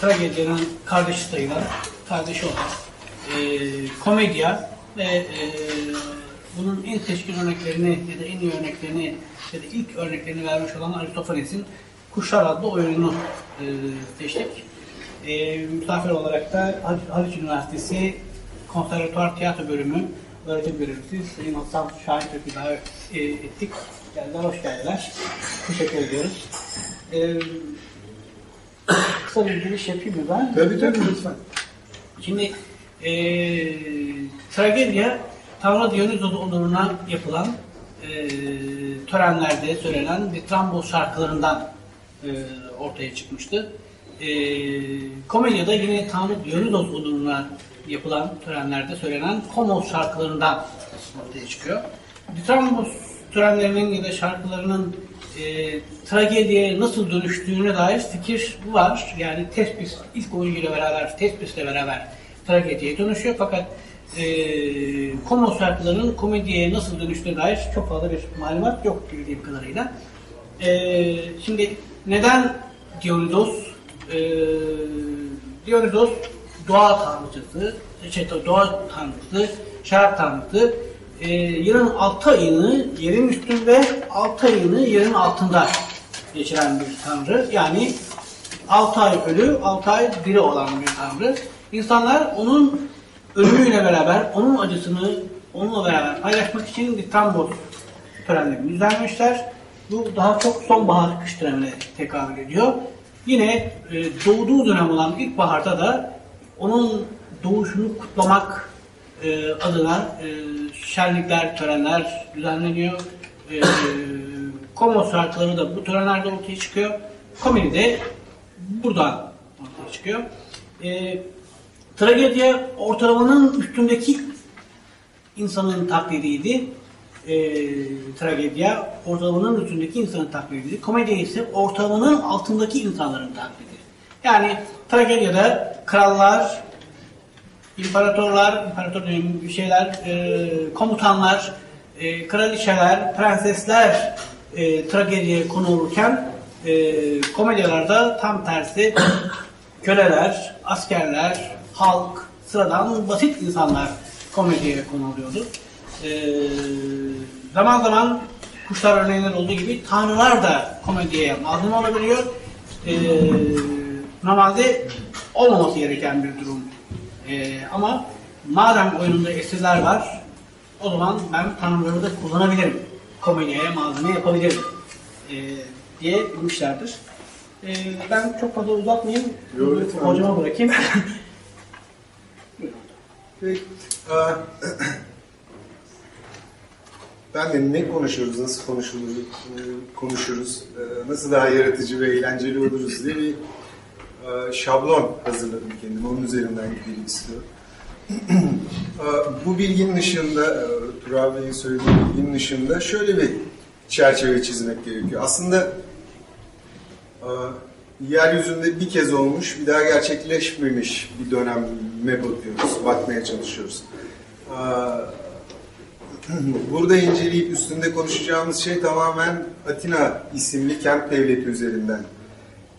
tragedyanın kardeşi sayılan, kardeşi olan e, komedya ve e, bunun en seçkin örneklerini ya da en iyi örneklerini ya da ilk örneklerini vermiş olan Aristofanes'in Kuşlar adlı oyununu e, seçtik. E, misafir olarak da Hal- Haliç Üniversitesi Konservatuvar Tiyatro Bölümü öğretim görevlisi Sayın Hasan Şahin Türk'ü davet e, ettik. Geldiler, hoş geldiler. Teşekkür ediyoruz. E, kısa bir giriş yapayım mı ben? Tabii tabii lütfen. Şimdi eee tragedya Tanrı Dionysos onuruna yapılan eee törenlerde söylenen Ditrambo şarkılarından eee, ortaya çıkmıştı. Eee Komedia'da yine Tanrı Dionysos onuruna yapılan törenlerde söylenen Komos şarkılarından ortaya çıkıyor. Ditrambo törenlerinin ya da şarkılarının eee tragediye nasıl dönüştüğüne dair fikir var. Yani tespit, ilk oyuncuyla beraber, tespitle beraber tragediye dönüşüyor. Fakat eee Komos şarkılarının komediye nasıl dönüştüğüne dair çok fazla bir malumat yok bildiğim kadarıyla. Eee, şimdi neden Dionysos? Eee Dionysos doğa tanrıçısı, şey, doğa tanrısı, şarap tanrısı. Eee yılın altı ayını yerin üstünde, altı ayını yerin altında geçiren bir tanrı. Yani 6 ay ölü, 6 ay diri olan bir tanrı. İnsanlar onun ölümüyle beraber, onun acısını onunla beraber paylaşmak için Ditambos törenlerini düzenlemişler. Bu daha çok sonbahar kış dönemine tekabül ediyor. Yine e, doğduğu dönem olan ilkbaharda da onun doğuşunu kutlamak e, adına e, şenlikler, törenler düzenleniyor. E, Komos şarkıları da bu törenlerde ortaya çıkıyor. Komedi de buradan ortaya çıkıyor. E, tragedya ortalamanın üstündeki insanın taklidiydi. E, tragedya ortalamanın üstündeki insanın taklidiydi. Komedya ise ortalamanın altındaki insanların taklidi. Yani tragedyada krallar, imparatorlar, imparator bir şeyler, e, komutanlar, e, kraliçeler, prensesler e, tragediye konu olurken e, komedyalarda tam tersi köleler, askerler, halk, sıradan basit insanlar komediye konu oluyordu. E, zaman zaman kuşlar örneğinde olduğu gibi tanrılar da komediye malzeme olabiliyor. E, normalde olmaması gereken bir durum. E, ama madem oyununda esirler var, o zaman ben tanrıları da kullanabilirim. Komediye malzeme yapabilirim. E, diye bilmişlerdir. E, ben çok fazla uzatmayayım. Yok. Hocama bırakayım. Peki, eee, ben de ne konuşuyoruz, nasıl konuşulur, eee, konuşuruz, eee, nasıl daha yaratıcı ve eğlenceli oluruz diye bir şablon hazırladım kendime. Onun üzerinden gidelim istiyorum. Eee, Bu bilginin ışığında, eee, Tural Bey'in söylediği bilginin ışığında şöyle bir çerçeve çizmek gerekiyor. Aslında eee, yeryüzünde bir kez olmuş, bir daha gerçekleşmemiş bir döneme bakıyoruz, bakmaya çalışıyoruz. Eee, Burada inceleyip üstünde konuşacağımız şey tamamen Atina isimli kent devleti üzerinden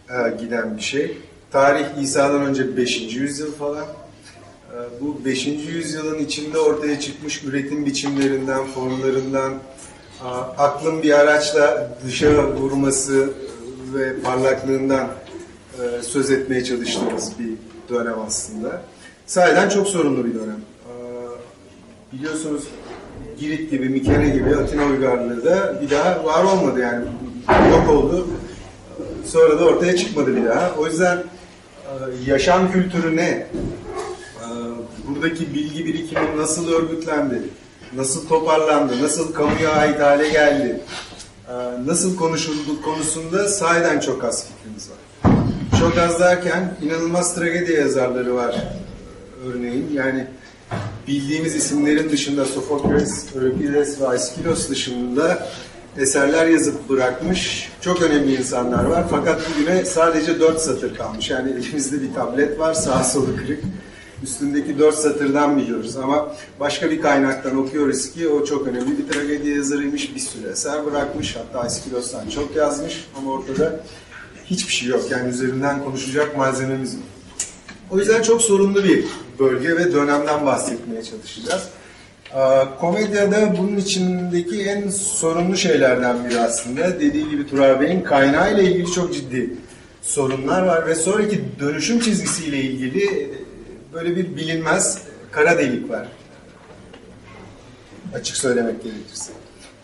e, giden bir şey. Tarih İsa'dan önce 5. yüzyıl falan. E, bu 5. yüzyılın içinde ortaya çıkmış üretim biçimlerinden, formlarından, aklın bir araçla dışa vurması ve parlaklığından e, söz etmeye çalıştığımız bir dönem aslında. Sahiden çok sorunlu bir dönem. E, biliyorsunuz Girit gibi, Mikene gibi Atina uygarlığı da bir daha var olmadı yani. Yok oldu. Sonra da ortaya çıkmadı bir daha. O yüzden yaşam kültürü ne? E, Buradaki bilgi birikimi nasıl örgütlendi? Nasıl toparlandı? Nasıl kamuya ait hale geldi? E, Nasıl konuşuldu konusunda sahiden çok az fikrimiz var. Çok az derken inanılmaz tragedi yazarları var örneğin. Yani bildiğimiz isimlerin dışında Sofokles, Euripides ve Aeschylus dışında eserler yazıp bırakmış çok önemli insanlar var. Fakat bugüne sadece dört satır kalmış. Yani elimizde bir tablet var, sağa solu kırık. Üstündeki dört satırdan biliyoruz ama başka bir kaynaktan okuyoruz ki o çok önemli bir tragedi yazarıymış, bir sürü eser bırakmış. Hatta Aeschylos'tan çok yazmış ama ortada hiçbir şey yok. Yani üzerinden konuşacak malzememiz yok. O yüzden çok sorunlu bir bölge ve dönemden bahsetmeye çalışacağız. Aa, Komedyada bunun içindeki en sorunlu şeylerden biri aslında. Dediği gibi Turar Bey'in kaynağı ile ilgili çok ciddi sorunlar var ve sonraki dönüşüm çizgisiyle ilgili böyle bir bilinmez kara delik var. Açık söylemek gerekirse.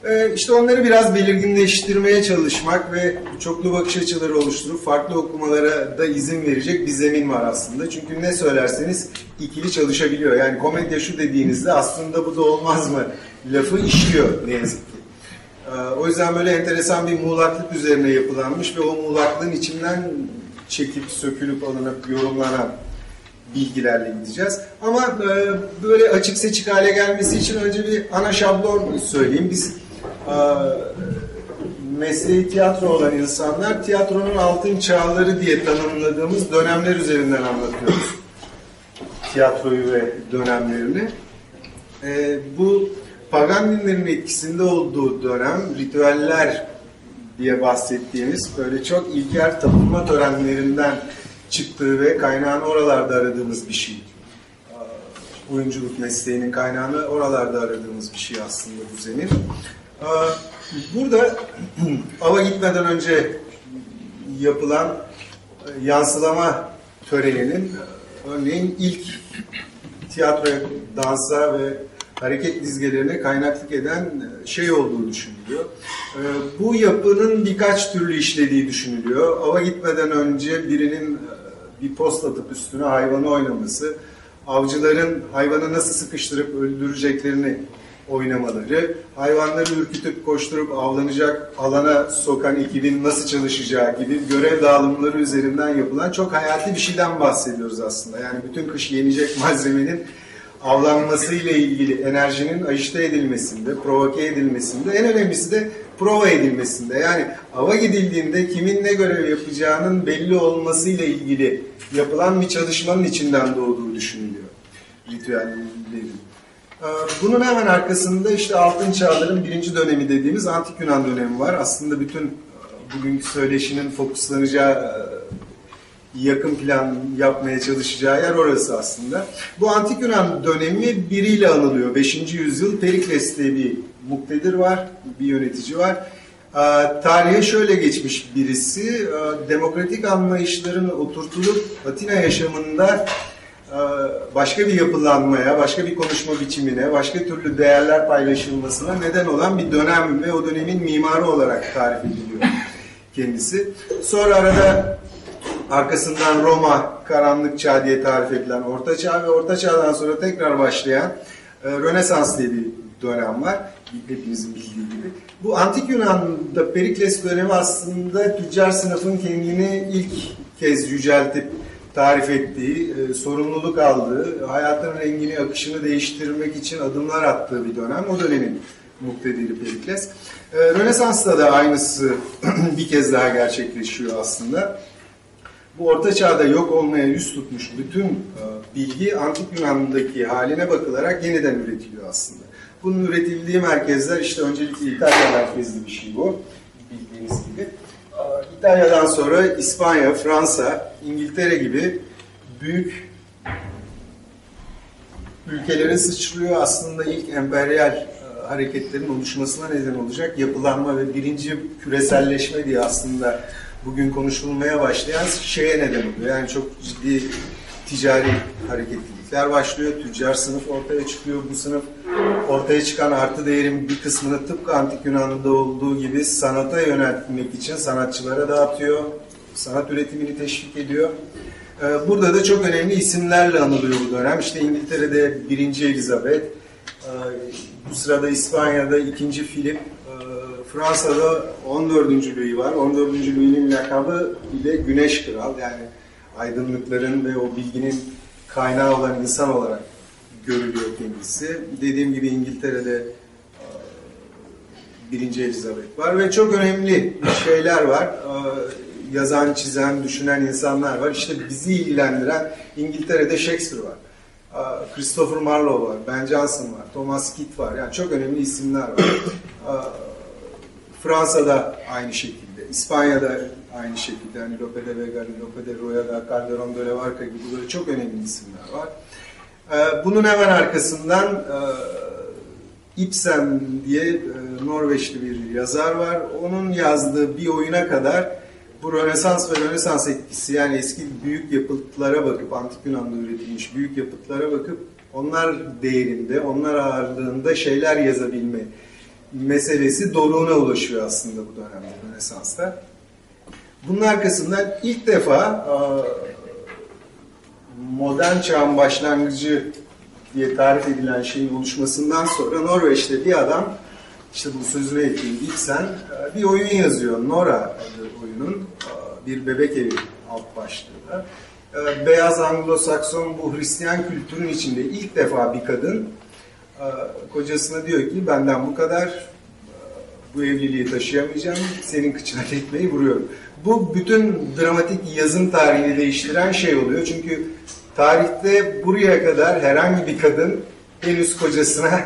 Ee, işte onları biraz belirginleştirmeye çalışmak ve çoklu bakış açıları oluşturup farklı okumalara da izin verecek bir zemin var aslında. Çünkü ne söylerseniz ikili çalışabiliyor. Yani komedya şu dediğinizde aslında bu da olmaz mı lafı işliyor ne yazık ki. Ee, O yüzden böyle enteresan bir muğlaklık üzerine yapılanmış ve o muğlaklığın içinden çekip sökülüp alınıp yorumlanan bilgilerle gideceğiz. Ama e, böyle açık seçik hale gelmesi için önce bir ana şablon söyleyeyim. Biz mesleği tiyatro olan insanlar tiyatronun altın çağları diye tanımladığımız dönemler üzerinden anlatıyoruz. Tiyatroyu ve dönemlerini. E, bu pagan dinlerin etkisinde olduğu dönem ritüeller diye bahsettiğimiz böyle çok ilkel tapınma törenlerinden çıktığı ve kaynağını oralarda aradığımız bir şey. Ee, Oyunculuk mesleğinin kaynağını oralarda aradığımız bir şey aslında bu zemin. Ee, Burada ava gitmeden önce yapılan e, yansılama töreninin örneğin ilk tiyatroya, dansa ve hareket dizgelerine kaynaklık eden e, şey olduğu düşünülüyor. E, Bu yapının birkaç türlü işlediği düşünülüyor. Ava gitmeden önce birinin e, bir post atıp üstüne hayvanı oynaması, avcıların hayvanı nasıl sıkıştırıp öldüreceklerini oynamaları, hayvanları ürkütüp koşturup avlanacak alana sokan ekibin nasıl çalışacağı gibi görev dağılımları üzerinden yapılan çok hayati bir şeyden bahsediyoruz aslında. Yani bütün kış yenecek malzemenin avlanmasıyla ilgili enerjinin ajite edilmesinde, provoke edilmesinde, en önemlisi de prova edilmesinde. Yani ava gidildiğinde kimin ne görev yapacağının belli olmasıyla ilgili yapılan bir çalışmanın içinden doğduğu düşünülüyor ritüellerin. Ee, Bunun hemen arkasında işte Altın Çağların birinci dönemi dediğimiz Antik Yunan dönemi var. Aslında bütün e, bugünkü söyleşinin fokuslanacağı e, yakın plan yapmaya çalışacağı yer orası aslında. Bu Antik Yunan dönemi biriyle anılıyor. 5. yüzyıl Perikles diye bir muktedir var, bir yönetici var. Ee, Tarihe şöyle geçmiş birisi, e, demokratik anlayışların oturtulup Atina yaşamında başka bir yapılanmaya, başka bir konuşma biçimine, başka türlü değerler paylaşılmasına neden olan bir dönem ve o dönemin mimarı olarak tarif ediliyor kendisi. Sonra arada arkasından Roma, karanlık çağ diye tarif edilen Orta Çağ ve Orta Çağ'dan sonra tekrar başlayan e, Rönesans diye bir dönem var. Hepimizin bildiği gibi. Bu Antik Yunan'da Perikles dönemi aslında tüccar sınıfın kendini ilk kez yüceltip tarif ettiği, e, sorumluluk aldığı, hayatın rengini, akışını değiştirmek için adımlar attığı bir dönem. O dönemin muktediri Perikles. E, Rönesans'ta da aynısı bir kez daha gerçekleşiyor aslında. Bu orta çağda yok olmaya yüz tutmuş bütün e, bilgi antik Yunan'daki haline bakılarak yeniden üretiliyor aslında. Bunun üretildiği merkezler işte öncelikle İtalya merkezli bir şey bu bildiğiniz gibi. İtalya'dan sonra İspanya, Fransa, İngiltere gibi büyük ülkelere sıçrıyor. Aslında ilk emperyal e, hareketlerin oluşmasına neden olacak yapılanma ve birinci küreselleşme diye aslında bugün konuşulmaya başlayan şeye neden oluyor. Yani çok ciddi ticari hareketlilikler başlıyor. Tüccar sınıf ortaya çıkıyor. Bu sınıf ortaya çıkan artı değerin bir kısmını tıpkı Antik Yunan'da olduğu gibi sanata yöneltmek için sanatçılara dağıtıyor. Sanat üretimini teşvik ediyor. Ee, Burada da çok önemli isimlerle anılıyor bu dönem. İşte İngiltere'de 1. Elizabeth, e, bu sırada İspanya'da 2. Philip, e, Fransa'da 14. Louis var. 14. Louis'nin lakabı bile Güneş Kral. Yani aydınlıkların ve o bilginin kaynağı olan insan olarak görülüyor kendisi. Dediğim gibi İngiltere'de e, birinci Elizabeth var ve çok önemli şeyler var. Ee, Yazan, çizen, düşünen insanlar var. İşte bizi ilgilendiren İngiltere'de Shakespeare var. Ee, Christopher Marlowe var, Ben Jonson var, Thomas Kitt var. Yani çok önemli isimler var. Fransa'da aynı şekilde, İspanya'da aynı şekilde hani Lope de Vega, Lope de Rueda, Calderón de la Barca gibi böyle çok önemli isimler var. Ee, bunun hemen arkasından e, Ibsen diye e, Norveçli bir yazar var. Onun yazdığı bir oyuna kadar bu Rönesans ve Rönesans etkisi yani eski büyük yapıtlara bakıp, antik Yunan'da üretilmiş büyük yapıtlara bakıp onlar değerinde, onlar ağırlığında şeyler yazabilme meselesi doruğuna ulaşıyor aslında bu dönemde Rönesans'ta. Bunun arkasından ilk defa e, modern çağın başlangıcı diye tarif edilen şeyin oluşmasından sonra Norveç'te bir adam işte bu sözünü ettiğim Ibsen e, bir oyun yazıyor. Nora adı oyunun e, bir bebek evi alt başlığında. Beyaz Anglo-Sakson bu Hristiyan kültürün içinde ilk defa bir kadın kocasına diyor ki benden bu kadar bu evliliği taşıyamayacağım, senin kıçına tekmeyi vuruyorum. Bu bütün dramatik yazım tarihini değiştiren şey oluyor. Çünkü tarihte buraya kadar herhangi bir kadın henüz kocasına e,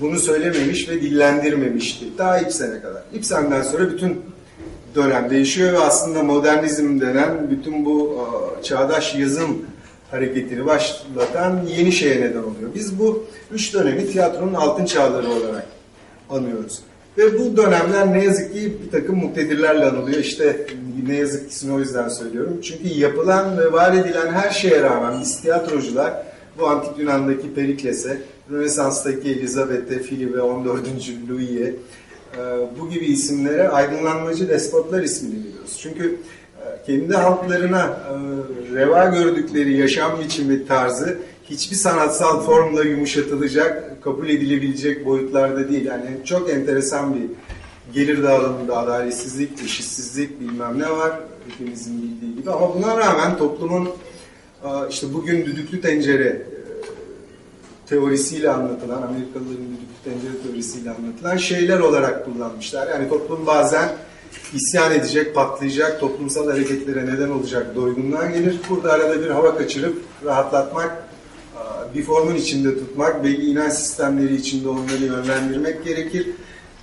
bunu söylememiş ve dillendirmemişti. Daha İbsen'e kadar. İbsen'den sonra bütün dönem değişiyor ve aslında modernizm denen bütün bu e, çağdaş yazım hareketini başlatan yeni şeye neden oluyor. Biz bu üç dönemi tiyatronun altın çağları olarak anıyoruz. Ve bu dönemler ne yazık ki bir takım muktedirlerle anılıyor. İşte ne yazık ki o yüzden söylüyorum. Çünkü yapılan ve var edilen her şeye rağmen biz tiyatrocular bu antik Yunan'daki Perikles'e, Rönesans'taki Elizabeth'e, Philip'e, 14. Louis'e e, bu gibi isimlere aydınlanmacı despotlar ismini veriyoruz. Çünkü e, kendi halklarına e, reva gördükleri yaşam biçimi tarzı hiçbir sanatsal formla yumuşatılacak, kabul edilebilecek boyutlarda değil. Yani çok enteresan bir gelir dağılımında adaletsizlik, eşitsizlik bilmem ne var hepimizin bildiği gibi. Ama buna rağmen toplumun işte bugün düdüklü tencere teorisiyle anlatılan, Amerikalıların düdüklü tencere teorisiyle anlatılan şeyler olarak kullanmışlar. Yani toplum bazen isyan edecek, patlayacak, toplumsal hareketlere neden olacak doygunluğa gelir. Burada arada bir hava kaçırıp rahatlatmak bir formun içinde tutmak, belli inanç sistemleri içinde onları yönlendirmek gerekir.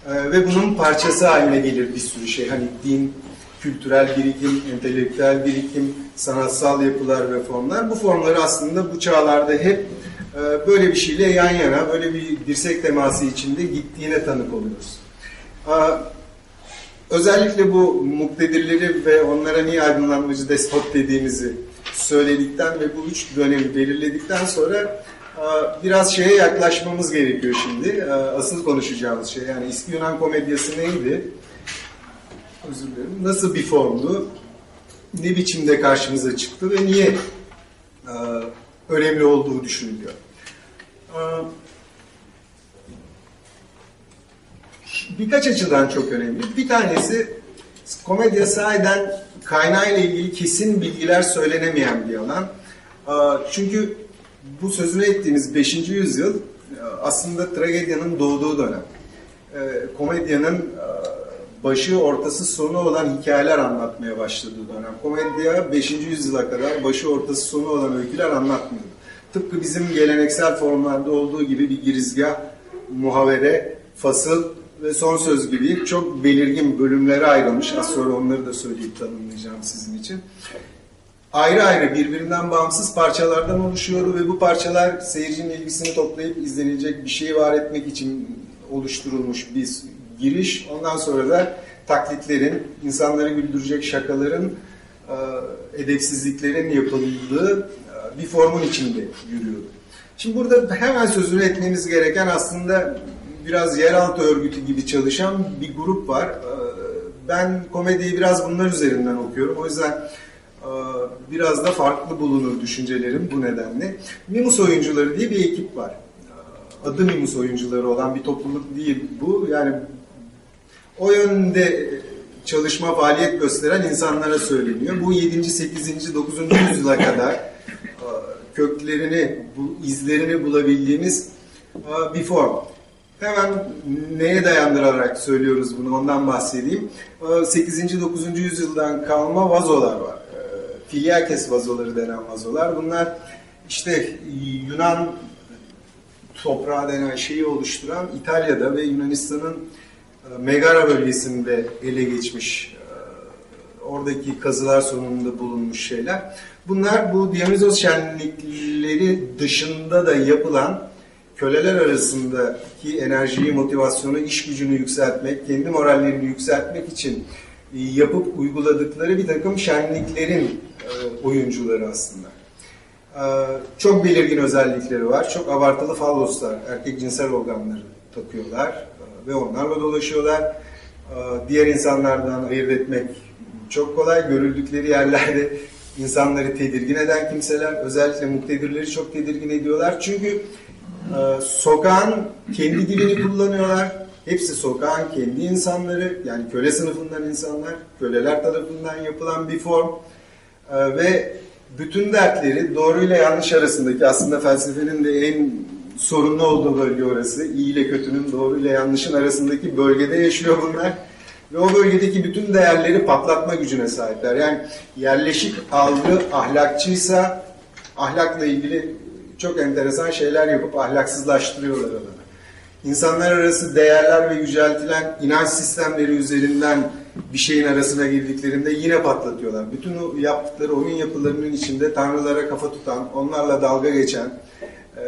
Ee, ve bunun parçası haline gelir bir sürü şey. Hani din, kültürel birikim, entelektüel birikim, sanatsal yapılar ve formlar. Bu formları aslında bu çağlarda hep e, böyle bir şeyle yan yana, böyle bir dirsek teması içinde gittiğine tanık oluyoruz. Özellikle bu muktedirleri ve onlara niye aydınlanmacı despot dediğimizi söyledikten ve bu üç dönemi belirledikten sonra e, biraz şeye yaklaşmamız gerekiyor şimdi. E, asıl konuşacağımız şey yani eski Yunan komedyası neydi? Özür dilerim. Nasıl bir formdu? Ne biçimde karşımıza çıktı ve niye e, önemli olduğu düşünülüyor? Birkaç açıdan çok önemli. Bir tanesi komedya sahiden kaynağıyla ilgili kesin bilgiler söylenemeyen bir alan. Çünkü bu sözünü ettiğimiz 5. yüzyıl aslında tragedyanın doğduğu dönem. Komedyanın başı, ortası, sonu olan hikayeler anlatmaya başladığı dönem. Komedya 5. yüzyıla kadar başı, ortası, sonu olan öyküler anlatmıyordu. Tıpkı bizim geleneksel formlarda olduğu gibi bir girizgah, muhavere, fasıl ve son söz gibi çok belirgin bölümlere ayrılmış. Az sonra onları da söyleyip tanımlayacağım sizin için. Ayrı ayrı birbirinden bağımsız parçalardan oluşuyordu ve bu parçalar seyircinin ilgisini toplayıp izlenilecek bir şey var etmek için oluşturulmuş bir giriş. Ondan sonra da taklitlerin, insanları güldürecek şakaların, edepsizliklerin yapıldığı bir formun içinde yürüyordu. Şimdi burada hemen sözünü etmemiz gereken aslında biraz yeraltı örgütü gibi çalışan bir grup var. Ee, ben komediyi biraz bunlar üzerinden okuyorum. O yüzden e, biraz da farklı bulunur düşüncelerim bu nedenle. Mimus oyuncuları diye bir ekip var. Ee, adı Mimus oyuncuları olan bir topluluk değil bu. Yani o yönde çalışma, faaliyet gösteren insanlara söyleniyor. Bu 7. 8. 9. yüzyıla kadar e, köklerini, bu izlerini bulabildiğimiz e, bir form. Hemen neye dayandırarak söylüyoruz bunu ondan bahsedeyim. 8. 9. yüzyıldan kalma vazolar var. Ee, Filyakes vazoları denen vazolar. Bunlar işte Yunan toprağı denen şeyi oluşturan İtalya'da ve Yunanistan'ın e, Megara bölgesinde ele geçmiş e, oradaki kazılar sonunda bulunmuş şeyler. Bunlar bu Dionysos şenlikleri dışında da yapılan köleler arasındaki enerjiyi, motivasyonu, iş gücünü yükseltmek, kendi morallerini yükseltmek için e, yapıp uyguladıkları bir takım şenliklerin e, oyuncuları aslında. E, Çok belirgin özellikleri var. Çok abartılı falloslar, erkek cinsel organları takıyorlar ve onlarla dolaşıyorlar. Diğer insanlardan ayırt etmek çok kolay. Görüldükleri yerlerde insanları tedirgin eden kimseler, özellikle muktedirleri çok tedirgin ediyorlar. Çünkü e, sokağın kendi dilini kullanıyorlar. Hepsi sokağın kendi insanları, yani köle sınıfından insanlar, köleler tarafından yapılan bir form. E, ve bütün dertleri doğru ile yanlış arasındaki aslında felsefenin de en sorunlu olduğu bölge orası. İyi ile kötünün, doğru ile yanlışın arasındaki bölgede yaşıyor bunlar. Ve o bölgedeki bütün değerleri patlatma gücüne sahipler. Yani yerleşik algı ahlakçıysa ahlakla ilgili çok enteresan şeyler yapıp ahlaksızlaştırıyorlar alanı. İnsanlar arası değerler ve yüceltilen inanç sistemleri üzerinden bir şeyin arasına girdiklerinde yine patlatıyorlar. Bütün yaptıkları oyun yapılarının içinde tanrılara kafa tutan, onlarla dalga geçen, e,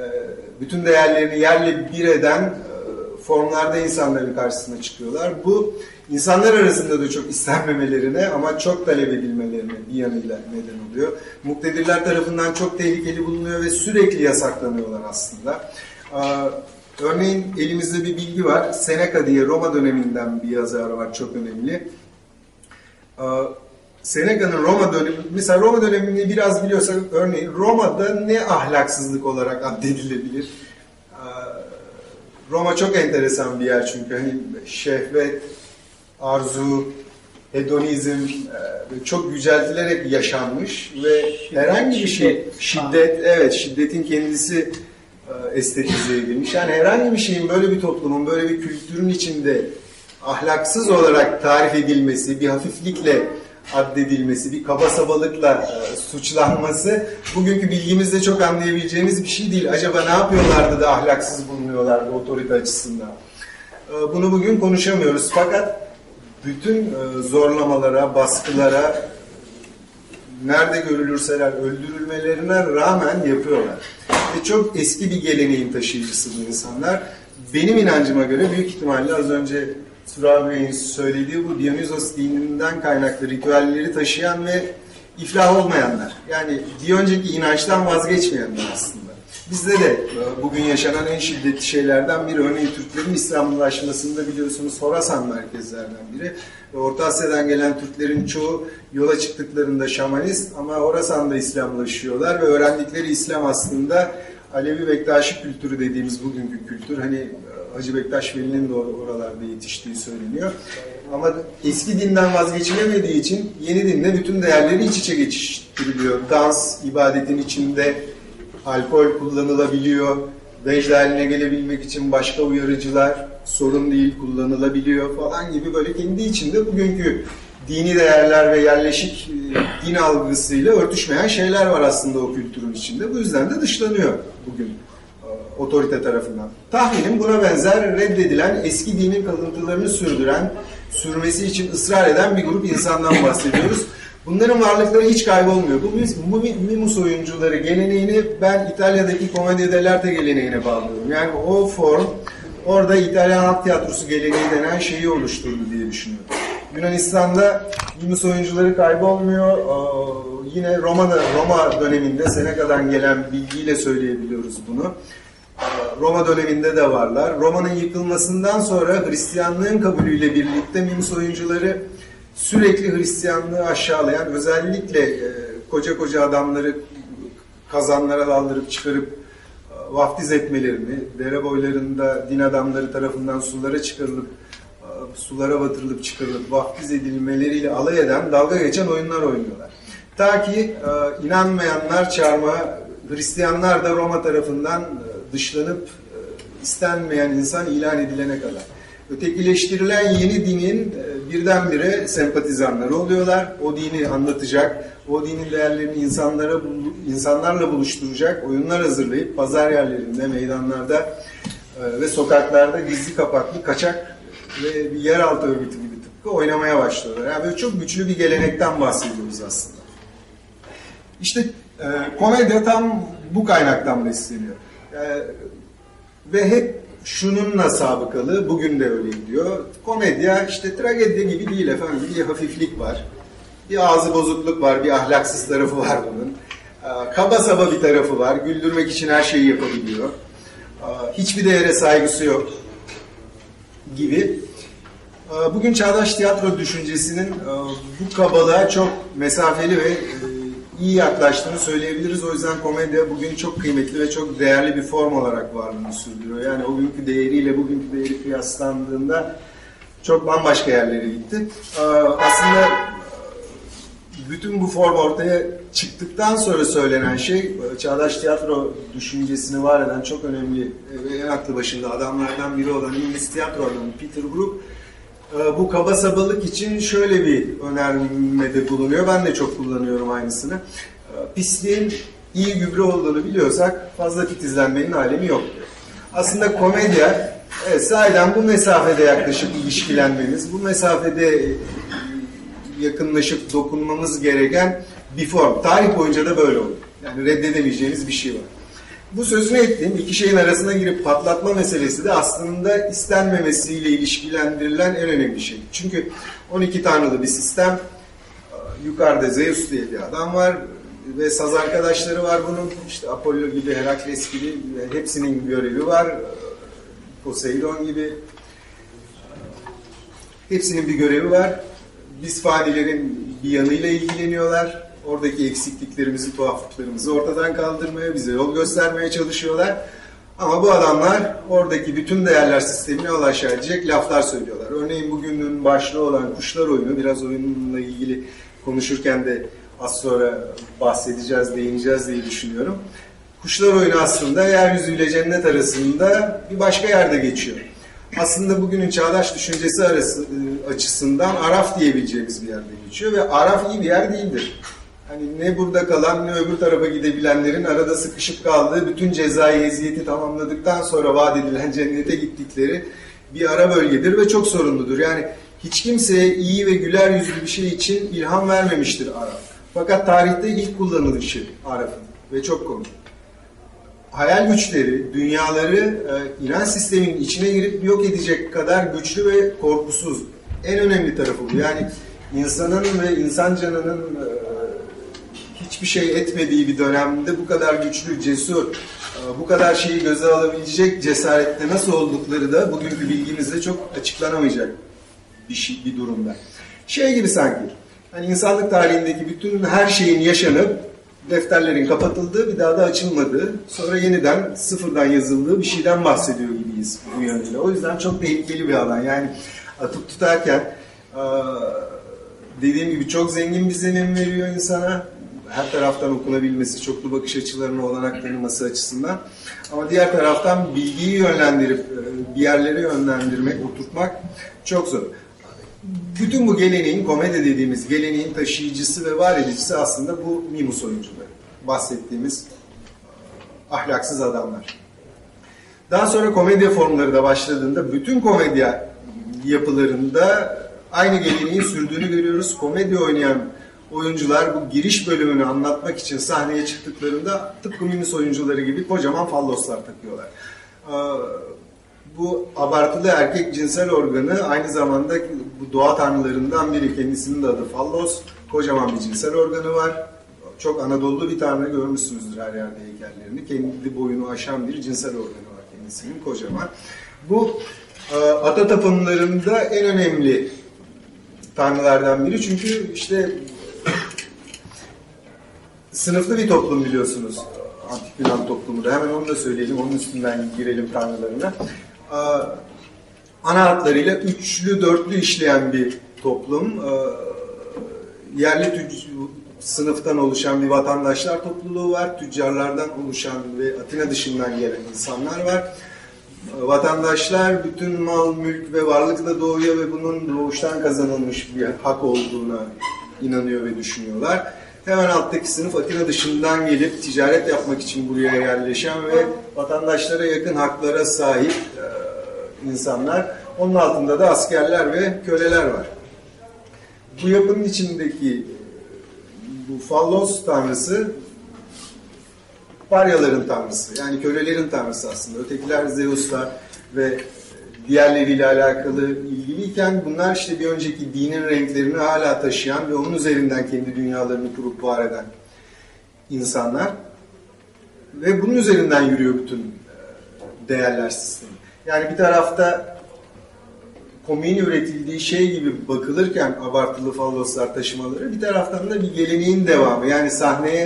bütün değerlerini yerle bir eden e, formlarda insanların karşısına çıkıyorlar. Bu insanlar arasında da çok istenmemelerine ama çok talep edilmelerine bir yanıyla neden oluyor. Muktedirler tarafından çok tehlikeli bulunuyor ve sürekli yasaklanıyorlar aslında. Örneğin elimizde bir bilgi var. Seneca diye Roma döneminden bir yazar var çok önemli. Seneca'nın Roma dönemi, mesela Roma dönemini biraz biliyorsak örneğin Roma'da ne ahlaksızlık olarak addedilebilir? Roma çok enteresan bir yer çünkü hani şehvet, arzu, hedonizm e, çok yüceltilerek yaşanmış ve herhangi bir şey, şiddet, evet şiddetin kendisi e, estetize edilmiş. Yani herhangi bir şeyin böyle bir toplumun, böyle bir kültürün içinde ahlaksız olarak tarif edilmesi, bir hafiflikle addedilmesi, bir kaba sabalıkla e, suçlanması bugünkü bilgimizde çok anlayabileceğimiz bir şey değil. Acaba ne yapıyorlardı da ahlaksız bulunuyorlardı otorite açısından? E, bunu bugün konuşamıyoruz. Fakat bütün e, zorlamalara, baskılara nerede görülürseler öldürülmelerine rağmen yapıyorlar. Ve çok eski bir geleneğin taşıyıcısı bu insanlar. Benim inancıma göre büyük ihtimalle az önce Tural Bey'in söylediği bu Dionysos dininden kaynaklı ritüelleri taşıyan ve iflah olmayanlar. Yani bir önceki inançtan vazgeçmeyenler aslında. Bizde de e, bugün yaşanan en şiddetli şeylerden biri örneğin Türklerin İslamlaşmasında biliyorsunuz Horasan merkezlerden biri. Orta Asya'dan gelen Türklerin çoğu yola çıktıklarında şamanist ama Horasan'da İslamlaşıyorlar ve öğrendikleri İslam aslında Alevi Bektaşi kültürü dediğimiz bugünkü kültür. Hani e, Hacı Bektaş Veli'nin de or- oralarda yetiştiği söyleniyor. Ama eski dinden vazgeçilemediği için yeni dinle bütün değerleri iç içe geçiştiriliyor. Dans, ibadetin içinde alkol kullanılabiliyor. Vecd haline gelebilmek için başka uyarıcılar sorun değil kullanılabiliyor falan gibi böyle kendi içinde bugünkü dini değerler ve yerleşik e, din algısıyla örtüşmeyen şeyler var aslında o kültürün içinde. Bu yüzden de dışlanıyor bugün e, otorite tarafından. Tahminim buna benzer reddedilen eski dinin kalıntılarını sürdüren, sürmesi için ısrar eden bir grup insandan bahsediyoruz. Bunların varlıkları hiç kaybolmuyor. Bu bu mi- Mimus oyuncuları geleneğini ben İtalya'daki Commedia dell'arte geleneğine bağlıyorum. Yani o form orada İtalyan halk tiyatrosu geleneği denen şeyi oluşturdu diye düşünüyorum. Yunanistan'da Mimus oyuncuları kaybolmuyor. Ee, yine Roma, Roma döneminde Seneca'dan gelen bilgiyle söyleyebiliyoruz bunu. Roma döneminde de varlar. Roma'nın yıkılmasından sonra Hristiyanlığın kabulüyle birlikte Mimus oyuncuları sürekli Hristiyanlığı aşağılayan, özellikle e, koca koca adamları kazanlara daldırıp çıkarıp e, vaftiz etmelerini, dere boylarında din adamları tarafından sulara çıkarılıp, e, sulara batırılıp çıkarılıp vaftiz edilmeleriyle alay eden, dalga geçen oyunlar oynuyorlar. Ta ki e, inanmayanlar çarmıha, Hristiyanlar da Roma tarafından e, dışlanıp e, istenmeyen insan ilan edilene kadar. Ötekileştirilen yeni dinin e, birdenbire sempatizanları oluyorlar. O dini anlatacak, o dinin değerlerini insanlara insanlarla buluşturacak oyunlar hazırlayıp pazar yerlerinde, meydanlarda e, ve sokaklarda gizli kapaklı kaçak ve bir yeraltı örgütü gibi tıpkı oynamaya başlıyorlar. Yani böyle çok güçlü bir gelenekten bahsediyoruz aslında. İşte e, komedya tam bu kaynaktan besleniyor. Ve hep şununla sabıkalı, bugün de öyle gidiyor. Komedya işte tragedi gibi değil efendim, bir hafiflik var. Bir ağzı bozukluk var, bir ahlaksız tarafı var bunun. E, kaba saba bir tarafı var, güldürmek için her şeyi yapabiliyor. E, hiçbir değere saygısı yok gibi. E, Bugün çağdaş tiyatro düşüncesinin e, bu kabalığa çok mesafeli ve e, iyi yaklaştığını söyleyebiliriz. O yüzden komedya bugün çok kıymetli ve çok değerli bir form olarak varlığını sürdürüyor. Yani o günkü değeriyle bugünkü değeri kıyaslandığında çok bambaşka yerlere gitti. E, Aslında bütün bu form ortaya çıktıktan sonra söylenen şey çağdaş tiyatro düşüncesini var eden çok önemli ve en aklı başında adamlardan biri olan İngiliz tiyatro adamı Peter Brook bu kaba sabalık için şöyle bir önermede bulunuyor. Ben de çok kullanıyorum aynısını. E, Pisliğin iyi gübre olduğunu biliyorsak fazla titizlenmenin alemi yok. Aslında komedya evet, sahiden bu mesafede yaklaşıp ilişkilenmemiz, bu mesafede yakınlaşıp dokunmamız gereken bir form. Tarih boyunca da böyle oldu. Yani reddedemeyeceğiniz bir şey var. Bu sözünü ettiğim iki şeyin arasına girip patlatma meselesi de aslında istenmemesiyle ilişkilendirilen en önemli şey. Çünkü 12 tanrılı bir sistem, yukarıda Zeus diye bir adam var ve saz arkadaşları var bunun. İşte Apollo gibi, Herakles gibi hepsinin görevi var. Poseidon gibi Hepsinin bir görevi var. Biz fanilerin bir yanıyla ilgileniyorlar. Oradaki eksikliklerimizi, tuhaflıklarımızı ortadan kaldırmaya, bize yol göstermeye çalışıyorlar. Ama bu adamlar oradaki bütün değerler sistemine ulaşarak edecek laflar söylüyorlar. Örneğin bugünün başlığı olan Kuşlar Oyunu, biraz oyunla ilgili konuşurken de az sonra bahsedeceğiz, değineceğiz diye düşünüyorum. Kuşlar Oyunu aslında yeryüzüyle cennet arasında bir başka yerde geçiyor. Aslında bugünün çağdaş düşüncesi arası, e, açısından Araf diyebileceğimiz bir yerde geçiyor ve Araf iyi bir yer değildir. Hani ne burada kalan ne öbür tarafa gidebilenlerin arada sıkışıp kaldığı bütün cezai eziyeti tamamladıktan sonra vaat edilen cennete gittikleri bir ara bölgedir ve çok sorunludur. Yani hiç kimseye iyi ve güler yüzlü bir şey için ilham vermemiştir Araf. Fakat tarihte ilk kullanılışı Araf'ın ve çok komik hayal güçleri, dünyaları e, inanç sisteminin içine girip yok edecek kadar güçlü ve korkusuz. En önemli tarafı bu. Yani insanın ve insan canının e, hiçbir şey etmediği bir dönemde bu kadar güçlü, cesur, e, bu kadar şeyi göze alabilecek cesarette nasıl oldukları da bugünkü bilgimizde çok açıklanamayacak bir, şey, bir durumda. Şey gibi sanki, hani insanlık tarihindeki bütün her şeyin yaşanıp defterlerin kapatıldığı, bir daha da açılmadığı, sonra yeniden sıfırdan yazıldığı bir şeyden bahsediyor gibiyiz bu yönüyle. O yüzden çok tehlikeli bir alan. Yani atıp tutarken dediğim gibi çok zengin bir zemin veriyor insana. Her taraftan okunabilmesi, çoklu bakış açılarına olanak tanıması açısından. Ama diğer taraftan bilgiyi yönlendirip bir yerlere yönlendirmek, oturtmak çok zor bütün bu geleneğin, komedi dediğimiz geleneğin taşıyıcısı ve var edicisi aslında bu Mimus oyuncuları. Bahsettiğimiz ahlaksız adamlar. Daha sonra komedya formları da başladığında bütün komedya yapılarında aynı geleneğin sürdüğünü görüyoruz. Komedi oynayan oyuncular bu giriş bölümünü anlatmak için sahneye çıktıklarında tıpkı Mimus oyuncuları gibi kocaman falloslar takıyorlar bu abartılı erkek cinsel organı aynı zamanda bu doğa tanrılarından biri. Kendisinin de adı Fallos. Kocaman bir cinsel organı var. Çok Anadolu'lu bir tanrı görmüşsünüzdür her yerde heykellerini. Kendi boyunu aşan bir cinsel organı var kendisinin kocaman. Bu e, ata tapınlarında en önemli tanrılardan biri. Çünkü işte sınıflı bir toplum biliyorsunuz. Antik Yunan toplumu da. Hemen onu da söyleyelim. Onun üstünden girelim tanrılarına ana hatlarıyla üçlü dörtlü işleyen bir toplum. Yerli sınıftan oluşan bir vatandaşlar topluluğu var. Tüccarlardan oluşan ve Atina dışından gelen insanlar var. Vatandaşlar bütün mal, mülk ve varlıkla doğuyor ve bunun doğuştan kazanılmış bir hak olduğuna inanıyor ve düşünüyorlar. Hemen alttaki sınıf Atina dışından gelip ticaret yapmak için buraya yerleşen ve vatandaşlara yakın haklara sahip insanlar. Onun altında da askerler ve köleler var. Bu yapının içindeki bu fallos tanrısı Paryaların tanrısı. Yani kölelerin tanrısı aslında. Ötekiler Zeus'la ve diğerleriyle alakalı ilgiliyken bunlar işte bir önceki dinin renklerini hala taşıyan ve onun üzerinden kendi dünyalarını kurup var eden insanlar. Ve bunun üzerinden yürüyor bütün e, değerler sistemi. Yani bir tarafta komiğin üretildiği şey gibi bakılırken abartılı falloslar taşımaları bir taraftan da bir geleneğin devamı. Yani sahneye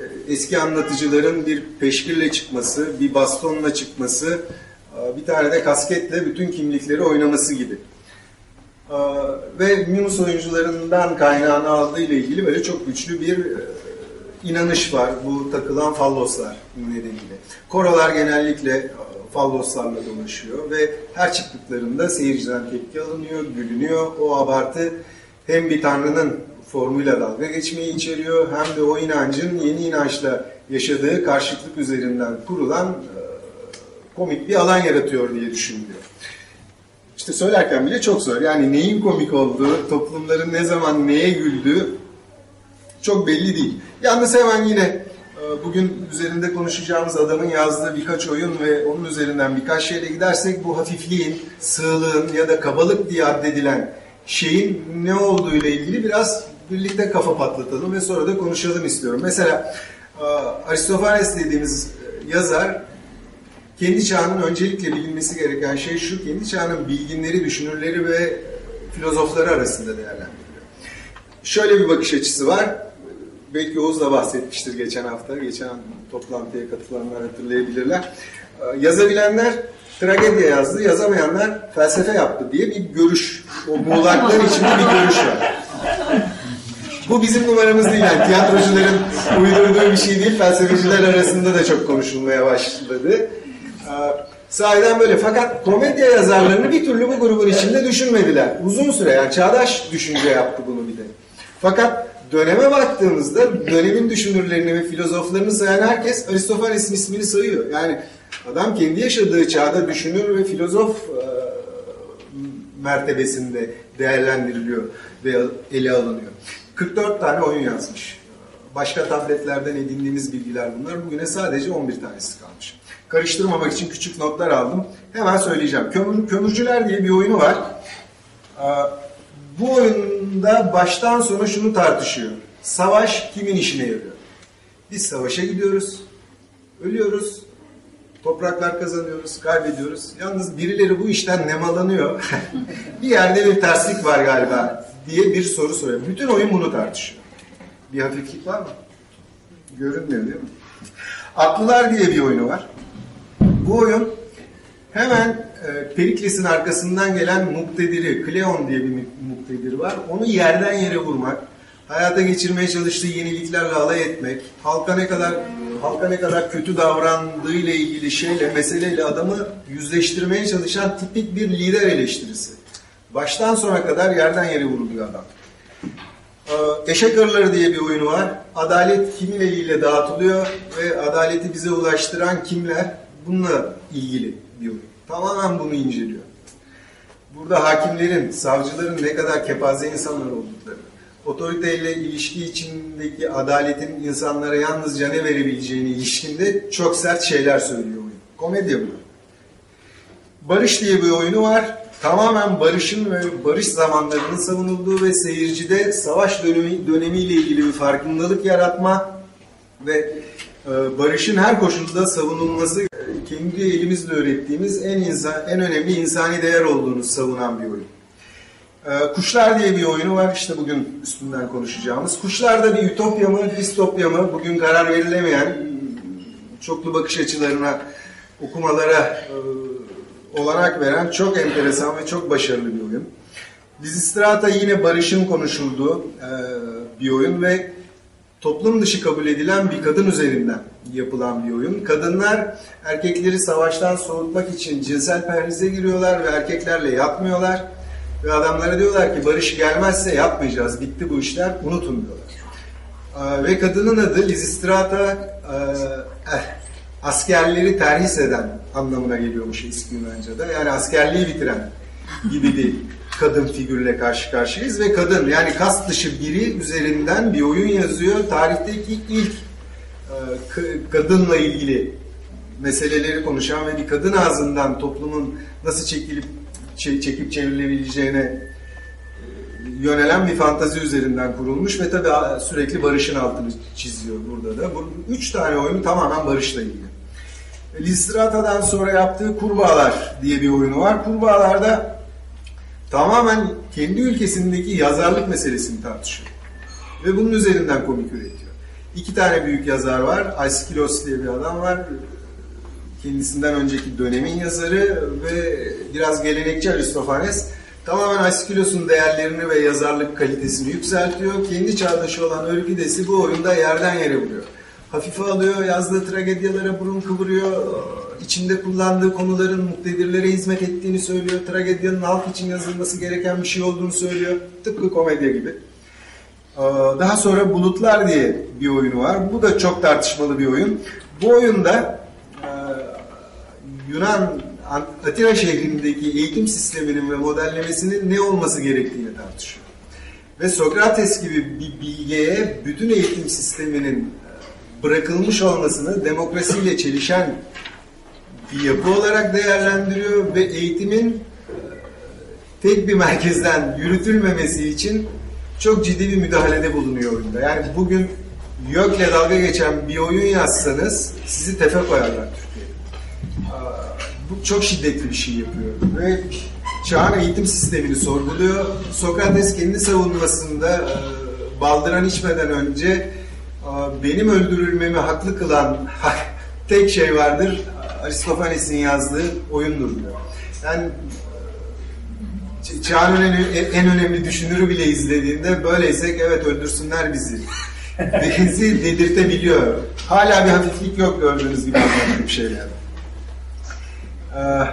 e, eski anlatıcıların bir peşkirle çıkması, bir bastonla çıkması, bir tane de kasketle bütün kimlikleri oynaması gibi. Ve Mimus oyuncularından kaynağını aldığı ile ilgili böyle çok güçlü bir e, inanış var bu takılan falloslar nedeniyle. Korolar genellikle e, falloslarla dolaşıyor ve her çıktıklarında seyirciden tepki alınıyor, gülünüyor. O abartı hem bir tanrının formuyla dalga geçmeyi içeriyor hem de o inancın yeni inançla yaşadığı karşıtlık üzerinden kurulan e, komik bir alan yaratıyor diye düşünülüyor. İşte söylerken bile çok zor. Yani neyin komik olduğu, toplumların ne zaman neye güldüğü çok belli değil. Yalnız hemen yine e, bugün üzerinde konuşacağımız adamın yazdığı birkaç oyun ve onun üzerinden birkaç şeyle gidersek bu hafifliğin, sığlığın ya da kabalık diye addedilen şeyin ne olduğu ile ilgili biraz birlikte kafa patlatalım ve sonra da konuşalım istiyorum. Mesela e, Aristofanes dediğimiz e, yazar kendi çağının öncelikle bilinmesi gereken şey şu, kendi çağının bilginleri, düşünürleri ve filozofları arasında değerlendiriyor. Şöyle bir bakış açısı var. Belki Oğuz da bahsetmiştir geçen hafta. Geçen toplantıya katılanlar hatırlayabilirler. Ee, Yazabilenler tragedya yazdı, yazamayanlar felsefe yaptı diye bir görüş. O muğlaklar içinde bir görüş var. Bu bizim numaramız değil. Yani tiyatrocuların uydurduğu bir şey değil. Felsefeciler arasında da çok konuşulmaya başladı. Ee, Sahiden böyle. Fakat komedya yazarlarını bir türlü bu grubun içinde düşünmediler. Uzun süre yani çağdaş düşünce yaptı bunu bir de. Fakat döneme baktığımızda dönemin düşünürlerini ve filozoflarını sayan herkes Aristofanes'in ismini sayıyor. Yani adam kendi yaşadığı çağda düşünür ve filozof e, mertebesinde değerlendiriliyor ve ele alınıyor. 44 tane oyun yazmış. Başka tabletlerden edindiğimiz bilgiler bunlar. Bugüne sadece 11 tanesi kalmış. Karıştırmamak için küçük notlar aldım. Hemen söyleyeceğim. Kömür, Kömürcüler diye bir oyunu var. Bu oyunda baştan sona şunu tartışıyor. Savaş kimin işine yarıyor? Biz savaşa gidiyoruz, ölüyoruz, topraklar kazanıyoruz, kaybediyoruz. Yalnız birileri bu işten nemalanıyor. bir yerde bir terslik var galiba diye bir soru soruyor. Bütün oyun bunu tartışıyor. Bir hafiflik var mı? Görünmüyor değil mi? Atlılar diye bir oyunu var. Bu oyun hemen e, Perikles'in arkasından gelen muktediri, Kleon diye bir muktedir var. Onu yerden yere vurmak, hayata geçirmeye çalıştığı yeniliklerle alay etmek, halka ne kadar halka ne kadar kötü davrandığı ile ilgili şeyle, meseleyle adamı yüzleştirmeye çalışan tipik bir lider eleştirisi. Baştan sona kadar yerden yere vuruluyor adam. Ee, Eşek Arıları diye bir oyunu var. Adalet kimin eliyle dağıtılıyor ve adaleti bize ulaştıran kimler? Bununla ilgili bir oyun. Tamamen bunu inceliyor. Burada hakimlerin, savcıların ne kadar kepaze insanlar oldukları, otoriteyle ilişki içindeki adaletin insanlara yalnızca ne verebileceğini ilişkinde çok sert şeyler söylüyor oyun. Komedya bu. Barış diye bir oyunu var. Tamamen barışın ve barış zamanlarının savunulduğu ve seyircide savaş dönemi, dönemiyle ilgili bir farkındalık yaratma ve barışın her koşulda savunulması e, kendi elimizle öğrettiğimiz en insan, en önemli insani değer olduğunu savunan bir oyun. E, Kuşlar diye bir oyunu var işte bugün üstünden konuşacağımız. Kuşlar da bir ütopya mı, distopya mı bugün karar verilemeyen çoklu bakış açılarına, okumalara e, olanak veren çok enteresan ve çok başarılı bir oyun. Lizistrata yine barışın konuşulduğu e, bir oyun ve toplum dışı kabul edilen bir kadın üzerinden yapılan bir oyun. Kadınlar erkekleri savaştan soğutmak için cinsel perhize giriyorlar ve erkeklerle yatmıyorlar. Ve adamlara diyorlar ki barış gelmezse yapmayacağız, bitti bu işler, unutun diyorlar. Ve kadının adı Lizistrata eh, askerleri terhis eden anlamına geliyormuş eski Yunanca'da. Yani askerliği bitiren gibi bir kadın figürle karşı karşıyayız ve kadın yani kast dışı biri üzerinden bir oyun yazıyor. Tarihteki ilk e, kadınla ilgili meseleleri konuşan ve bir kadın ağzından toplumun nasıl çekilip çe- çekip çevrilebileceğine e, yönelen bir fantazi üzerinden kurulmuş ve tabii sürekli barışın altını çiziyor burada da. Bu üç tane oyun tamamen barışla ilgili. Listrata'dan sonra yaptığı Kurbağalar diye bir oyunu var. Kurbağalarda tamamen kendi ülkesindeki yazarlık meselesini tartışıyor. Ve bunun üzerinden komik üretiyor. İki tane büyük yazar var. Aiskilos diye bir adam var. Kendisinden önceki dönemin yazarı ve biraz gelenekçi Aristofanes tamamen Aiskilos'un değerlerini ve yazarlık kalitesini yükseltiyor. Kendi çağdaşı olan Örgüdes'i bu oyunda yerden yere vuruyor. Hafife alıyor, yazdığı tragedyalara burun kıvırıyor, içinde kullandığı konuların muktedirlere hizmet ettiğini söylüyor, tragedyanın halk için yazılması gereken bir şey olduğunu söylüyor. Tıpkı komedya gibi. Ee, Daha sonra Bulutlar diye bir oyunu var. Bu da çok tartışmalı bir oyun. Bu oyunda e, Yunan Atina şehrindeki eğitim sisteminin ve modellemesinin ne olması gerektiğini tartışıyor. Ve Sokrates gibi bir bilgeye bütün eğitim sisteminin bırakılmış olmasını demokrasiyle çelişen bir yapı olarak değerlendiriyor ve eğitimin tek bir merkezden yürütülmemesi için çok ciddi bir müdahalede bulunuyor oyunda. Yani bugün YÖK'le dalga geçen bir oyun yazsanız sizi tefe koyarlar Türkiye'de. Bu çok şiddetli bir şey yapıyor ve çağın eğitim sistemini sorguluyor. Sokrates kendi savunmasında baldıran içmeden önce benim öldürülmemi haklı kılan tek şey vardır Aristofanes'in yazdığı oyundur diyor. Yani Ç- Çağın en, en önemli düşünürü bile izlediğinde böyleysek evet öldürsünler bizi. Bizi dedirtebiliyor. Hala bir hafiflik yok gördüğünüz gibi anlattığım şeyler. Ee,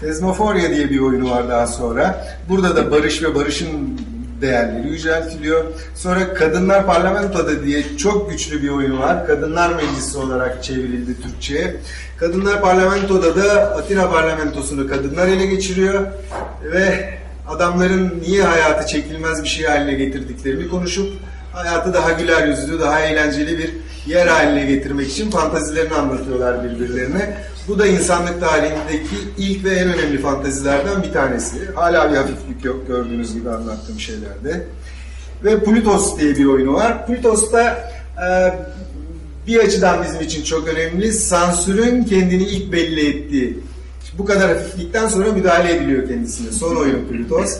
Tezmoforya diye bir oyunu var daha sonra. Burada da barış ve barışın değerleri yüceltiliyor. Sonra Kadınlar Parlamento'da diye çok güçlü bir oyunu var. Kadınlar Meclisi olarak çevrildi Türkçe'ye. Kadınlar Parlamento'da da Atina Parlamentosu'nu kadınlar ele geçiriyor ve adamların niye hayatı çekilmez bir şey haline getirdiklerini konuşup hayatı daha güler yüzlü, daha eğlenceli bir yer haline getirmek için fantazilerini anlatıyorlar birbirlerine. Bu da insanlık tarihindeki ilk ve en önemli fantazilerden bir tanesi. Hala bir hafiflik yok gördüğünüz gibi anlattığım şeylerde. Ve Plutos diye bir oyunu var. Plutos da e, bir açıdan bizim için çok önemli. Sansürün kendini ilk belli ettiği. Bu kadar hafiflikten sonra müdahale ediliyor kendisine. Son oyun Plutos.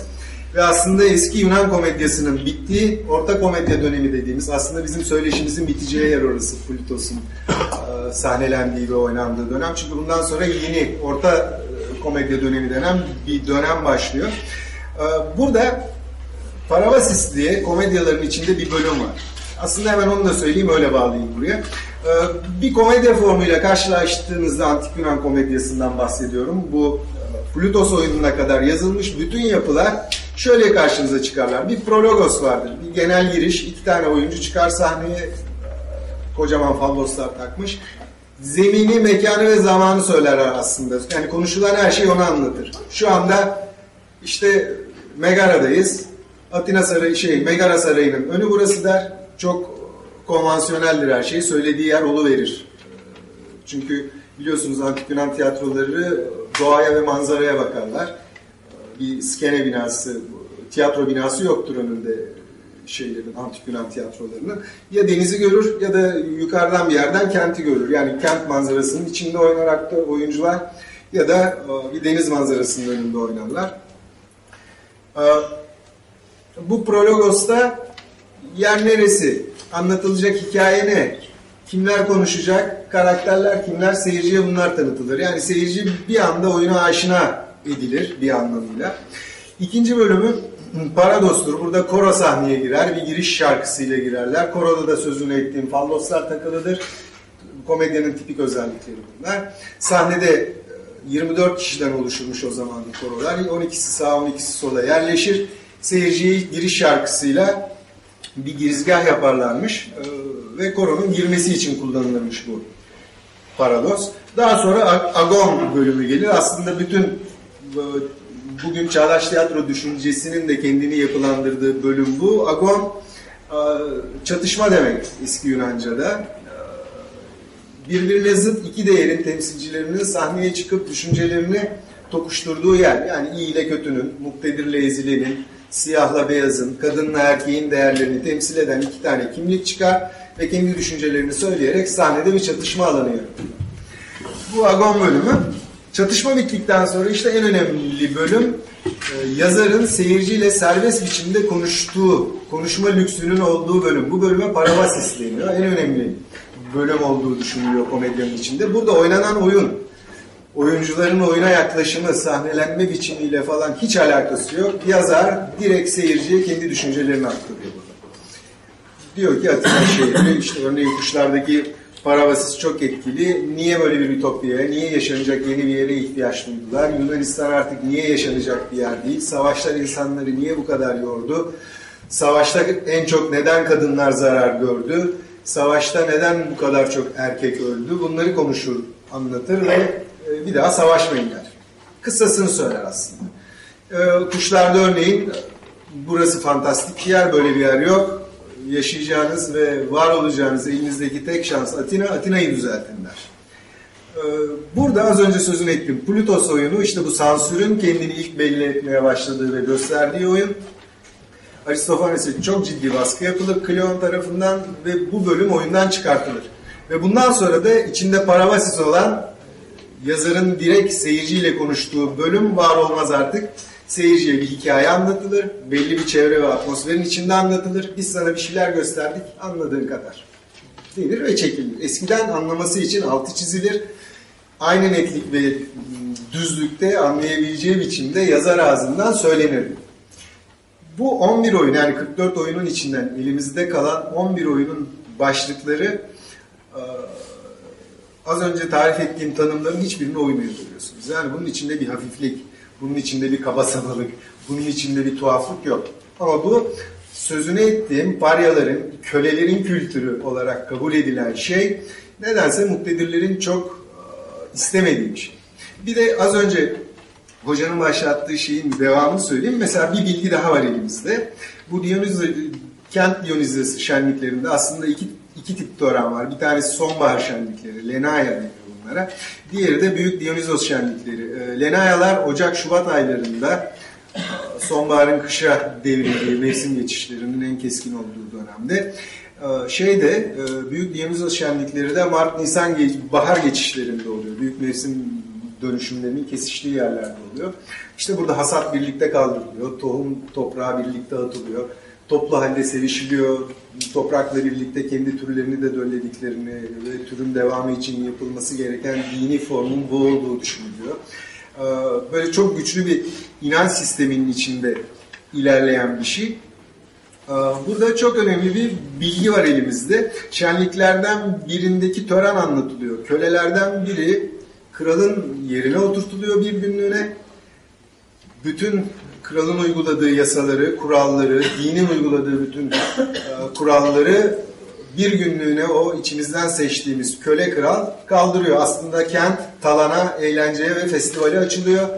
Ve aslında eski Yunan komedyasının bittiği orta komedya dönemi dediğimiz aslında bizim söyleşimizin biteceği yer orası Plutos'un e, sahnelendiği ve oynandığı dönem. Çünkü bundan sonra yeni orta e, komedya dönemi denen bir dönem başlıyor. E, Burada Paravasis diye komedyaların içinde bir bölüm var. Aslında hemen onu da söyleyeyim öyle bağlayayım buraya. Ee, Bir komedya formuyla karşılaştığınızda antik Yunan komedyasından bahsediyorum. Bu e, Plutos oyununa kadar yazılmış bütün yapılar şöyle karşınıza çıkarlar. Bir prologos vardır, bir genel giriş, iki tane oyuncu çıkar sahneye, e, kocaman falloslar takmış. Zemini, mekanı ve zamanı söylerler aslında. Yani konuşulan her şey onu anlatır. Şu anda işte Megara'dayız. Atina Sarayı, şey, Megara Sarayı'nın önü burası der. Çok konvansiyoneldir her şey. Söylediği yer verir. Çünkü biliyorsunuz antik Yunan tiyatroları doğaya ve manzaraya bakarlar. Bir skene binası, tiyatro binası yoktur önünde şeylerin, antik Yunan tiyatrolarının. Ya denizi görür ya da yukarıdan bir yerden kenti görür. Yani kent manzarasının içinde oynarak da oyuncular ya da e, bir deniz manzarasının önünde oynarlar. E, Bu prologos'ta yer neresi, anlatılacak hikaye ne, kimler konuşacak, karakterler kimler, seyirciye bunlar tanıtılır. Yani seyirci bir anda oyuna aşina edilir bir anlamıyla. İkinci bölümü Parados'tur. Burada koro sahneye girer, bir giriş şarkısıyla girerler. Koroda da sözünü ettiğim falloslar takılıdır. Komedyanın tipik özellikleri bunlar. Sahnede e, 24 kişiden oluşurmuş o zaman korolar. 12'si sağa 12'si sola yerleşir. Seyirciye giriş şarkısıyla bir girizgah yaparlarmış. Ee, Ve koronun girmesi için kullanılırmış bu Parados. Daha sonra Ag- Agon bölümü gelir. Aslında bütün e, bugün çağdaş tiyatro düşüncesinin de kendini yapılandırdığı bölüm bu. Agon e, çatışma demek eski Yunanca'da. E, Birbirine zıt iki değerin temsilcilerinin sahneye çıkıp düşüncelerini tokuşturduğu yer. Yani iyi ile kötünün, muktedirle ezilenin, siyahla beyazın, kadınla erkeğin değerlerini temsil eden iki tane kimlik çıkar ve kendi düşüncelerini söyleyerek sahnede bir çatışma alanı yaratır. Bu Agon bölümü. Çatışma bittikten sonra işte en önemli bölüm e, yazarın seyirciyle serbest biçimde konuştuğu, konuşma lüksünün olduğu bölüm. Bu bölüme Paravasis deniyor. En önemli bölüm olduğu düşünülüyor komedyanın içinde. Burada oynanan oyun, oyuncuların oyuna yaklaşımı, sahnelenme biçimiyle falan hiç alakası yok. Yazar direkt seyirciye kendi düşüncelerini aktarıyor burada. Diyor ki Atina şehri, işte örneğin kuşlardaki Paravasis çok etkili. Niye böyle bir ütopyaya, niye yaşanacak yeni bir yere ihtiyaç duydular? Yunanistan artık niye yaşanacak bir yer değil? Savaşlar insanları niye bu kadar yordu? Savaşta en çok neden kadınlar zarar gördü? Savaşta neden bu kadar çok erkek öldü? Bunları konuşur, anlatır ve e, bir daha savaşmayın der. Kıssasını söyler aslında. E, Kuşlarda örneğin burası fantastik bir yer, böyle bir yer yok. Yaşayacağınız ve var olacağınız elinizdeki tek şans Atina, Atina'yı düzeltin der. Ee, Burada az önce sözünü ettim. Plutos oyunu işte bu sansürün kendini ilk belli etmeye başladığı ve gösterdiği oyun. Aristofanes'e çok ciddi baskı yapılır Kleon tarafından ve bu bölüm oyundan çıkartılır. Ve bundan sonra da içinde Paravasis olan yazarın direkt seyirciyle konuştuğu bölüm var olmaz artık. Seyirciye bir hikaye anlatılır, belli bir çevre ve atmosferin içinde anlatılır. Biz sana bir şeyler gösterdik, anladığın kadar. Denir ve çekilir. Eskiden anlaması için altı çizilir. Aynı netlik ve düzlükte anlayabileceği biçimde yazar ağzından söylenirdi. Bu 11 oyun yani 44 oyunun içinden elimizde kalan 11 oyunun başlıkları e, az önce tarif ettiğim tanımların hiçbirine uymuyor görüyorsunuz. Yani bunun içinde bir hafiflik, bunun içinde bir kabasabalık, bunun içinde bir tuhaflık yok. Ama bu sözünü ettiğim paryaların, kölelerin kültürü olarak kabul edilen şey nedense muktedirlerin çok e, istemediği bir şey. Bir de az önce hocanın başlattığı şeyin devamını söyleyeyim. Mesela bir bilgi daha var elimizde. Bu Dionizos, kent Dionizesi şenliklerinde aslında iki, iki tip tören var. Bir tanesi sonbahar şenlikleri, Lenaya bunlara. Diğeri de büyük Dionizos şenlikleri. E, Lenayalar Ocak-Şubat aylarında e, sonbaharın kışa devrildiği mevsim geçişlerinin en keskin olduğu dönemde. E, Şeyde e, büyük Dionizos şenlikleri de Mart-Nisan bahar geçişlerinde oluyor. Büyük mevsim dönüşümlerinin kesiştiği yerlerde oluyor. İşte burada hasat birlikte kaldırılıyor, tohum toprağa birlikte atılıyor, toplu halde sevişiliyor, toprakla birlikte kendi türlerini de döllediklerini ve türün devamı için yapılması gereken dini formun bu olduğu düşünülüyor. Ee, Böyle çok güçlü bir inanç sisteminin içinde ilerleyen bir şey. Ee, Burada çok önemli bir bilgi var elimizde. Şenliklerden birindeki tören anlatılıyor. Kölelerden biri kralın yerine oturtuluyor bir günlüğüne. Bütün kralın uyguladığı yasaları, kuralları, dinin uyguladığı bütün e, kuralları bir günlüğüne o içimizden seçtiğimiz köle kral kaldırıyor. Aslında kent talana, eğlenceye ve festivale açılıyor.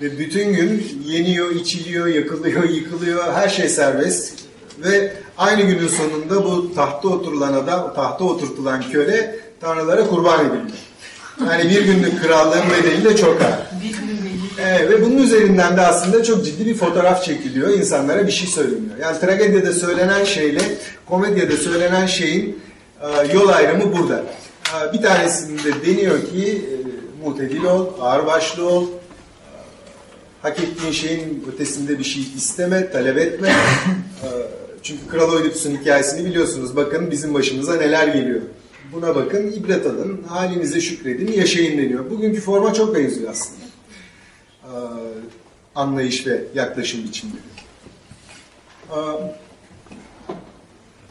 Ve bütün gün yeniyor, içiliyor, yakılıyor, yıkılıyor. Her şey serbest. Ve aynı günün sonunda bu tahta oturulan adam, tahta oturtulan köle tanrılara kurban ediliyor. Yani bir günlük krallığın bedeli de çok ağır. Evet, ve bunun üzerinden de aslında çok ciddi bir fotoğraf çekiliyor. İnsanlara bir şey söyleniyor. Yani tragedide söylenen şeyle komedyada söylenen şeyin e, yol ayrımı burada. E, bir tanesinde deniyor ki e, mutedil ol, ağırbaşlı ol, e, hak ettiğin şeyin ötesinde bir şey isteme, talep etme. E, çünkü Kral Oidipus'un hikayesini biliyorsunuz. Bakın bizim başımıza neler geliyor. Buna bakın, ibret alın, halinize şükredin, yaşayın deniyor. Bugünkü forma çok benziyor aslında. Ee, anlayış ve yaklaşım biçimleri. Ee,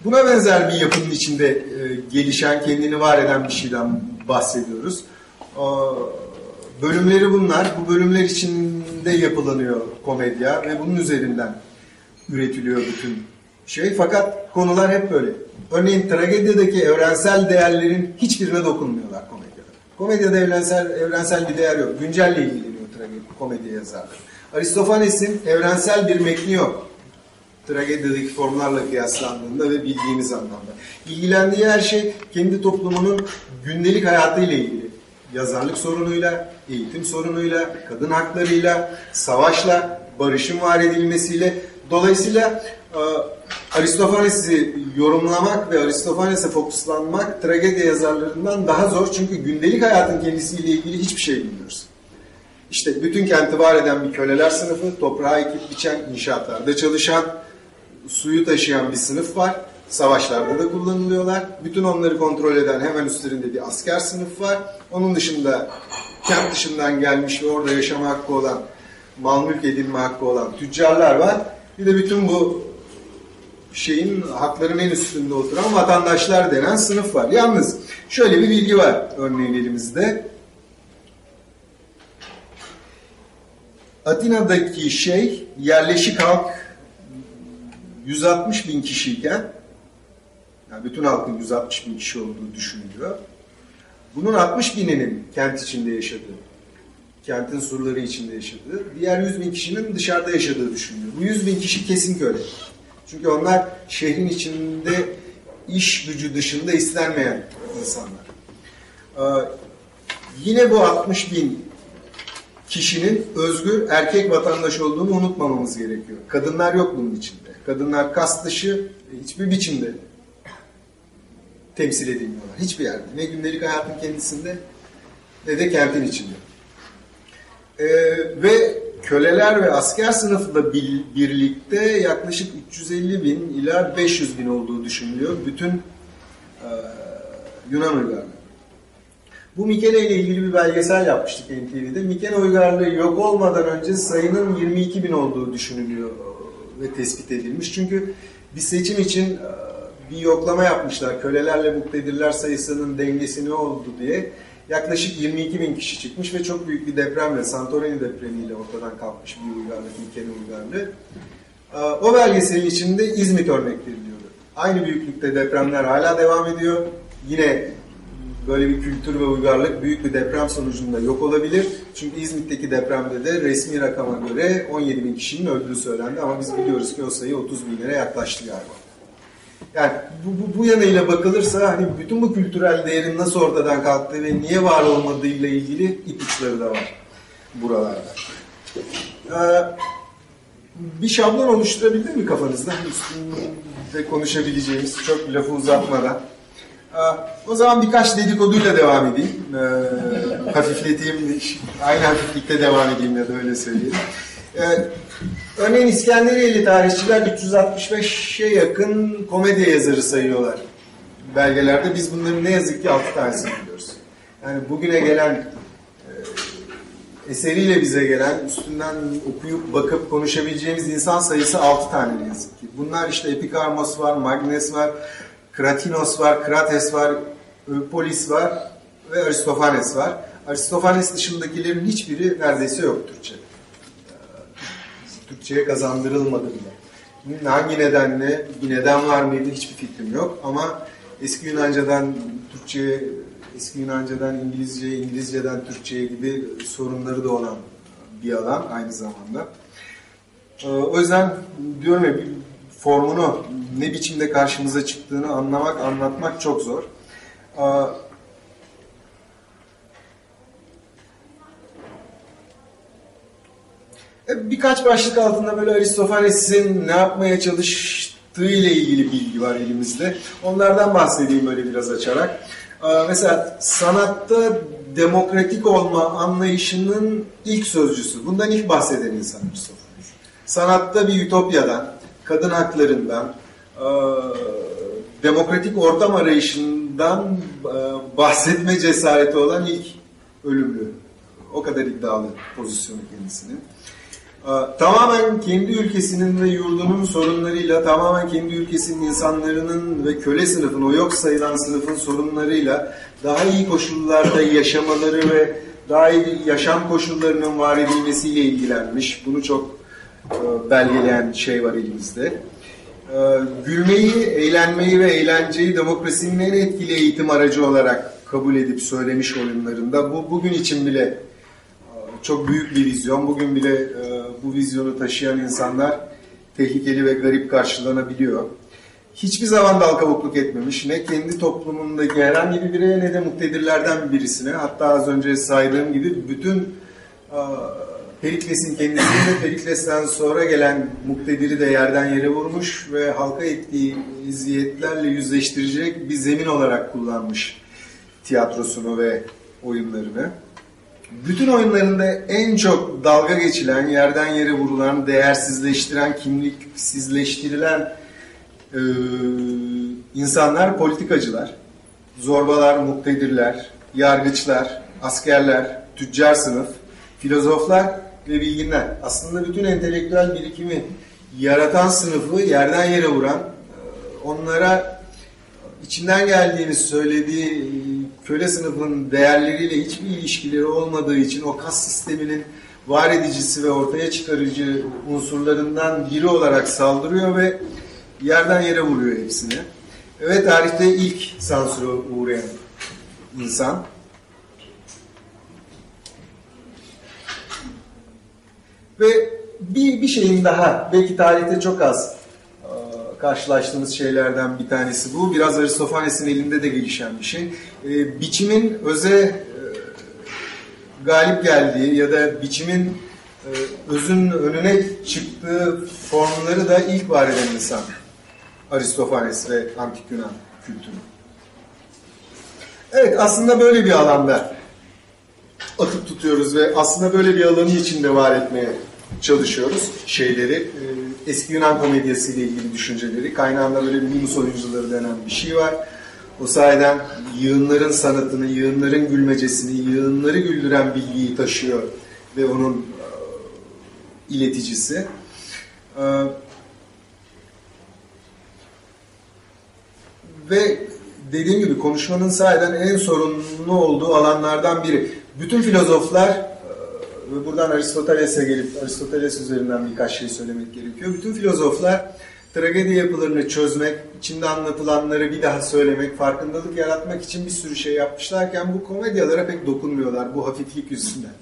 Buna benzer bir yapının içinde e, gelişen, kendini var eden bir şeyden bahsediyoruz. Ee, Bölümleri bunlar. Bu bölümler içinde yapılanıyor komedya ve bunun üzerinden üretiliyor bütün şey. Fakat konular hep böyle. Örneğin tragedideki evrensel değerlerin hiçbirine dokunmuyorlar komedyada. Komedyada evrensel, evrensel bir değer yok. Güncelle ilgileniyor tragedi, komedi yazarları. Aristofanes'in evrensel bir metni yok. Tragedideki formlarla kıyaslandığında ve bildiğimiz anlamda. İlgilendiği her şey kendi toplumunun gündelik hayatıyla ilgili. Yazarlık sorunuyla, eğitim sorunuyla, kadın haklarıyla, savaşla, barışın var edilmesiyle. Dolayısıyla e, Aristofanes'i yorumlamak ve Aristofanes'e fokuslanmak tragedya yazarlarından daha zor. Çünkü gündelik hayatın kendisiyle ilgili hiçbir şey bilmiyoruz. İşte bütün kenti var eden bir köleler sınıfı, toprağa ekip biçen, inşaatlarda çalışan, suyu taşıyan bir sınıf var. Savaşlarda da kullanılıyorlar. Bütün onları kontrol eden hemen üstlerinde bir asker sınıf var. Onun dışında kent dışından gelmiş ve orada yaşama hakkı olan, mal mülk edinme hakkı olan tüccarlar var. Bir de bütün bu şeyin hakların en üstünde oturan vatandaşlar denen sınıf var. Yalnız şöyle bir bilgi var örneğin elimizde. Atina'daki şey yerleşik halk 160 bin kişiyken yani bütün halkın 160 bin kişi olduğu düşünülüyor. Bunun 60 bininin kent içinde yaşadığı, kentin surları içinde yaşadığı, diğer 100 bin kişinin dışarıda yaşadığı düşünülüyor. Bu 100 bin kişi kesin köle. Çünkü onlar şehrin içinde iş gücü dışında istenmeyen insanlar. Ee, yine bu 60 bin kişinin özgür erkek vatandaş olduğunu unutmamamız gerekiyor. Kadınlar yok bunun içinde. Kadınlar kas dışı hiçbir biçimde temsil edilmiyorlar. Hiçbir yerde. Ne gündelik hayatın kendisinde ne de kentin içinde. Ee, ve köleler ve asker sınıfla bir, birlikte yaklaşık 350 bin ila 500 bin olduğu düşünülüyor. Bütün e, Yunan uygarlığı. Bu Mikene ile ilgili bir belgesel yapmıştık NTV'de. Mikene uygarlığı yok olmadan önce sayının 22 bin olduğu düşünülüyor ve tespit edilmiş. Çünkü bir seçim için e, bir yoklama yapmışlar. Kölelerle muktedirler sayısının dengesi ne oldu diye. Yaklaşık 22 bin kişi çıkmış ve çok büyük bir depremle, Santorini depremiyle ortadan kalkmış bir uygarlık, Mikene uygarlığı. E, O belgeselin içinde İzmit örnek veriliyordu. Aynı büyüklükte depremler hala devam ediyor. Yine böyle bir kültür ve uygarlık büyük bir deprem sonucunda yok olabilir. Çünkü İzmit'teki depremde de resmi rakama göre 17 bin kişinin öldüğü söylendi ama biz biliyoruz ki o sayı 30 binlere yaklaştı galiba. Yani bu, bu, bu yanıyla bakılırsa hani bütün bu kültürel değerin nasıl ortadan kalktığı ve niye var olmadığıyla ilgili ipuçları da var buralarda. Ee, bir şablon oluşturabildin mi kafanızda? Üstünde konuşabileceğimiz çok lafı uzatmadan. Ee, O zaman birkaç dedikoduyla devam edeyim. Ee, hafifleteyim, aynı hafiflikte devam edeyim ya da öyle söyleyeyim. Ee, örneğin İskenderiyeli tarihçiler 365'e yakın komedi yazarı sayıyorlar belgelerde. Biz bunların ne yazık ki 6 tanesini biliyoruz. Yani bugüne gelen e, eseriyle bize gelen, üstünden okuyup bakıp konuşabileceğimiz insan sayısı 6 tane ne yazık ki. Bunlar işte Epikarmos var, Magnes var, Kratinos var, Krates var, Eupolis var ve Aristofanes var. Aristofanes dışındakilerin hiçbiri neredeyse yok Türkçe. Ee, Türkçe'ye kazandırılmadı bile. Hangi nedenle, bir neden var mıydı hiçbir fikrim yok ama eski Yunanca'dan Türkçe'ye, eski Yunanca'dan İngilizce'ye, İngilizce'den Türkçe'ye gibi sorunları da olan bir alan aynı zamanda. Ee, O yüzden diyorum ya formunu ne biçimde karşımıza çıktığını anlamak, anlatmak çok zor. E, Birkaç başlık altında böyle Aristofanes'in ne yapmaya çalıştığı ile ilgili bilgi var elimizde. Onlardan bahsedeyim böyle biraz açarak. Mesela sanatta demokratik olma anlayışının ilk sözcüsü. Bundan ilk bahseden insan Aristofanes. Sanatta bir ütopyadan, kadın haklarından, e, demokratik ortam arayışından e, bahsetme cesareti olan ilk ölümlü. O kadar iddialı pozisyonu kendisinin. E, Tamamen kendi ülkesinin ve yurdunun sorunlarıyla, tamamen kendi ülkesinin insanların ve köle sınıfın, o yok sayılan sınıfın sorunlarıyla daha iyi koşullarda yaşamaları ve daha iyi yaşam koşullarının var edilmesiyle ilgilenmiş. Bunu çok e, belgeleyen şey var elimizde. E, Gülmeyi, eğlenmeyi ve eğlenceyi demokrasinin en etkili eğitim aracı olarak kabul edip söylemiş oyunlarında. Bu bugün için bile e, çok büyük bir vizyon. Bugün bile e, bu vizyonu taşıyan insanlar tehlikeli ve garip karşılanabiliyor. Hiçbir zaman dal etmemiş. Ne kendi toplumundaki herhangi bir bireye ne de muktedirlerden birisine. Hatta az önce saydığım gibi bütün e, Perikles'in kendisini de Perikles'ten sonra gelen muktediri de yerden yere vurmuş ve halka ettiği eziyetlerle yüzleştirecek bir zemin olarak kullanmış tiyatrosunu ve oyunlarını. Bütün oyunlarında en çok dalga geçilen, yerden yere vurulan, değersizleştiren, kimliksizleştirilen e, insanlar politikacılar, zorbalar, muktedirler, yargıçlar, askerler, tüccar sınıf, filozoflar ve bilginler. Aslında bütün entelektüel birikimi yaratan sınıfı yerden yere vuran, e, onlara içinden geldiğini söylediği köle sınıfının değerleriyle hiçbir ilişkileri olmadığı için o kas sisteminin var edicisi ve ortaya çıkarıcı unsurlarından biri olarak saldırıyor ve yerden yere vuruyor hepsini. Ve tarihte ilk sansüre uğrayan insan. Ve bir, bir şeyin daha, belki tarihte çok az e, karşılaştığımız şeylerden bir tanesi bu. Biraz Aristofanes'in elinde de gelişen bir şey. E, biçimin öze e, galip geldiği ya da biçimin e, özün önüne çıktığı formları da ilk var eden insan. Aristofanes ve Antik Yunan kültürü. Evet aslında böyle bir alanda atıp tutuyoruz ve aslında böyle bir alanın içinde var etmeye çalışıyoruz şeyleri. Ee, Eski Yunan komedyası ile ilgili düşünceleri. Kaynağında böyle bir minus oyuncuları denen bir şey var. O sayeden yığınların sanatını, yığınların gülmecesini, yığınları güldüren bilgiyi taşıyor ve onun e, ileticisi. E, ve dediğim gibi konuşmanın sahiden en sorunlu olduğu alanlardan biri. Bütün filozoflar e, ve buradan Aristoteles'e gelip Aristoteles üzerinden birkaç şey söylemek gerekiyor. Bütün filozoflar tragedi yapılarını çözmek, içinde anlatılanları bir daha söylemek, farkındalık yaratmak için bir sürü şey yapmışlarken bu komedyalara pek dokunmuyorlar bu hafiflik yüzünden.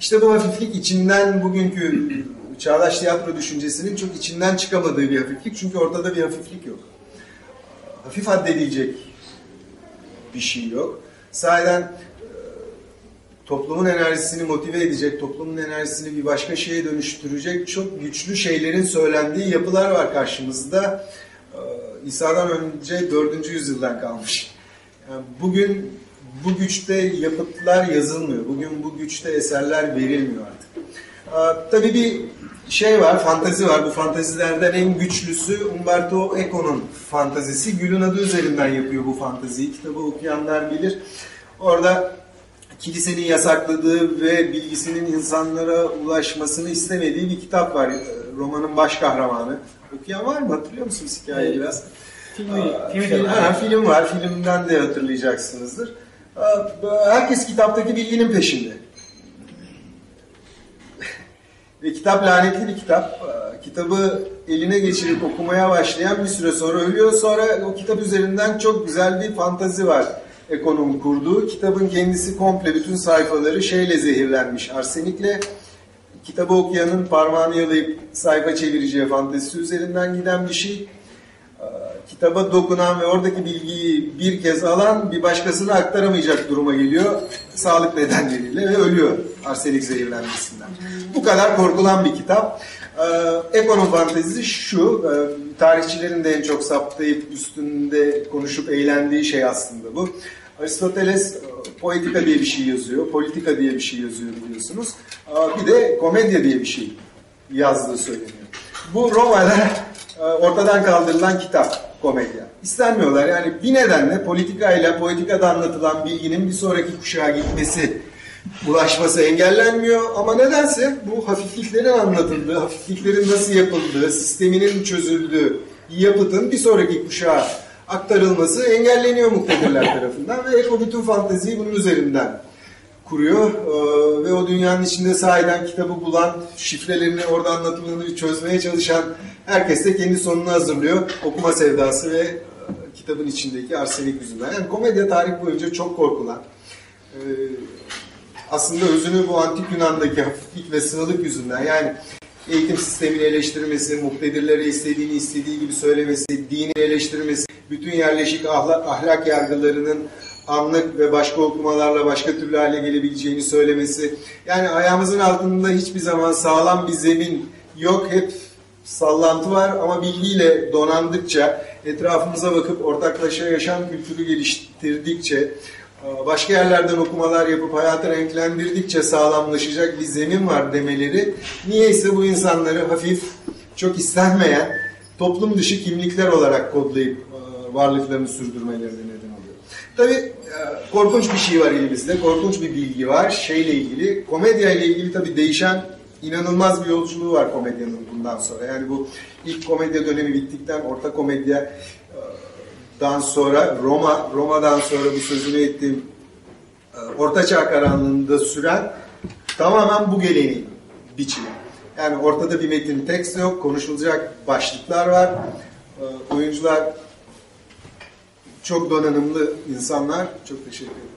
İşte bu hafiflik içinden bugünkü çağdaş tiyatro düşüncesinin çok içinden çıkamadığı bir hafiflik. Çünkü ortada bir hafiflik yok. Hafif addedilecek bir şey yok. Sahiden toplumun enerjisini motive edecek, toplumun enerjisini bir başka şeye dönüştürecek çok güçlü şeylerin söylendiği yapılar var karşımızda. E, İsa'dan önce 4. yüzyıldan kalmış. Bugün bu güçte yapıtlar yazılmıyor. Bugün bu güçte eserler verilmiyor artık. Ee, tabii bir şey var, fantazi var. Bu fantazilerden en güçlüsü Umberto Eco'nun fantazisi. Gül'ün adı üzerinden yapıyor bu fantaziyi. Kitabı okuyanlar bilir. Orada kilisenin yasakladığı ve bilgisinin insanlara ulaşmasını istemediği bir kitap var. Ee, Romanın baş kahramanı. Okuyan var mı? Hatırlıyor musunuz hikayeyi biraz? Filmi, Aa, film, var. ha, film var. Filmden de hatırlayacaksınızdır. Herkes kitaptaki bilginin peşinde. Ve kitap lanetli bir kitap. Kitabı eline geçirip okumaya başlayan bir süre sonra ölüyor. Sonra o kitap üzerinden çok güzel bir fantazi var ekonom kurduğu. Kitabın kendisi komple bütün sayfaları şeyle zehirlenmiş. Arsenikle kitabı okuyanın parmağını yalayıp sayfa çevireceği fantezisi üzerinden giden bir şey. Kitaba dokunan ve oradaki bilgiyi bir kez alan bir başkasına aktaramayacak duruma geliyor. Sağlık nedenleriyle ve ölüyor arsenik zehirlenmesinden. Bu kadar korkulan bir kitap. Ee, Ekonom fantezisi şu, e, tarihçilerin de en çok saptayıp üstünde konuşup eğlendiği şey aslında bu. Aristoteles e, poetika diye bir şey yazıyor, politika diye bir şey yazıyor biliyorsunuz. Aa, Bir de komedya diye bir şey yazdığı söyleniyor. Bu Roma'da e, ortadan kaldırılan kitap komedya. İstenmiyorlar yani bir nedenle politikayla politikada anlatılan bilginin bir sonraki kuşağa gitmesi ulaşması engellenmiyor ama nedense bu hafifliklerin anlatıldığı, hafifliklerin nasıl yapıldığı, sisteminin çözüldüğü yapıtın bir sonraki kuşağa aktarılması engelleniyor muktedirler tarafından ve Eko bütün fanteziyi bunun üzerinden kuruyor Ee, ve o dünyanın içinde sahiden kitabı bulan, şifrelerini orada anlatılanı çözmeye çalışan herkes de kendi sonunu hazırlıyor. Okuma sevdası ve e, kitabın içindeki arsenik yüzünden. Yani komedya tarih boyunca çok korkulan, e, aslında özünü bu antik Yunan'daki hafiflik ve sığlık yüzünden yani eğitim sistemini eleştirmesi, muktedirlere istediğini istediği gibi söylemesi, dini eleştirmesi, bütün yerleşik ahlak, yargılarının anlık ve başka okumalarla başka türlü hale gelebileceğini söylemesi. Yani ayağımızın altında hiçbir zaman sağlam bir zemin yok. Hep sallantı var ama bilgiyle donandıkça, etrafımıza bakıp ortaklaşa yaşam kültürü geliştirdikçe, başka yerlerden okumalar yapıp hayatı renklendirdikçe sağlamlaşacak bir zemin var demeleri niyeyse bu insanları hafif, çok istenmeyen toplum dışı kimlikler olarak kodlayıp e, varlıklarını sürdürmelerine neden oluyor. Tabii e, korkunç bir şey var elimizde, korkunç bir bilgi var şeyle ilgili. Komedya ile ilgili tabii değişen inanılmaz bir yolculuğu var komedyanın bundan sonra. Yani bu ilk komedya dönemi bittikten orta komedya dan sonra Roma, Roma'dan sonra bu sözünü ettiğim e, Ortaçağ karanlığında süren tamamen bu geleneğin biçimi. Yani ortada bir metin tekst yok, konuşulacak başlıklar var. E, oyuncular çok donanımlı insanlar. Çok teşekkür ederim.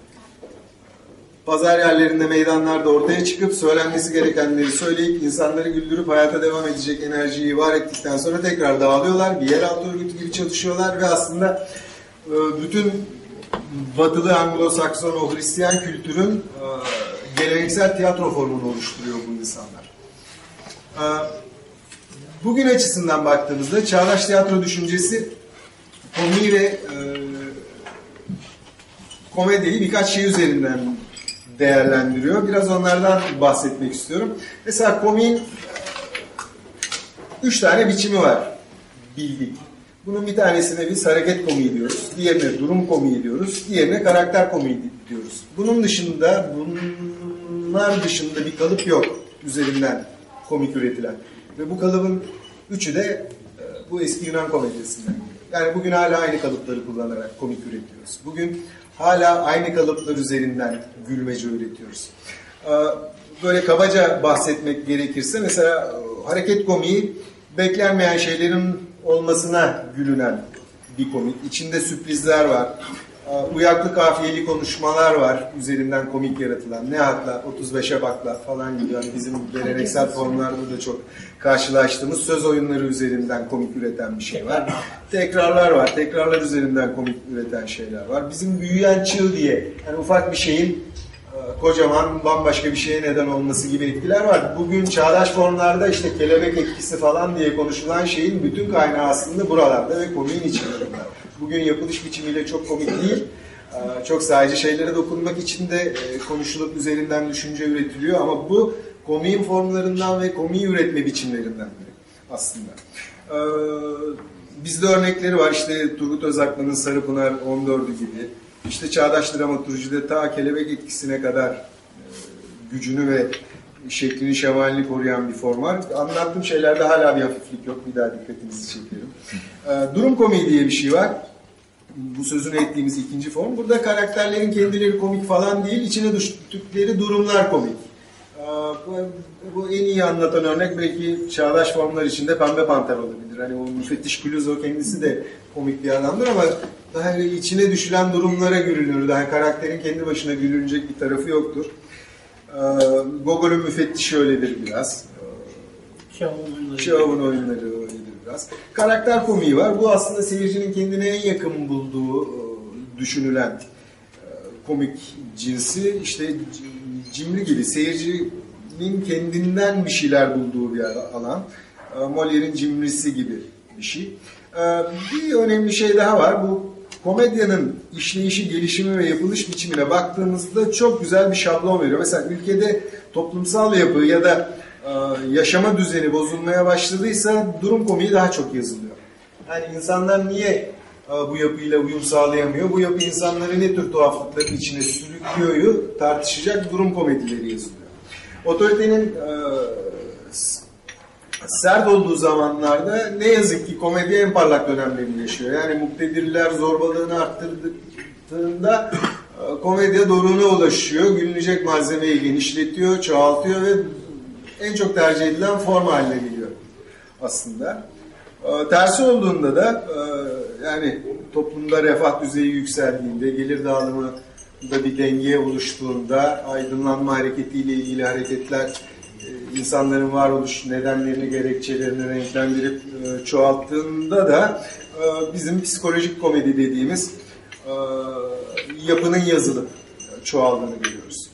Pazar yerlerinde, meydanlarda ortaya çıkıp söylenmesi gerekenleri söyleyip insanları güldürüp hayata devam edecek enerjiyi var ettikten sonra tekrar dağılıyorlar. Bir yeraltı örgütü gibi çalışıyorlar ve aslında e, bütün batılı Anglo-Sakson o Hristiyan kültürün e, geleneksel tiyatro formunu oluşturuyor bu insanlar. E, bugün açısından baktığımızda çağdaş tiyatro düşüncesi komiği ve komediyi birkaç şey üzerinden değerlendiriyor. Biraz onlardan bahsetmek istiyorum. Mesela komiğin üç tane biçimi var bildik. Bunun bir tanesine biz hareket komiği diyoruz, diğerine durum komiği diyoruz, diğerine karakter komiği diyoruz. Bunun dışında, bunlar dışında bir kalıp yok üzerinden komik üretilen. Ve bu kalıbın üçü de e, bu eski Yunan komedyasından. Yani bugün hala aynı kalıpları kullanarak komik üretiyoruz. Bugün hala aynı kalıplar üzerinden gülmece üretiyoruz. Ee, böyle kabaca bahsetmek gerekirse mesela e, hareket komiği beklenmeyen şeylerin olmasına gülünen bir komik. İçinde sürprizler var. Ee, uyaklı kafiyeli konuşmalar var üzerinden komik yaratılan. Ne hakla, 35'e bakla falan gibi. Yani bizim geleneksel formlarda da çok karşılaştığımız söz oyunları üzerinden komik üreten bir şey var. Tekrarlar var. Tekrarlar üzerinden komik üreten şeyler var. Bizim büyüyen çığ diye yani ufak bir şeyin e, kocaman bambaşka bir şeye neden olması gibi etkiler var. Bugün çağdaş formlarda işte kelebek etkisi falan diye konuşulan şeyin bütün kaynağı aslında buralarda ve komiğin içinde. Bugün yapılış biçimiyle çok komik değil. E, çok sadece şeylere dokunmak için de e, konuşulup üzerinden düşünce üretiliyor ama bu komiğin formlarından ve komiği üretme biçimlerinden biri aslında. Bizde örnekleri var işte Turgut Özaklı'nın Sarıpınar 14'ü gibi. İşte çağdaş dramaturjide ta kelebek etkisine kadar e, gücünü ve şeklini şemalini koruyan bir form var. Anlattığım şeylerde hala bir hafiflik yok. Bir daha dikkatinizi çekerim. E, durum komiği diye bir şey var. Bu sözünü ettiğimiz ikinci form. Burada karakterlerin kendileri komik falan değil, içine düştükleri durumlar komik. E, bu, en iyi anlatan örnek belki çağdaş formlar içinde Pembe Panter olabilir. Hani o müfettiş Cluzo kendisi de komik bir adamdır ama daha içine düşülen durumlara gülünür. Daha karakterin kendi başına gülünecek bir tarafı yoktur. Ee, Gogol'ün müfettişi öyledir biraz. Çağımın oyunları öyledir biraz. Karakter komiği var. Bu aslında seyircinin kendine en yakın bulduğu e, düşünülen e, komik cinsi. işte cimri gibi seyircinin kendinden bir şeyler bulduğu bir alan. E, Molière'in cimrisi gibi bir şey. Bir önemli şey daha var. Bu komedyanın işleyişi, gelişimi ve yapılış biçimine baktığımızda çok güzel bir şablon veriyor. Mesela ülkede toplumsal yapı ya da e, yaşama düzeni bozulmaya başladıysa durum komiği daha çok yazılıyor. Yani insanlar niye e, bu yapıyla uyum sağlayamıyor? Bu yapı insanları ne tür tuhaflıkların içine sürüklüyor tartışacak durum komedileri yazılıyor. Otoritenin e, sert olduğu zamanlarda ne yazık ki komedi en parlak dönemlerini yaşıyor. Yani muktedirler zorbalığını arttırdığında e, komedya doruğuna ulaşıyor. Gülünecek malzemeyi genişletiyor, çoğaltıyor ve en çok tercih edilen form haline geliyor aslında. E, tersi olduğunda da e, yani toplumda refah düzeyi yükseldiğinde, gelir dağılımı da bir denge oluştuğunda, aydınlanma hareketiyle ilgili hareketler insanların varoluş nedenlerini, gerekçelerini renklendirip e, çoğalttığında da e, bizim psikolojik komedi dediğimiz e, yapının yazılıp çoğaldığını görüyoruz.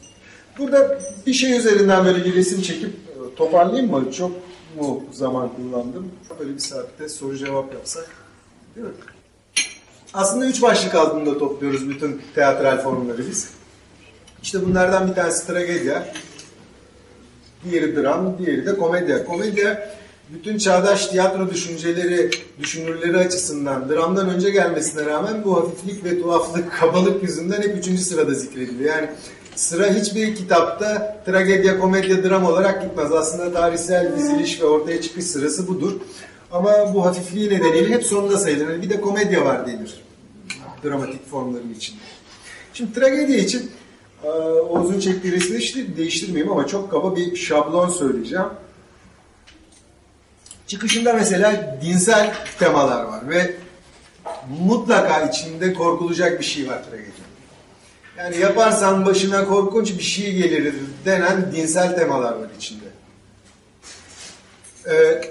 Burada bir şey üzerinden böyle bir resim çekip e, toparlayayım mı? Çok mu zaman kullandım? Böyle bir saatte soru cevap yapsak. Değil mi? Aslında üç başlık altında topluyoruz bütün teatral formları biz. İşte bunlardan bir tanesi tragedya, diğeri dram, diğeri de komedya. Komedya bütün çağdaş tiyatro düşünceleri, düşünürleri açısından dramdan önce gelmesine rağmen bu hafiflik ve tuhaflık, kabalık yüzünden hep üçüncü sırada zikrediliyor. Yani sıra hiçbir kitapta tragedya, komedya, dram olarak gitmez. Aslında tarihsel diziliş ve ortaya çıkış sırası budur. Ama bu hafifliği nedeniyle hep sonunda sayılır. Yani bir de komedya var denir dramatik formların içinde. Şimdi tragedya için Oğuz'un çektiği resmi işte değiştirmeyeyim ama çok kaba bir şablon söyleyeceğim. Çıkışında mesela dinsel temalar var ve mutlaka içinde korkulacak bir şey var tragedinin. Yani yaparsan başına korkunç bir şey gelir denen dinsel temalar var içinde. Ee,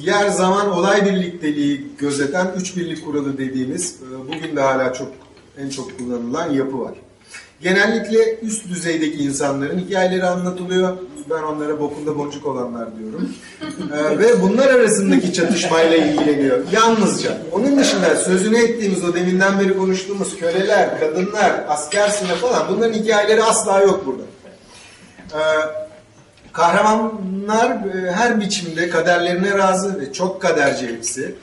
yer zaman olay birlikteliği gözeten üç birlik kuralı dediğimiz e, bugün de hala çok en çok kullanılan yapı var. Genellikle üst düzeydeki insanların hikayeleri anlatılıyor. Ben onlara bokunda boncuk olanlar diyorum. Ee, ve bunlar arasındaki çatışmayla ilgileniyor. Yalnızca. Onun dışında sözünü ettiğimiz o deminden beri konuştuğumuz köleler, kadınlar, asker sınıfı falan bunların hikayeleri asla yok burada. Ee, kahramanlar e, her biçimde kaderlerine razı ve çok kaderci hepsi.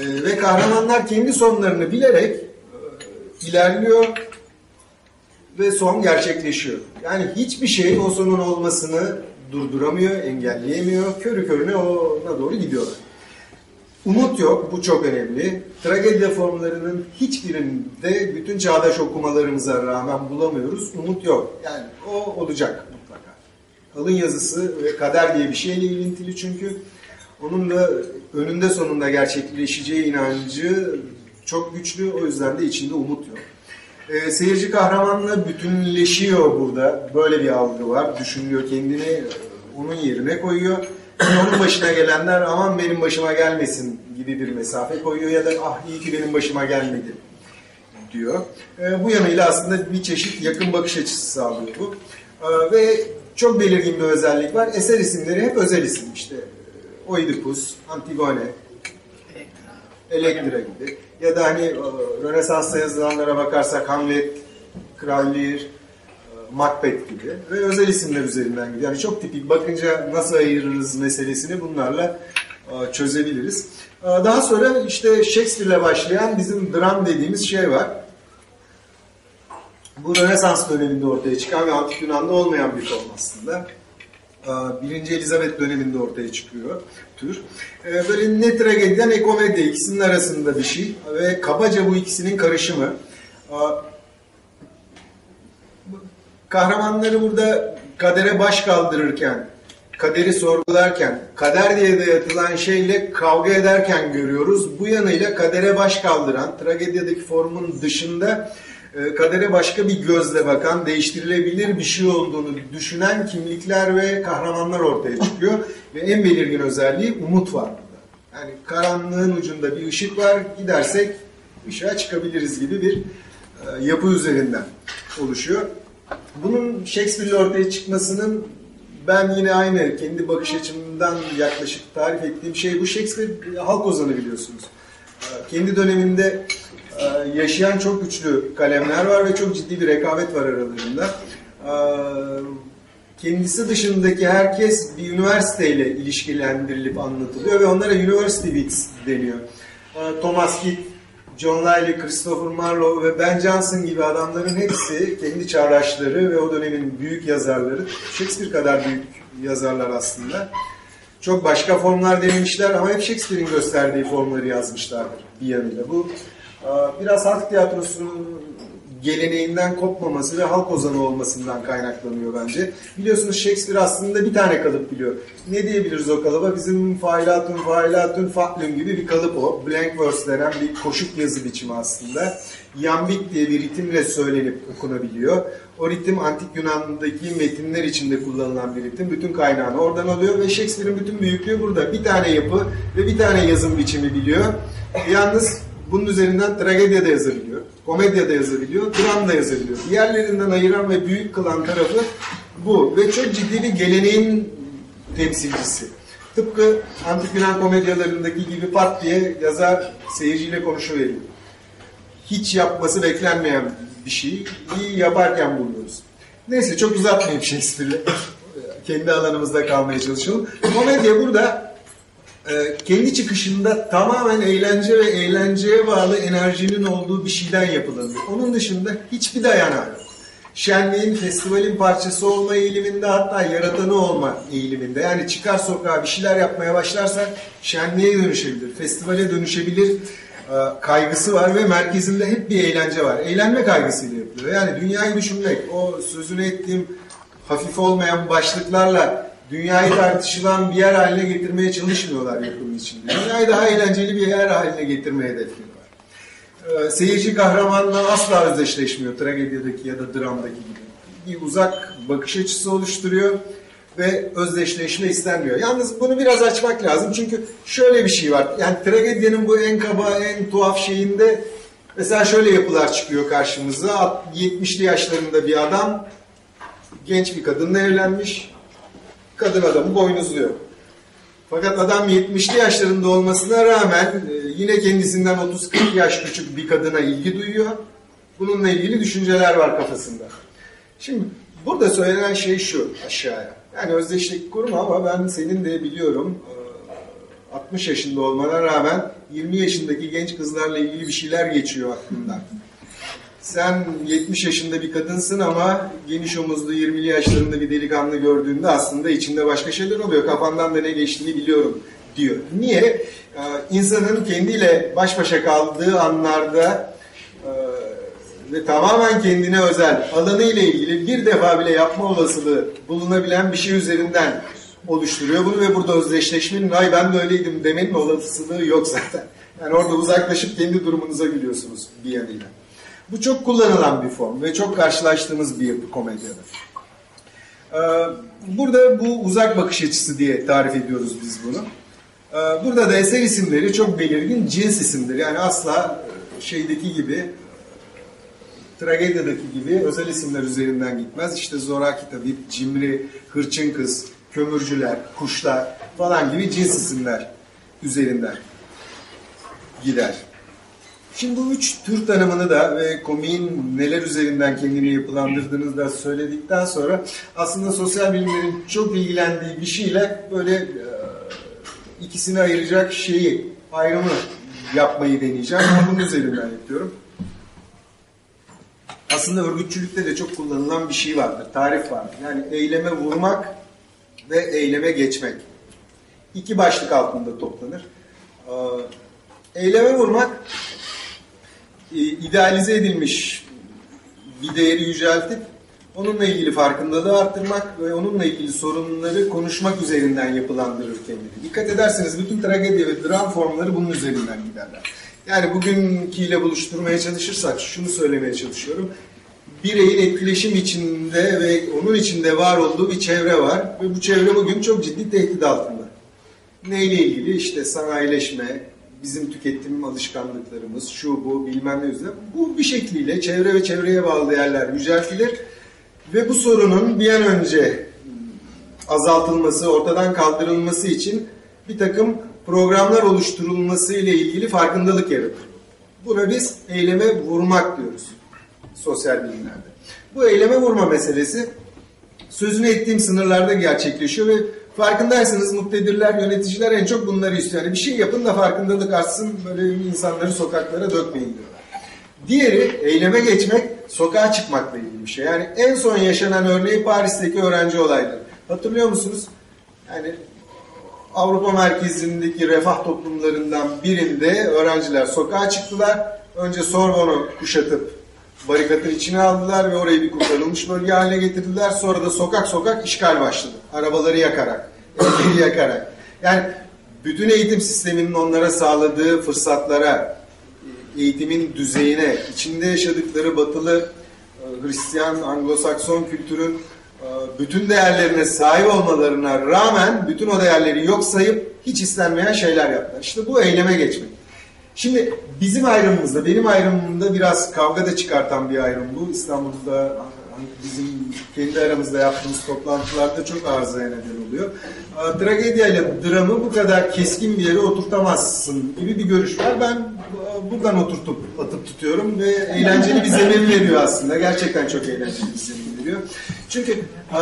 Ee, ve kahramanlar kendi sonlarını bilerek e, ilerliyor ve son gerçekleşiyor. Yani hiçbir şey o sonun olmasını durduramıyor, engelleyemiyor. Körü körüne ona doğru gidiyorlar. Umut yok, bu çok önemli. Tragedya formlarının hiçbirinde bütün çağdaş okumalarımıza rağmen bulamıyoruz. Umut yok. Yani o olacak mutlaka. Alın yazısı ve kader diye bir şeyle ilintili çünkü. Onun da önünde sonunda gerçekleşeceği inancı çok güçlü. O yüzden de içinde umut yok. E, seyirci kahramanla bütünleşiyor burada. Böyle bir algı var. Düşünüyor kendini e, onun yerine koyuyor. onun başına gelenler aman benim başıma gelmesin gibi bir mesafe koyuyor ya da ah iyi ki benim başıma gelmedi diyor. E, bu yanıyla aslında bir çeşit yakın bakış açısı sağlıyor bu. E, ve çok belirgin bir özellik var. Eser isimleri hep özel isim işte. Oidipus, Antigone, Elektra gibi. Ya da hani e, Rönesans'ta yazılanlara bakarsak Hamlet, Kral Lear, e, Macbeth gibi ve özel isimler üzerinden gidiyor. Yani çok tipik bakınca nasıl ayırırız meselesini bunlarla e, çözebiliriz. Daha sonra işte Shakespeare'le başlayan bizim dram dediğimiz şey var. Bu Rönesans döneminde ortaya çıkan ve Antik Yunan'da olmayan bir form aslında. Birinci Elizabeth döneminde ortaya çıkıyor tür. Böyle ne tragedya ne ikisinin arasında bir şey ve kabaca bu ikisinin karışımı. Kahramanları burada kadere baş kaldırırken, kaderi sorgularken, kader diye dayatılan şeyle kavga ederken görüyoruz. Bu yanıyla kadere baş kaldıran, tragedyadaki formun dışında e, kadere başka bir gözle bakan, değiştirilebilir bir şey olduğunu düşünen kimlikler ve kahramanlar ortaya çıkıyor. ve en belirgin özelliği umut var burada. Yani karanlığın ucunda bir ışık var, gidersek ışığa çıkabiliriz gibi bir e, yapı üzerinden oluşuyor. Bunun Shakespeare'le ortaya çıkmasının ben yine aynı kendi bakış açımdan yaklaşık tarif ettiğim şey bu Shakespeare halk ozanı biliyorsunuz. E, kendi döneminde ee, yaşayan çok güçlü kalemler var ve çok ciddi bir rekabet var aralarında. Ee, kendisi dışındaki herkes bir üniversiteyle ilişkilendirilip anlatılıyor ve onlara University Wits deniyor. Ee, Thomas Kidd, John Lyly, Christopher Marlowe ve Ben Jonson gibi adamların hepsi kendi çağdaşları ve o dönemin büyük yazarları. Shakespeare kadar büyük yazarlar aslında. Çok başka formlar denemişler ama hep Shakespeare'in gösterdiği formları yazmışlardır bir yanıyla. Bu biraz halk tiyatrosu geleneğinden kopmaması ve halk ozanı olmasından kaynaklanıyor bence. Biliyorsunuz Shakespeare aslında bir tane kalıp biliyor. Ne diyebiliriz o kalıba? Bizim failatun failatun fatlun gibi bir kalıp o. Blank verse denen bir koşuk yazı biçimi aslında. Yambik diye bir ritimle söylenip okunabiliyor. O ritim antik Yunan'daki metinler içinde kullanılan bir ritim. Bütün kaynağını oradan alıyor ve Shakespeare'in bütün büyüklüğü burada. Bir tane yapı ve bir tane yazım biçimi biliyor. Yalnız bunun üzerinden tragedya da yazabiliyor, komedya da yazabiliyor, dram da yazabiliyor. Diğerlerinden ayıran ve büyük kılan tarafı bu. Ve çok ciddi bir geleneğin temsilcisi. Tıpkı antik Yunan komedyalarındaki gibi pat diye yazar seyirciyle konuşuveriyor. Hiç yapması beklenmeyen bir şeyi iyi yaparken buluyoruz. Neyse çok uzatmayayım Shakespeare'le. Kendi alanımızda kalmaya çalışalım. Komedya burada kendi çıkışında tamamen eğlence ve eğlenceye bağlı enerjinin olduğu bir şeyden yapılanıyor. Onun dışında hiçbir dayanağı yok. Şenliğin, festivalin parçası olma eğiliminde hatta yaratanı olma eğiliminde. Yani çıkar sokağa bir şeyler yapmaya başlarsan şenliğe dönüşebilir, festivale dönüşebilir e, kaygısı var ve merkezinde hep bir eğlence var. Eğlenme kaygısıyla yapılıyor. Yani dünyayı düşünmek, o sözünü ettiğim hafif olmayan başlıklarla dünyayı tartışılan bir yer haline getirmeye çalışmıyorlar yapım içinde. Dünyayı daha eğlenceli bir yer haline getirmeye hedefliyorlar. Ee, seyirci kahramanla asla özdeşleşmiyor tragedyadaki ya da dramdaki gibi. Bir uzak bakış açısı oluşturuyor ve özdeşleşme istenmiyor. Yalnız bunu biraz açmak lazım çünkü şöyle bir şey var. Yani tragedyanın bu en kaba, en tuhaf şeyinde mesela şöyle yapılar çıkıyor karşımıza. 70'li yaşlarında bir adam genç bir kadınla evlenmiş. Kadın adamı boynuzluyor. Fakat adam 70'li yaşlarında olmasına rağmen e, yine kendisinden 30-40 yaş küçük bir kadına ilgi duyuyor. Bununla ilgili düşünceler var kafasında. Şimdi burada söylenen şey şu aşağıya. Yani özdeşlik kurma ama ben senin de biliyorum e, 60 yaşında olmana rağmen 20 yaşındaki genç kızlarla ilgili bir şeyler geçiyor aklından. Sen 70 yaşında bir kadınsın ama geniş omuzlu 20'li yaşlarında bir delikanlı gördüğünde aslında içinde başka şeyler oluyor. Kafandan da ne geçtiğini biliyorum diyor. Niye? Ee, insanın kendiyle baş başa kaldığı anlarda e, ve tamamen kendine özel alanı ile ilgili bir defa bile yapma olasılığı bulunabilen bir şey üzerinden oluşturuyor bunu ve burada özdeşleşmenin ay ben de öyleydim demenin olasılığı yok zaten. Yani orada uzaklaşıp kendi durumunuza gülüyorsunuz bir yanıyla. Bu çok kullanılan bir form ve çok karşılaştığımız bir yapı komedyada. Ee, Burada bu uzak bakış açısı diye tarif ediyoruz biz bunu. Ee, Burada da eser isimleri çok belirgin cins isimdir. Yani asla e, şeydeki gibi, tragedyadaki gibi özel isimler üzerinden gitmez. İşte zoraki tabip, cimri, hırçın kız, kömürcüler, kuşlar falan gibi cins isimler üzerinden gider. Şimdi bu üç tür tanımını da ve komiğin neler üzerinden kendini yapılandırdığını da söyledikten sonra aslında sosyal bilimlerin çok ilgilendiği bir şeyle böyle e, ikisini ayıracak şeyi, ayrımı yapmayı deneyeceğim. Ben bunun üzerinden yapıyorum. Aslında örgütçülükte de çok kullanılan bir şey vardır, tarif vardır. Yani eyleme vurmak ve eyleme geçmek. İki başlık altında toplanır. Eyleme vurmak e, idealize edilmiş bir değeri yüceltip onunla ilgili farkındalığı arttırmak ve onunla ilgili sorunları konuşmak üzerinden yapılandırır kendini. Dikkat ederseniz bütün tragedya ve dram formları bunun üzerinden giderler. Yani bugünküyle buluşturmaya çalışırsak şunu söylemeye çalışıyorum. Bireyin etkileşim içinde ve onun içinde var olduğu bir çevre var ve bu çevre bugün çok ciddi tehdit altında. Neyle ilgili? İşte sanayileşme, bizim tüketim alışkanlıklarımız, şu bu bilmem ne yüzünden. Bu bir şekliyle çevre ve çevreye bağlı yerler yüceltilir ve bu sorunun bir an önce azaltılması, ortadan kaldırılması için bir takım programlar oluşturulması ile ilgili farkındalık yaratır. Buna biz eyleme vurmak diyoruz sosyal bilimlerde. Bu eyleme vurma meselesi sözünü ettiğim sınırlarda gerçekleşiyor ve farkındaysanız muktedirler, yöneticiler en çok bunları istiyor. Yani bir şey yapın da farkındalık artsın, böyle insanları sokaklara dökmeyin diyorlar. Diğeri eyleme geçmek, sokağa çıkmakla ilgili bir şey. Yani en son yaşanan örneği Paris'teki öğrenci olayları. Hatırlıyor musunuz? Yani Avrupa merkezindeki refah toplumlarından birinde öğrenciler sokağa çıktılar. Önce Sorbon'u kuşatıp barikatın içine aldılar ve orayı bir kurtarılmış bölge haline getirdiler. Sonra da sokak sokak işgal başladı. Arabaları yakarak, evleri yakarak. Yani bütün eğitim sisteminin onlara sağladığı fırsatlara, eğitimin düzeyine, içinde yaşadıkları batılı e, Hristiyan, Anglo-Sakson kültürün e, bütün değerlerine sahip olmalarına rağmen bütün o değerleri yok sayıp hiç istenmeyen şeyler yaptılar. İşte bu eyleme geçmek. Şimdi bizim ayrımımızda, benim ayrımımda biraz kavga da çıkartan bir ayrım bu. İstanbul'da bizim kendi aramızda yaptığımız toplantılarda çok arızaya neden oluyor. Ee, Tragedya ile dramı bu kadar keskin bir yere oturtamazsın gibi bir görüş var. Ben e, buradan oturtup atıp tutuyorum ve eğlenceli bir zemin veriyor aslında. Gerçekten çok eğlenceli bir zemin veriyor. Çünkü e,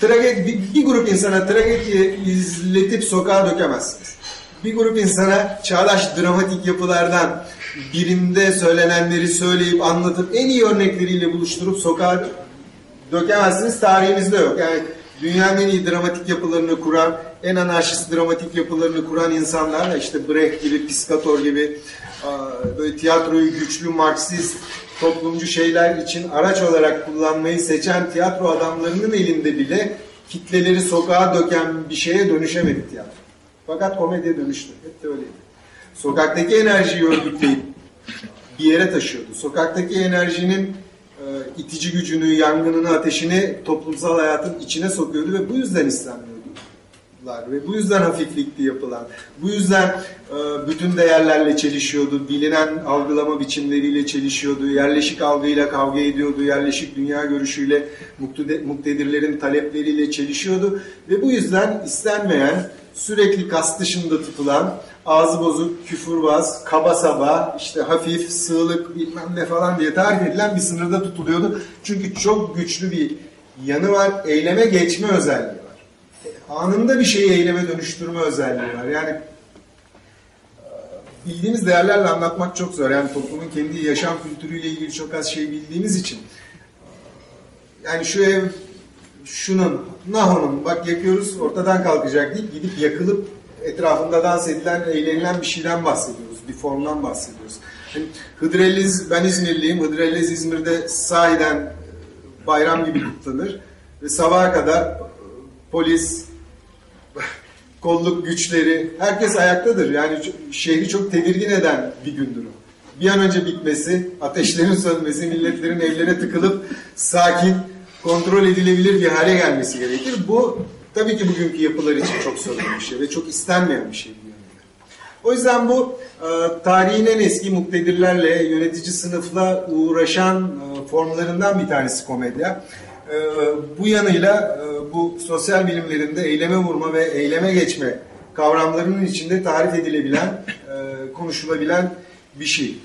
tragedi, bir, grup insana tragediyi izletip sokağa dökemezsiniz bir grup insana çağdaş dramatik yapılardan birinde söylenenleri söyleyip anlatıp en iyi örnekleriyle buluşturup sokağa dökemezsiniz. Tarihimizde yok. Yani dünyanın en iyi dramatik yapılarını kuran, en anarşist dramatik yapılarını kuran insanlarla işte Brecht gibi, Piscator gibi böyle tiyatroyu güçlü, Marksist, toplumcu şeyler için araç olarak kullanmayı seçen tiyatro adamlarının elinde bile kitleleri sokağa döken bir şeye dönüşemedi tiyatro. Fakat komediye dönüştü. Hep de öyleydi. Sokaktaki enerjiyi örgütleyip bir yere taşıyordu. Sokaktaki enerjinin e, itici gücünü, yangınını, ateşini toplumsal hayatın içine sokuyordu ve bu yüzden istenmiyordular. Ve bu yüzden hafiflikti yapılan. Bu yüzden e, bütün değerlerle çelişiyordu. Bilinen algılama biçimleriyle çelişiyordu. Yerleşik algıyla kavga ediyordu. Yerleşik dünya görüşüyle muktedirlerin talepleriyle çelişiyordu. Ve bu yüzden istenmeyen, sürekli kas dışında tutulan, ağzı bozuk, küfürbaz, kaba saba, işte hafif, sığlık bilmem ne falan diye tarif edilen bir sınırda tutuluyordu. Çünkü çok güçlü bir yanı var, eyleme geçme özelliği var. Anında bir şeyi eyleme dönüştürme özelliği var. Yani e, bildiğimiz değerlerle anlatmak çok zor. Yani toplumun kendi yaşam kültürüyle ilgili çok az şey bildiğimiz için. Yani şu ev şunun, Naho'nun bak yakıyoruz ortadan kalkacak deyip gidip yakılıp etrafında dans edilen, eğlenilen bir şeyden bahsediyoruz. Bir formdan bahsediyoruz. Yani Hıdrellez, ben İzmirliyim. Hıdrellez İzmir'de sahiden e, bayram gibi kutlanır. Ve sabaha kadar e, polis, kolluk güçleri, herkes ayaktadır. Yani şehri çok tedirgin eden bir gündür o. Bir an önce bitmesi, ateşlerin sönmesi, milletlerin evlerine tıkılıp sakin, kontrol edilebilir bir hale gelmesi gerekir. Bu tabii ki bugünkü yapılar için çok sorun bir şey ve çok istenmeyen bir şey. O yüzden bu e, tarihin en eski muktedirlerle, yönetici sınıfla uğraşan e, formlarından bir tanesi komedya. E, bu yanıyla bu sosyal bilimlerinde eyleme vurma ve eyleme geçme kavramlarının içinde tarif edilebilen, konuşulabilen bir şey.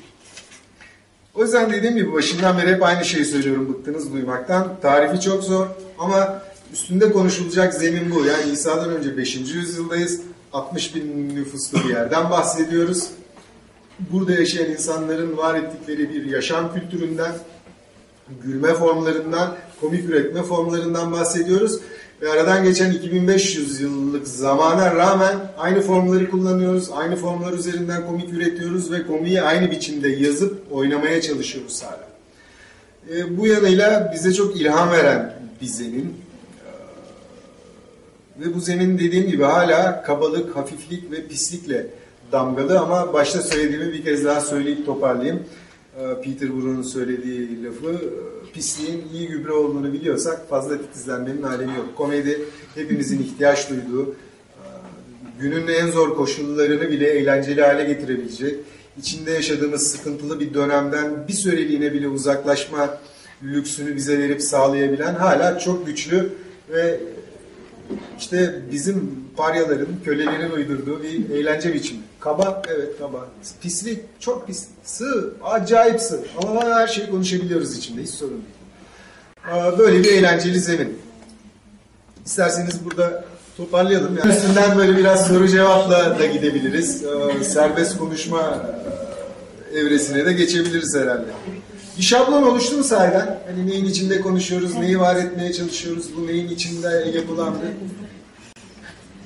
O yüzden dediğim gibi başından beri hep aynı şeyi söylüyorum bıktınız duymaktan. Tarifi çok zor ama üstünde konuşulacak zemin bu. Yani İsa'dan önce 5. yüzyıldayız. 60 bin nüfuslu bir yerden bahsediyoruz. Burada yaşayan insanların var ettikleri bir yaşam kültüründen, gülme formlarından, komik üretme formlarından bahsediyoruz. Ve aradan geçen 2500 yıllık zamana rağmen aynı formları kullanıyoruz, aynı formlar üzerinden komik üretiyoruz ve komiği aynı biçimde yazıp oynamaya çalışıyoruz hala. E, bu yanıyla bize çok ilham veren bir zemin. Ee, Ve bu zemin dediğim gibi hala kabalık, hafiflik ve pislikle damgalı ama başta söylediğimi bir kez daha söyleyip toparlayayım. Ee, Peter Brook'un söylediği lafı e, pisliğin iyi gübre olduğunu biliyorsak fazla titizlenmenin alemi yok. Komedi hepimizin ihtiyaç duyduğu, e, günün en zor koşullarını bile eğlenceli hale getirebilecek, içinde yaşadığımız sıkıntılı bir dönemden bir süreliğine bile uzaklaşma lüksünü bize verip sağlayabilen hala çok güçlü ve işte bizim paryaların, kölelerin uydurduğu bir eğlence biçimi. Kaba, evet kaba. Pislik, çok pis. Sığ, acayip sığ. Ama her şeyi konuşabiliyoruz içinde, hiç sorun değil. Böyle bir eğlenceli zemin. İsterseniz burada toparlayalım. Yani üstünden böyle biraz soru cevapla da gidebiliriz. Serbest konuşma evresine de geçebiliriz herhalde. Bir şablon oluştu mu sahiden? Hani neyin içinde konuşuyoruz, neyi var etmeye çalışıyoruz, bu neyin içinde yapılan bir...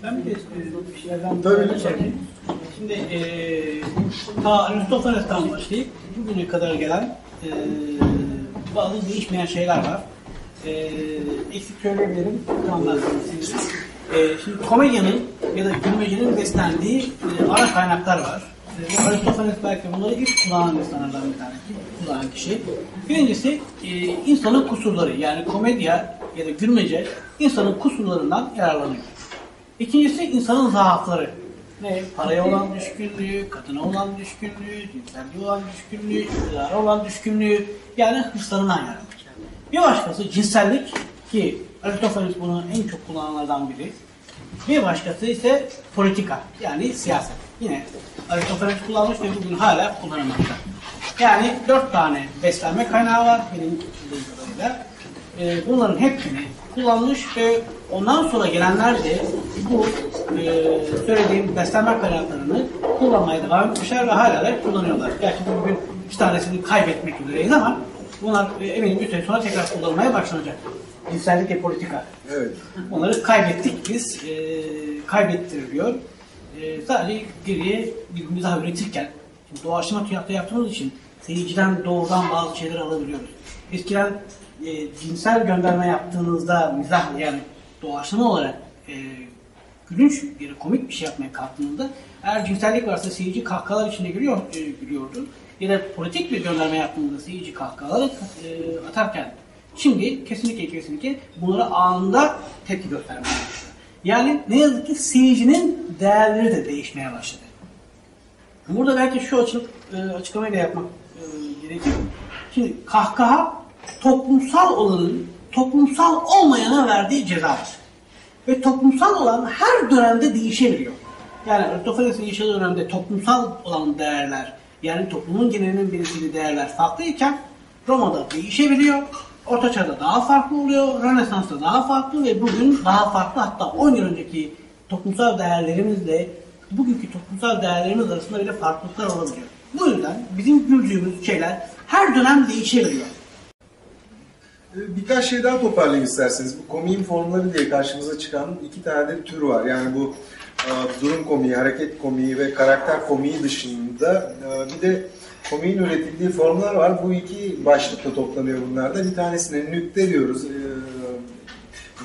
Ben bir e, bir şeylerden Tabii, lütfen. Şimdi e, ta Aristoteles'ten başlayıp bugüne kadar gelen e, bazı değişmeyen şeyler var. E, eksik söyleyebilirim. Siz. E, şimdi komedyanın ya da gülmecenin beslendiği e, ana kaynaklar var. E, Aristofanes belki bunları ilk kullanan insanlardan bir tanesi, kullanan kişi. Birincisi e, insanın kusurları yani komedya ya da gülmece insanın kusurlarından yararlanıyor. İkincisi insanın zaafları. Ne? Paraya olan düşkünlüğü, kadına olan düşkünlüğü, cinselliğe olan düşkünlüğü, iktidara olan düşkünlüğü, yani hırslarından yararlanıyor. Bir başkası cinsellik ki Aristofanes bunu en çok kullananlardan biri. Bir başkası ise politika yani siyaset. Yine Aristofanes kullanmış ve bugün hala kullanılmakta. Yani dört tane beslenme kaynağı var benim bildiğim kadarıyla. Ee, bunların hepsini kullanmış ve ondan sonra gelenler de bu e, söylediğim beslenme kaynaklarını kullanmaya devam etmişler ve hala da kullanıyorlar. Gerçi bugün bir tanesini kaybetmek üzereyiz ama bunlar e, eminim bir süre sonra tekrar kullanılmaya başlanacak. Cinsellik ve politika. Evet. Onları kaybettik biz. E, kaybettiriliyor. E, sadece geriye birbirimizi daha üretirken doğaçlama tiyatro yaptığımız için seyirciden doğrudan bazı şeyler alabiliyoruz. Eskiden e, cinsel gönderme yaptığınızda mizah yani doğaçlama olarak e, gülünç bir komik bir şey yapmaya kalktığınızda eğer cinsellik varsa seyirci kahkahalar içinde gülüyor, e, gülüyordu. Ya da politik bir gönderme yaptığınızda seyirci kahkahalar e, atarken şimdi kesinlikle kesinlikle bunlara anında tepki göstermeye başlıyor. Yani ne yazık ki seyircinin değerleri de değişmeye başladı. Burada belki şu açılıp e, açıklamayı da yapmak e, gerekiyor. Şimdi kahkaha toplumsal olanın toplumsal olmayana verdiği cezadır. Ve toplumsal olan her dönemde değişebiliyor. Yani Aristofanes'in yaşadığı dönemde toplumsal olan değerler, yani toplumun genelinin belirttiği değerler farklıyken Roma'da değişebiliyor. Orta Çağ'da daha farklı oluyor, Rönesans'ta daha farklı ve bugün daha farklı hatta 10 yıl önceki toplumsal değerlerimizle bugünkü toplumsal değerlerimiz arasında bile farklılıklar olabiliyor. Bu yüzden bizim güldüğümüz şeyler her dönem değişebiliyor. Ee, Birkaç şey daha toparlayayım isterseniz. Bu komiğin formları diye karşımıza çıkan iki tane de tür var. Yani bu e, durum komiği, hareket komiği ve karakter komiği dışında e, bir de komiğin üretildiği formlar var. Bu iki başlıkta toplanıyor bunlarda. Bir tanesine nükte diyoruz. E,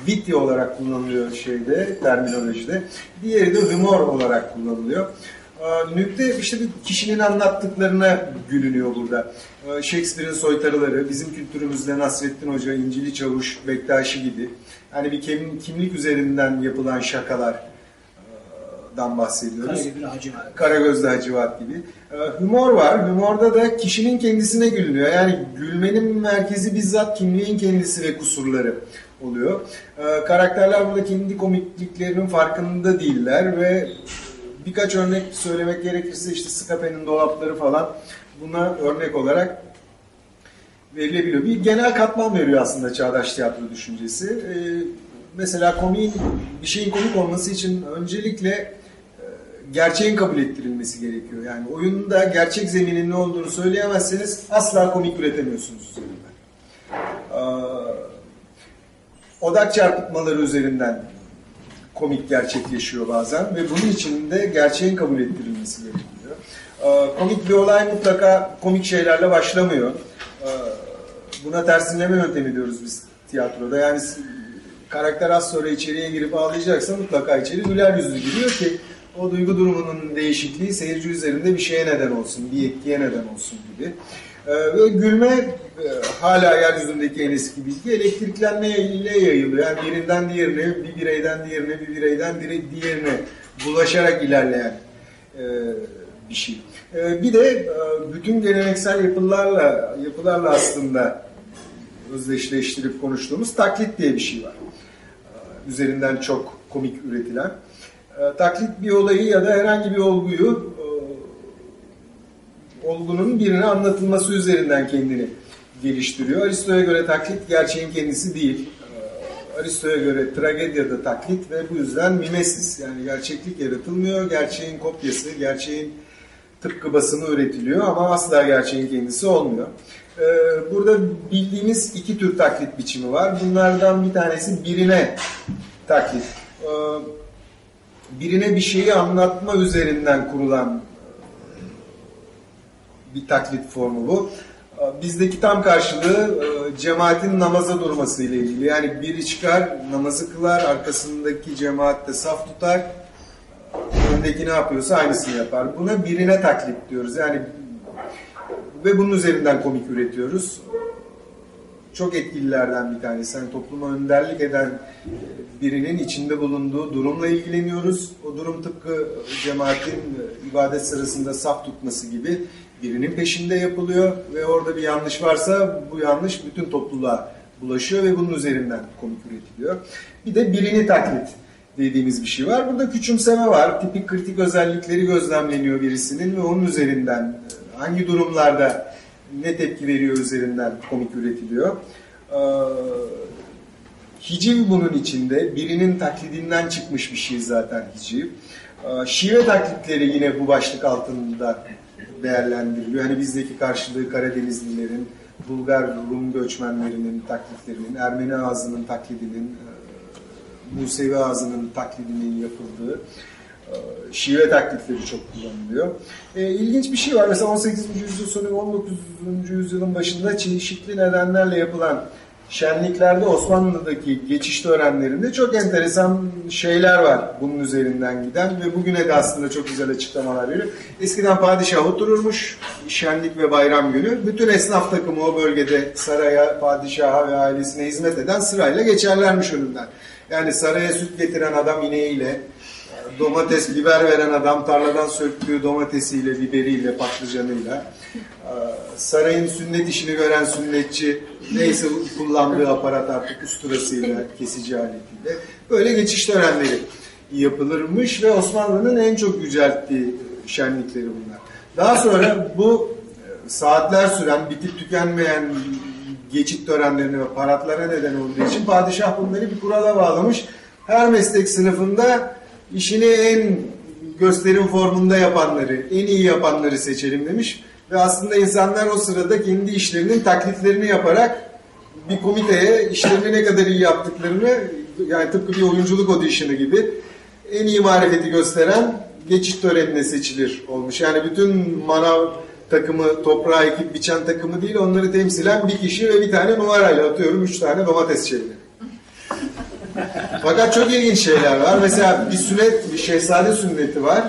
Witty olarak kullanılıyor şeyde, terminolojide. Diğeri de humor olarak kullanılıyor. Ee, Nükte işte bir kişinin anlattıklarına gülünüyor burada. Ee, Shakespeare'in soytarıları, bizim kültürümüzde Nasrettin Hoca, İncili Çavuş, Bektaşi gibi. Hani bir kim- kimlik üzerinden yapılan şakalardan bahsediyoruz. Karagözlü Hacı var. Karagözlü Hacivat gibi. Ee, Humor var. Humorda da kişinin kendisine gülünüyor. Yani gülmenin merkezi bizzat kimliğin kendisi ve kusurları oluyor. Karakterler burada kendi komikliklerinin farkında değiller ve birkaç örnek söylemek gerekirse işte Skape'nin dolapları falan buna örnek olarak verilebiliyor. Bir genel katman veriyor aslında çağdaş tiyatro düşüncesi. Ee, mesela komiğin, bir şeyin komik olması için öncelikle e, gerçeğin kabul ettirilmesi gerekiyor. Yani oyunda gerçek zeminin ne olduğunu söyleyemezseniz asla komik üretemiyorsunuz üzerinden. Ee, odak çarpıtmaları üzerinden komik gerçekleşiyor bazen ve bunun için de gerçeğin kabul ettirilmesi gerekiyor. Ee, komik bir olay mutlaka komik şeylerle başlamıyor. Ee, buna tersinleme yöntemi diyoruz biz tiyatroda. Yani karakter az sonra içeriye girip ağlayacaksa mutlaka içeri güler yüzlü giriyor ki o duygu durumunun değişikliği seyirci üzerinde bir şeye neden olsun, bir etkiye neden olsun gibi. Ee, ve gülme e, hala yeryüzündeki en eski bilgi elektriklenme ile yayılıyor. Yani birinden diğerine, bir bireyden diğerine, bir bireyden diğerine bulaşarak ilerleyen e, bir şey. E, bir de e, bütün geleneksel yapılarla yapılarla aslında özdeşleştirip konuştuğumuz taklit diye bir şey var. Üzerinden çok komik üretilen. Taklit bir olayı ya da herhangi bir olguyu olgunun birine anlatılması üzerinden kendini geliştiriyor. Aristo'ya göre taklit gerçeğin kendisi değil. Ee, Aristo'ya göre tragedya da taklit ve bu yüzden mimesis yani gerçeklik yaratılmıyor. Gerçeğin kopyası, gerçeğin tıpkı basımı üretiliyor ama asla gerçeğin kendisi olmuyor. Ee, Burada bildiğimiz iki tür taklit biçimi var. Bunlardan bir tanesi birine taklit. Ee, Birine bir şeyi anlatma üzerinden kurulan bir taklit formu bu. Bizdeki tam karşılığı e, cemaatin namaza durması ile ilgili. Yani biri çıkar, namazı kılar, arkasındaki cemaat de saf tutar. Öndeki ne yapıyorsa aynısını yapar. Buna birine taklit diyoruz. Yani ve bunun üzerinden komik üretiyoruz. Çok etkililerden bir tanesi. Yani topluma önderlik eden birinin içinde bulunduğu durumla ilgileniyoruz. O durum tıpkı cemaatin ibadet sırasında saf tutması gibi birinin peşinde yapılıyor ve orada bir yanlış varsa bu yanlış bütün topluluğa bulaşıyor ve bunun üzerinden komik üretiliyor. Bir de birini taklit dediğimiz bir şey var. Burada küçümseme var. Tipik kritik özellikleri gözlemleniyor birisinin ve onun üzerinden e, hangi durumlarda ne tepki veriyor üzerinden komik üretiliyor. Ee, hiciv bunun içinde. Birinin taklidinden çıkmış bir şey zaten hiciv. Ee, şive taklitleri yine bu başlık altında değerlendiriliyor. Hani bizdeki karşılığı Karadenizlilerin, Bulgar Rum göçmenlerinin taklitlerinin, Ermeni ağzının taklidinin, e, Musevi ağzının taklidinin yapıldığı e, şive taklitleri çok kullanılıyor. E, ilginç bir şey var. Mesela 18. yüzyıl sonu 19. yüzyılın başında çeşitli nedenlerle yapılan şenliklerde Osmanlı'daki geçiş törenlerinde çok enteresan şeyler var bunun üzerinden giden ve bugüne de aslında çok güzel açıklamalar veriyor. Eskiden padişah otururmuş şenlik ve bayram günü. Bütün esnaf takımı o bölgede saraya, padişaha ve ailesine hizmet eden sırayla geçerlermiş önünden. Yani saraya süt getiren adam ineğiyle, domates, biber veren adam tarladan söktüğü domatesiyle, biberiyle, patlıcanıyla, e, sarayın sünnet işini gören sünnetçi neyse kullandığı aparat artık usturasıyla, kesici aletiyle böyle geçiş törenleri yapılırmış ve Osmanlı'nın en çok yücelttiği şenlikleri bunlar. Daha sonra bu e, saatler süren, bitip tükenmeyen geçit törenlerine ve paratlara neden olduğu için padişah bunları bir kurala bağlamış. Her meslek sınıfında işini en gösterim formunda yapanları, en iyi yapanları seçelim demiş. Ve aslında insanlar o sırada kendi işlerinin taklitlerini yaparak bir komiteye işlerini ne kadar iyi yaptıklarını yani tıpkı bir oyunculuk audition'ı gibi en iyi marifeti gösteren geçit törenine seçilir olmuş. Yani bütün manav takımı, toprağa ekip biçen takımı değil onları temsilen bir kişi ve bir tane numarayla atıyorum üç tane domates çeviri. Fakat çok ilginç şeyler var. Mesela bir sünnet, bir şehzade sünneti var.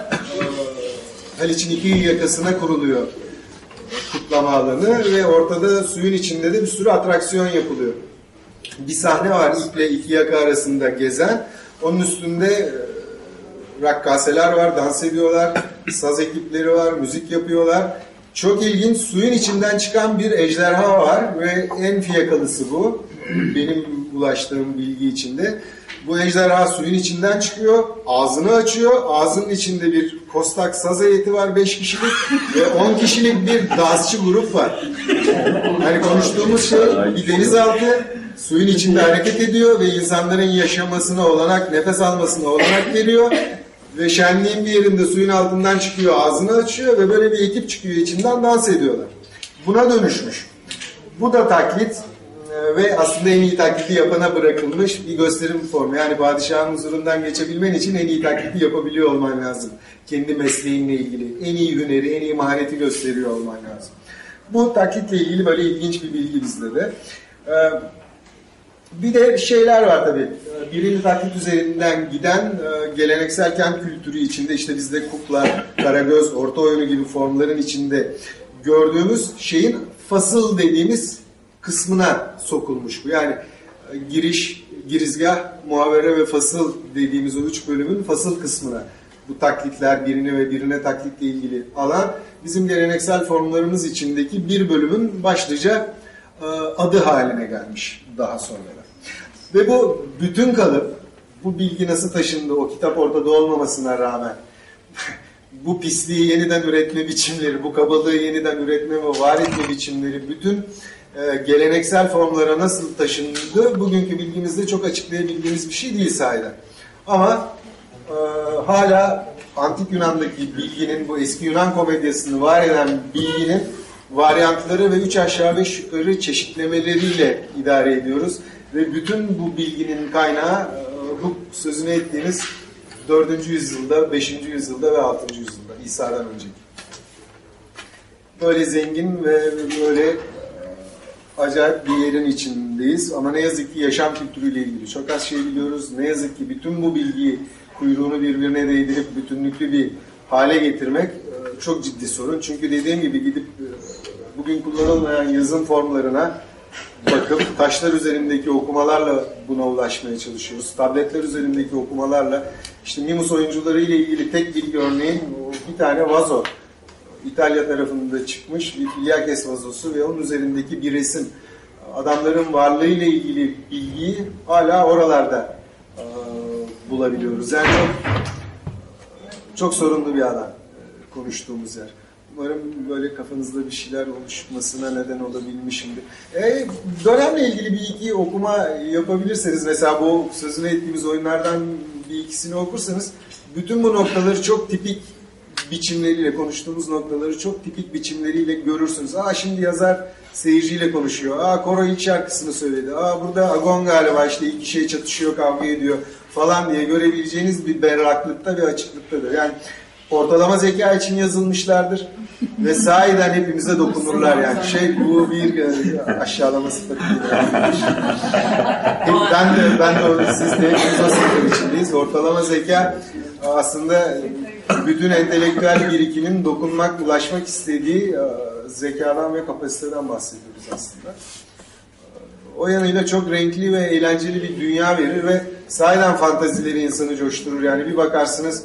Haliç'in iki yakasına kuruluyor kutlama alanı ve ortada suyun içinde de bir sürü atraksiyon yapılıyor. Bir sahne var iple iki yaka arasında gezen. Onun üstünde e, rakkaseler var, dans ediyorlar, saz ekipleri var, müzik yapıyorlar. Çok ilginç suyun içinden çıkan bir ejderha var ve en fiyakalısı bu. Benim ulaştığım bilgi içinde. Bu ejderha suyun içinden çıkıyor, ağzını açıyor. Ağzının içinde bir kostak saz heyeti var 5 kişilik ve 10 kişilik bir dansçı grup var. Hani konuştuğumuz şey bir denizaltı suyun içinde hareket ediyor ve insanların yaşamasına olanak, nefes almasına olanak veriyor. Ve şenliğin bir yerinde suyun altından çıkıyor, ağzını açıyor ve böyle bir ekip çıkıyor içinden dans ediyorlar. Buna dönüşmüş. Bu da taklit ve aslında en iyi taklidi yapana bırakılmış bir gösterim formu. Yani padişahın huzurundan geçebilmen için en iyi taklidi yapabiliyor olman lazım. Kendi mesleğinle ilgili en iyi hüneri, en iyi mahareti gösteriyor olman lazım. Bu taklitle ilgili böyle ilginç bir bilgi bizde de. E, bir de şeyler var tabii. Birini taklit üzerinden giden e, geleneksel kent kültürü içinde işte bizde kukla, karagöz, orta oyunu gibi formların içinde gördüğümüz şeyin fasıl dediğimiz kısmına sokulmuş bu. Yani e, giriş, girizgah, muhavere ve fasıl dediğimiz o üç bölümün fasıl kısmına bu taklitler birine ve birine taklitle ilgili alan bizim geleneksel formlarımız içindeki bir bölümün başlıca e, adı haline gelmiş daha sonra. Ve bu bütün kalıp, bu bilgi nasıl taşındı, o kitap ortada olmamasına rağmen bu pisliği yeniden üretme biçimleri, bu kabalığı yeniden üretme ve var etme biçimleri bütün geleneksel formlara nasıl taşındı bugünkü bilgimizde çok açıklayabildiğimiz bir şey değil sahiden. Ama e, hala Antik Yunan'daki bilginin, bu eski Yunan komedyasını var eden bilginin varyantları ve üç aşağı beş yukarı çeşitlemeleriyle idare ediyoruz. Ve bütün bu bilginin kaynağı e, bu sözünü ettiğimiz 4. yüzyılda, 5. yüzyılda ve 6. yüzyılda İsa'dan önceki. Böyle zengin ve böyle acayip bir yerin içindeyiz ama ne yazık ki yaşam kültürüyle ilgili çok az şey biliyoruz. Ne yazık ki bütün bu bilgiyi kuyruğunu birbirine değdirip bütünlüklü bir hale getirmek e, çok ciddi sorun. Çünkü dediğim gibi gidip e, bugün kullanılmayan yazım formlarına bakıp taşlar üzerindeki okumalarla buna ulaşmaya çalışıyoruz. Tabletler üzerindeki okumalarla işte Mimus oyuncuları ile ilgili tek bilgi örneğin bir tane vazo. İtalya tarafında çıkmış bir Filyakes vazosu ve onun üzerindeki bir resim. Adamların varlığıyla ilgili bilgiyi hala oralarda e, bulabiliyoruz. Yani çok, çok sorunlu bir alan e, konuştuğumuz yer. Umarım böyle kafanızda bir şeyler oluşmasına neden olabilmişimdir. E, dönemle ilgili bir iki okuma yapabilirseniz, mesela bu sözünü ettiğimiz oyunlardan bir ikisini okursanız, bütün bu noktaları çok tipik biçimleriyle konuştuğumuz noktaları çok tipik biçimleriyle görürsünüz. Aa şimdi yazar seyirciyle konuşuyor. Aa Koro ilk şarkısını söyledi. Aa burada Agon galiba işte iki şey çatışıyor, kavga ediyor falan diye görebileceğiniz bir berraklıkta ve açıklıktadır. Yani ortalama zeka için yazılmışlardır ve sahiden hepimize dokunurlar yani. Şey bu bir e, aşağılama sıfatı ben de ben de siz de hepimiz o sektör içindeyiz. Ortalama zeka aslında bütün entelektüel birikimin dokunmak, ulaşmak istediği e, zekadan ve kapasiteden bahsediyoruz aslında. O yanıyla çok renkli ve eğlenceli bir dünya verir ve sahiden fantazileri insanı coşturur. Yani bir bakarsınız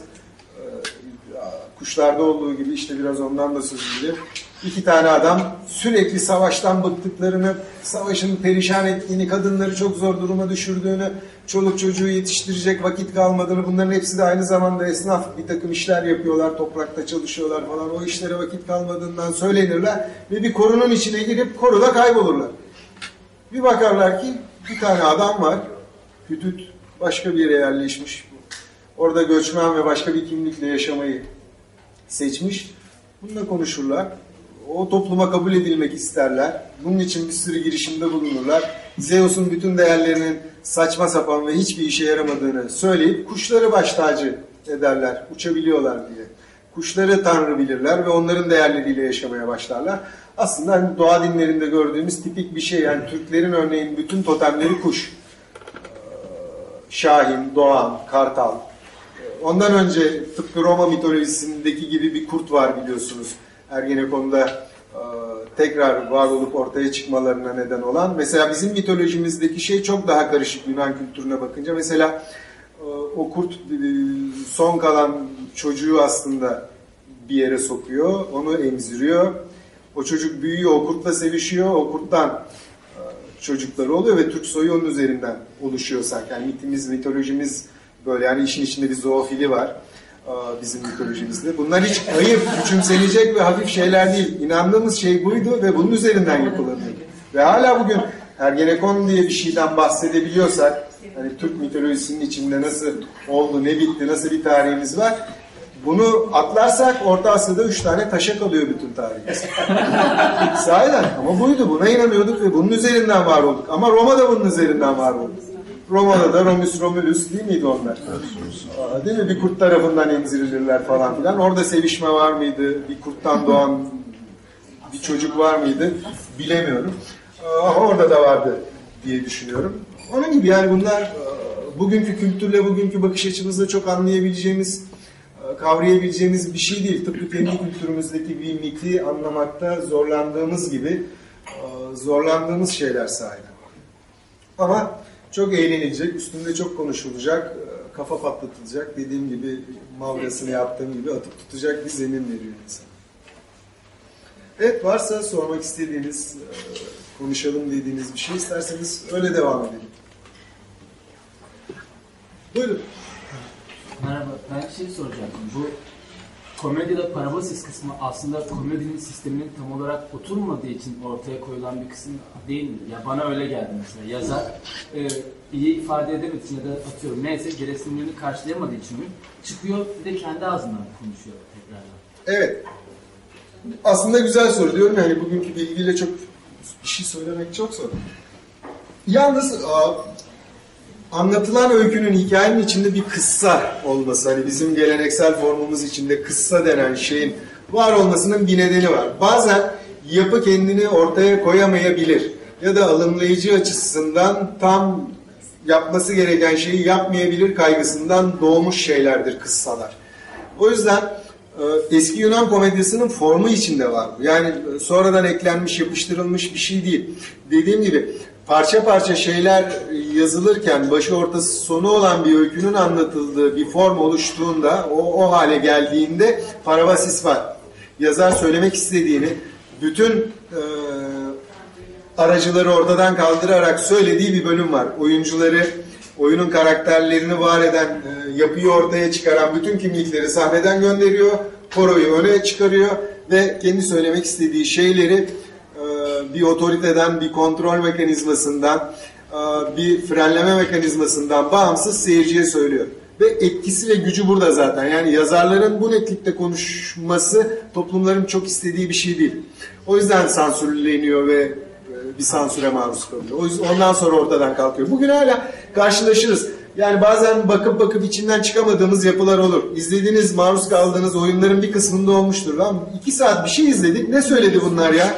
kuşlarda olduğu gibi işte biraz ondan da söz edilir. İki tane adam sürekli savaştan bıktıklarını, savaşın perişan ettiğini, kadınları çok zor duruma düşürdüğünü, çoluk çocuğu yetiştirecek vakit kalmadığını, bunların hepsi de aynı zamanda esnaf bir takım işler yapıyorlar, toprakta çalışıyorlar falan. O işlere vakit kalmadığından söylenirler ve bir korunun içine girip koruda kaybolurlar. Bir bakarlar ki bir tane adam var, hütüt başka bir yere yerleşmiş. Orada göçmen ve başka bir kimlikle yaşamayı seçmiş. Bununla konuşurlar. O topluma kabul edilmek isterler. Bunun için bir sürü girişimde bulunurlar. Zeus'un bütün değerlerinin saçma sapan ve hiçbir işe yaramadığını söyleyip kuşları baş tacı ederler. Uçabiliyorlar diye. Kuşları tanrı bilirler ve onların değerleriyle yaşamaya başlarlar. Aslında hani doğa dinlerinde gördüğümüz tipik bir şey. Yani Türklerin örneğin bütün totemleri kuş. Şahin, Doğan, Kartal. Ondan önce tıpkı Roma mitolojisindeki gibi bir kurt var biliyorsunuz. Ergenekon'da e, tekrar var olup ortaya çıkmalarına neden olan. Mesela bizim mitolojimizdeki şey çok daha karışık Yunan kültürüne bakınca. Mesela e, o kurt e, son kalan çocuğu aslında bir yere sokuyor, onu emziriyor. O çocuk büyüyor, o kurtla sevişiyor, o kurttan çocukları oluyor ve Türk soyu onun üzerinden oluşuyor sanki. Yani mitimiz, mitolojimiz böyle yani işin içinde bir zoofili var e, bizim mitolojimizde. Bunlar hiç ayıp, küçümsenecek ve hafif şeyler değil. İnandığımız şey buydu ve bunun üzerinden yapılanıyor. Ve hala bugün Ergenekon diye bir şeyden bahsedebiliyorsak, hani Türk mitolojisinin içinde nasıl oldu, ne bitti, nasıl bir tarihimiz var, bunu atlarsak Orta Asya'da üç tane taşa kalıyor bütün tarihimiz. Sahiden ama buydu. Buna inanıyorduk ve bunun üzerinden var olduk. Ama Roma'da bunun üzerinden var olduk. Roma'da da Romulus Romulus değil miydi onlar? Değil mi? Bir kurt tarafından emzirilirler falan filan. Orada sevişme var mıydı? Bir kurttan doğan bir çocuk var mıydı? Bilemiyorum. Aa, orada da vardı diye düşünüyorum. Onun gibi yani bunlar bugünkü kültürle, bugünkü bakış açımızla çok anlayabileceğimiz, kavrayabileceğimiz bir şey değil. Tıpkı kendi kültürümüzdeki bir miti anlamakta zorlandığımız gibi zorlandığımız şeyler sahip. Ama çok eğlenilecek, üstünde çok konuşulacak, e, kafa patlatılacak, dediğim gibi mavrasını yaptığım gibi atıp tutacak bir zemin veriyor insan. Evet varsa sormak istediğiniz, e, konuşalım dediğiniz bir şey isterseniz öyle devam edelim. Buyurun. Merhaba, ben bir şey soracaktım. Bu komedide parabasis kısmı aslında komedinin sisteminin tam olarak oturmadığı için ortaya koyulan bir kısım değil mi? Ya bana öyle geldi mesela. Yazar e, iyi ifade edemediği için ya da atıyorum neyse gereksinimlerini karşılayamadığı için mi? çıkıyor bir de kendi ağzından konuşuyor tekrardan. Evet. Aslında güzel soru diyorum yani bugünkü bilgiyle çok bir şey söylemek çok zor. Yalnız anlatılan öykünün hikayenin içinde bir kıssa olması hani bizim geleneksel formumuz içinde kıssa denen şeyin var olmasının bir nedeni var. Bazen yapı kendini ortaya koyamayabilir. ya da alımlayıcı açısından tam yapması gereken şeyi yapmayabilir kaygısından doğmuş şeylerdir kıssalar. O yüzden e, eski Yunan komedyasının formu içinde var. Yani sonradan eklenmiş, yapıştırılmış bir şey değil. Dediğim gibi parça parça şeyler yazılırken başı ortası sonu olan bir öykünün anlatıldığı bir form oluştuğunda, o, o hale geldiğinde paravasis var. Yazar söylemek istediğini bütün e, aracıları ortadan kaldırarak söylediği bir bölüm var. Oyuncuları, oyunun karakterlerini var eden, e, yapıyı ortaya çıkaran bütün kimlikleri sahneden gönderiyor, koroyu öne çıkarıyor ve kendi söylemek istediği şeyleri bir otoriteden, bir kontrol mekanizmasından, e, bir frenleme mekanizmasından bağımsız seyirciye söylüyor. Ve etkisi ve gücü burada zaten. Yani yazarların bu netlikte konuşması toplumların çok istediği bir şey değil. O yüzden sansürleniyor ve e, bir sansüre maruz kalıyor. O yüzden ondan sonra ortadan kalkıyor. Bugün hala karşılaşırız. Yani bazen bakıp bakıp içinden çıkamadığımız yapılar olur. İzlediğiniz, maruz kaldığınız oyunların bir kısmında olmuştur. Lan iki saat bir şey izledik. Ne söyledi bunlar ya?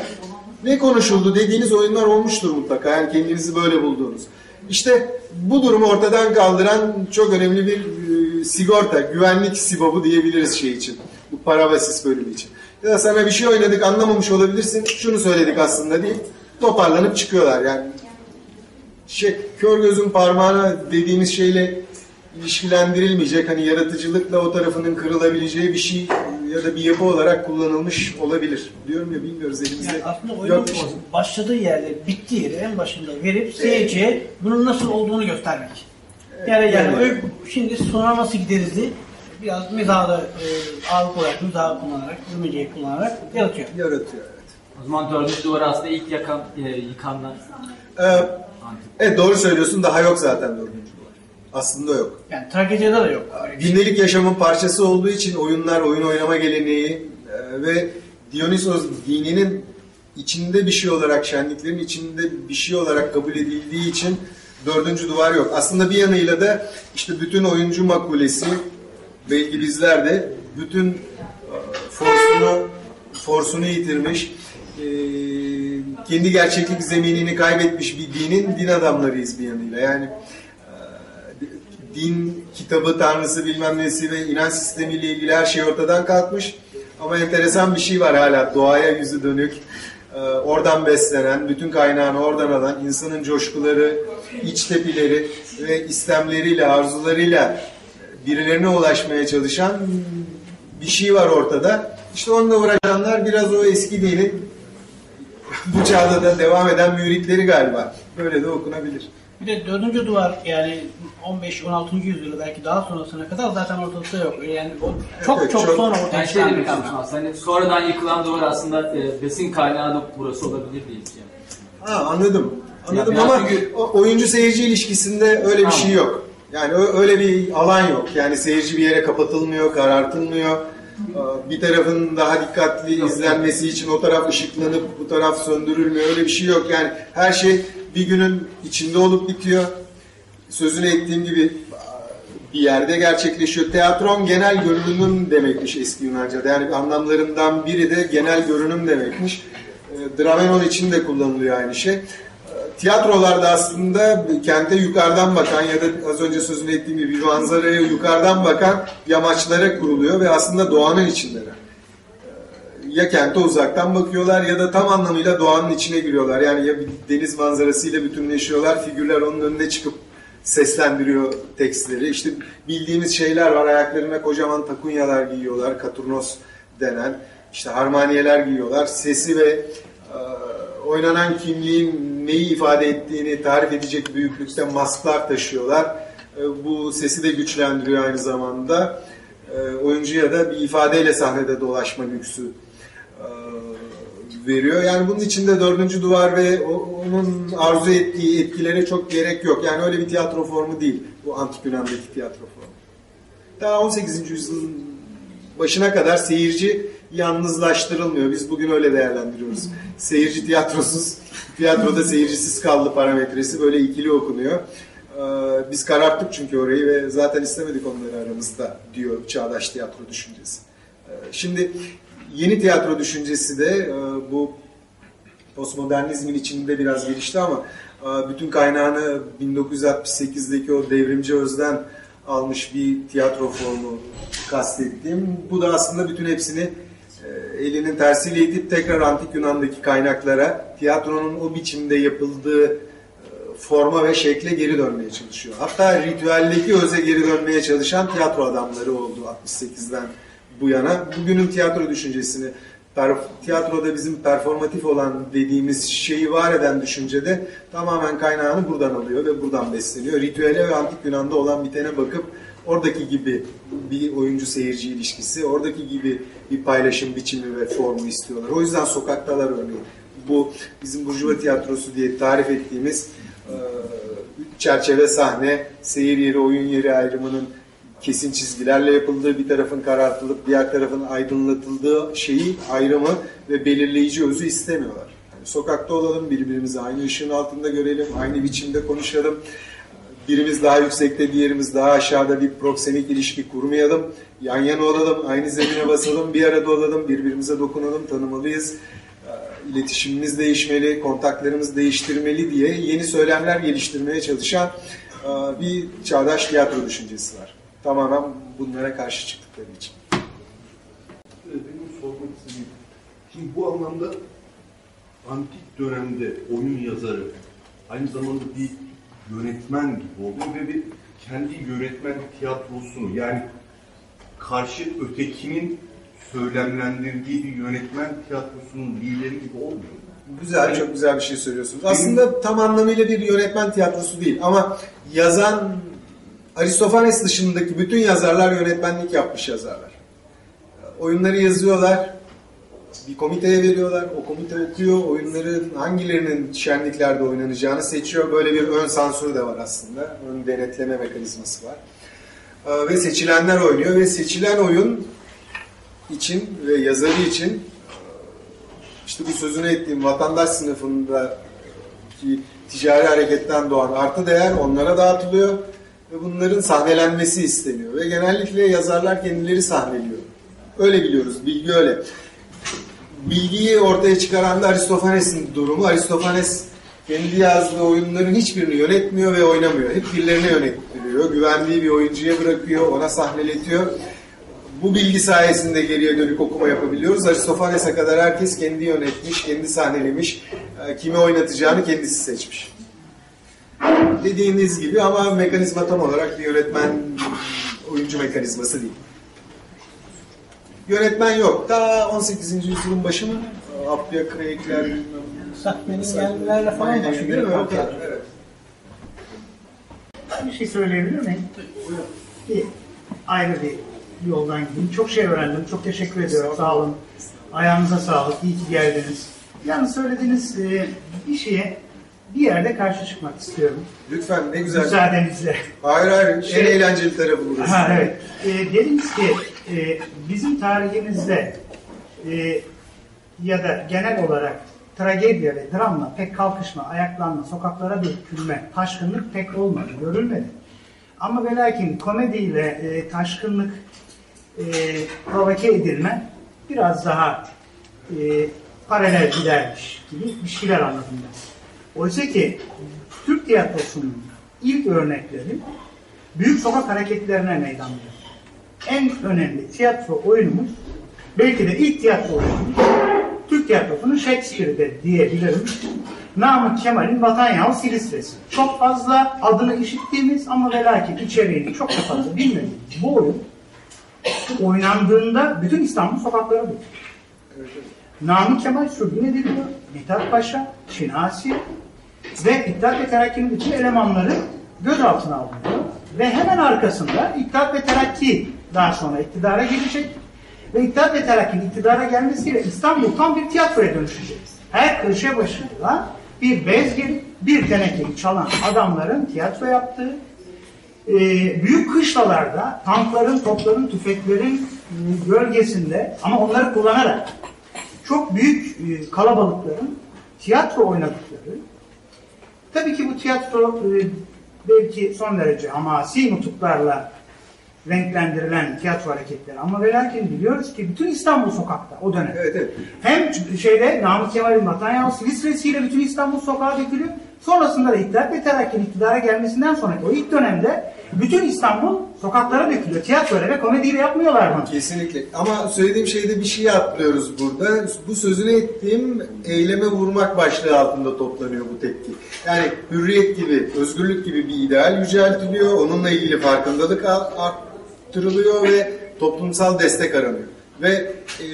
Ne konuşuldu dediğiniz oyunlar olmuştur mutlaka. Yani kendinizi böyle bulduğunuz. İşte bu durumu ortadan kaldıran çok önemli bir e, sigorta, güvenlik sibabı diyebiliriz şey için. Bu paravasis bölümü için. Ya da sana bir şey oynadık anlamamış olabilirsin. Şunu söyledik aslında değil. Toparlanıp çıkıyorlar yani. Şey, kör gözün parmağına dediğimiz şeyle ilişkilendirilmeyecek. Hani yaratıcılıkla o tarafının kırılabileceği bir şey ya da bir yapı olarak kullanılmış olabilir. Diyorum ya bilmiyoruz elimizde. Yani aslında oyunun şey. başladığı yerde, bittiği yeri en başında verip seyirciye bunun nasıl olduğunu göstermek. Yani yani Evet. öyle- şimdi sonra nasıl gideriz'i biraz mizahı e, ağırlık olarak, mizahı kullanarak, gülmeceyi kullanarak yaratıyor. Yaratıyor evet. O zaman dördüncü duvarı aslında ilk yakan, e, yıkanlar Ee, evet doğru söylüyorsun daha yok zaten dördüncü duvar. Aslında yok. Yani tragedide de yok. Gündelik yaşamın parçası olduğu için oyunlar, oyun oynama geleneği e, ve Dionysos dininin içinde bir şey olarak, şenliklerin içinde bir şey olarak kabul edildiği için dördüncü duvar yok. Aslında bir yanıyla da işte bütün oyuncu makulesi belki bizler de bütün e, forsunu forsunu yitirmiş, e, kendi gerçeklik zeminini kaybetmiş bir dinin din adamlarıyız bir yanıyla. Yani din kitabı, tanrısı bilmem nesi ve inanç sistemiyle ilgili her şey ortadan kalkmış. Ama enteresan bir şey var hala doğaya yüzü dönük. e, Oradan beslenen, bütün kaynağını oradan alan, insanın coşkuları, iç tepileri ve istemleriyle, arzularıyla birilerine ulaşmaya çalışan bir şey var ortada. İşte onunla uğraşanlar biraz o eski dinin bu çağda da devam eden müritleri galiba. Böyle de okunabilir. Bir de dördüncü duvar yani 15-16. yüzyılı belki daha sonrasına kadar zaten ortalıkta yok. Yani o çok Evet, çok, çok- sonra ortaya Yani şey çıkan bir kavram. Hani sonradan yıkılan duvar aslında e, besin kaynağı da burası olabilir diye. Yani. Ha anladım. Anladım Ya, ama çünkü- oyuncu seyirci ilişkisinde öyle bir Tamam. şey yok. Yani öyle bir alan yok. Yani seyirci bir yere kapatılmıyor, karartılmıyor. Bir tarafın daha dikkatli izlenmesi için o taraf ışıklanıp bu taraf söndürülmüyor. Öyle bir şey yok. Yani her şey bir günün içinde olup bitiyor. Sözünü ettiğim gibi bir yerde gerçekleşiyor. Teatron genel görünüm demekmiş eski Yunanca'da. Yani anlamlarından biri de genel görünüm demekmiş. E, Dramenon için de kullanılıyor aynı şey. E, Tiyatrolarda aslında kente yukarıdan bakan ya da az önce sözünü ettiğim gibi bir manzaraya yukarıdan bakan yamaçlara kuruluyor ve aslında doğanın içindeler. Ya kente uzaktan bakıyorlar ya da tam anlamıyla doğanın içine giriyorlar. Yani ya bir deniz manzarasıyla bütünleşiyorlar, figürler onun önüne çıkıp seslendiriyor tekstleri. İşte bildiğimiz şeyler var. Ayaklarına kocaman takunyalar giyiyorlar. Katurnos denen. İşte harmaniyeler giyiyorlar. Sesi ve e, oynanan kimliğin neyi ifade ettiğini tarif edecek büyüklükte masklar taşıyorlar. E, bu sesi de güçlendiriyor aynı zamanda. E, oyuncuya da bir ifadeyle sahnede dolaşma lüksü veriyor. Yani bunun içinde dördüncü duvar ve onun arzu ettiği etkilere çok gerek yok. Yani öyle bir tiyatro formu değil bu antik Yunan'daki tiyatro formu. Daha 18. yüzyılın başına kadar seyirci yalnızlaştırılmıyor. Biz bugün öyle değerlendiriyoruz. Seyirci tiyatrosuz, tiyatroda seyircisiz kaldı parametresi böyle ikili okunuyor. Ee, Biz kararttık çünkü orayı ve zaten istemedik onları aramızda diyor çağdaş tiyatro düşüncesi. Ee, Şimdi yeni tiyatro düşüncesi de e, bu postmodernizmin içinde biraz gelişti ama e, bütün kaynağını 1968'deki o devrimci özden almış bir tiyatro formu kastettiğim. Bu da aslında bütün hepsini e, elinin tersiyle itip tekrar antik Yunan'daki kaynaklara tiyatronun o biçimde yapıldığı forma ve şekle geri dönmeye çalışıyor. Hatta ritüeldeki öze geri dönmeye çalışan tiyatro adamları oldu 68'den bu yana. Bugünün tiyatro düşüncesini, per- tiyatroda bizim performatif olan dediğimiz şeyi var eden düşüncede tamamen kaynağını buradan alıyor ve buradan besleniyor. Ritüele ve antik Yunan'da olan bitene bakıp oradaki gibi bir oyuncu seyirci ilişkisi, oradaki gibi bir paylaşım biçimi ve formu istiyorlar. O yüzden sokaktalar örneğin. Bu bizim Burjuva tiyatrosu diye tarif ettiğimiz çerçeve sahne, seyir yeri, oyun yeri ayrımının kesin çizgilerle yapıldığı, bir tarafın karartılıp diğer tarafın aydınlatıldığı şeyi, ayrımı ve belirleyici özü istemiyorlar. Yani sokakta olalım, birbirimizi aynı ışığın altında görelim, aynı biçimde konuşalım. Birimiz daha yüksekte, diğerimiz daha aşağıda bir proksemik ilişki kurmayalım. Yan yana olalım, aynı zemine basalım, bir arada olalım, birbirimize dokunalım, tanımalıyız. Ee, İletişimimiz değişmeli, kontaklarımız değiştirmeli diye yeni söylemler geliştirmeye çalışan e, bir çağdaş tiyatro düşüncesi var. Tamamen bunlara karşı çıktıkları için. Benim sormak istediğim, şimdi bu anlamda antik dönemde oyun yazarı aynı zamanda bir yönetmen gibi oluyor ve bir kendi yönetmen tiyatrosunu yani karşı ötekinin söylemlendirdiği bir yönetmen tiyatrosunun lideri gibi olmuyor. mu? Güzel, çok güzel bir şey söylüyorsunuz. Aslında tam anlamıyla bir yönetmen tiyatrosu değil ama yazan Aristofanes dışındaki bütün yazarlar yönetmenlik yapmış yazarlar. Oyunları yazıyorlar, bir komiteye veriyorlar, o komite okuyor, oyunların hangilerinin şenliklerde oynanacağını seçiyor. Böyle bir ön sansür de var aslında, ön denetleme mekanizması var. Ee, Ve seçilenler oynuyor ve seçilen oyun için ve yazarı için işte bu sözünü ettiğim vatandaş sınıfında ki ticari hareketten doğan artı değer onlara dağıtılıyor ve bunların sahnelenmesi isteniyor ve genellikle yazarlar kendileri sahneliyor. Öyle biliyoruz, bilgi öyle. Bilgiyi ortaya çıkaran da Aristofanes'in durumu. Aristofanes kendi yazdığı oyunların hiçbirini yönetmiyor ve oynamıyor. Hep birilerine yönettiriyor. Güvendiği bir oyuncuya bırakıyor, ona sahneletiyor. Bu bilgi sayesinde geriye dönük okuma yapabiliyoruz. Aristofanes'e kadar herkes kendi yönetmiş, kendi sahnelemiş, e, kimi oynatacağını kendisi seçmiş. Dediğiniz gibi ama mekanizma tam olarak bir yönetmen oyuncu mekanizması değil. Yönetmen yok. Daha 18. yüzyılın başı mı? Apya Craig'ler ne. Sahnelerle falan başlıyor evet. Bir şey söyleyebilir miyim? Bir ayrı bir yoldan gideyim. Çok şey öğrendim. Çok teşekkür ediyorum. Sağ olun. Ayağınıza sağlık. İyi ki geldiniz. Yalnız söylediğiniz e, bir şeye bir yerde karşı çıkmak istiyorum. Lütfen ne güzel. Müsaadenizle. Hayır hayır. En Şey- eğlenceli tarafı burası. Ha, evet. E, dediniz ki e, bizim tarihimizde e, ya da genel olarak tragedya ve dramla pek kalkışma, ayaklanma, sokaklara dökülme, taşkınlık pek olmadı, görülmedi. Ama ve lakin komediyle e, taşkınlık e, provoke edilme biraz daha e, paralel gidermiş gibi bir şeyler anladım ben. Oysa ki Türk tiyatrosunun ilk örnekleri büyük sokak hareketlerine meydan veriyor. En önemli tiyatro oyunumuz, belki de ilk tiyatro oyunumuz, Türk tiyatrosunun Shakespeare'de diyebilirim. Namık Kemal'in Vatan Yahu Silistresi. Çok fazla adını işittiğimiz ama ve lakin içeriğini çok da fazla bilmediğimiz bu oyun oynandığında bütün İstanbul sokakları bu. Namık Kemal sürgün ediliyor. Mithat Paşa, Şinasi ve İttihat ve Terakki'nin bütün elemanları gözaltına alınıyor. Ve hemen arkasında İttihat ve Terakki daha sonra iktidara gelecek. Ve İttihat ve Terakki'nin iktidara gelmesiyle İstanbul tam bir tiyatroya dönüşecek. Her köşe başında bir bez bir tenekeyi çalan adamların tiyatro yaptığı, e, büyük kışlalarda tankların, topların, tüfeklerin gölgesinde ama onları kullanarak çok büyük e, kalabalıkların tiyatro oynadıkları tabii ki bu tiyatro e, belki son derece hamasi nutuklarla renklendirilen tiyatro hareketleri. Ama ve lakin biliyoruz ki bütün İstanbul sokakta o dönem. Evet evet. Hem şeyde Namık Kemal'in Vatan Silistre'siyle bütün İstanbul sokağa dökülüyor. Sonrasında da İttihat ve Terakki'nin iktidara gelmesinden sonraki o ilk dönemde bütün İstanbul sokaklara dökülüyor. Tiyatroyla ve komediyle yapmıyorlar bunu. Kesinlikle. Ama söylediğim şeyde bir şey atlıyoruz burada. Bu sözünü ettiğim eyleme vurmak başlığı altında toplanıyor bu tepki. Yani hürriyet gibi, özgürlük gibi bir ideal yüceltiliyor. Onunla ilgili farkındalık arttırılıyor ve toplumsal destek aranıyor. Ve e,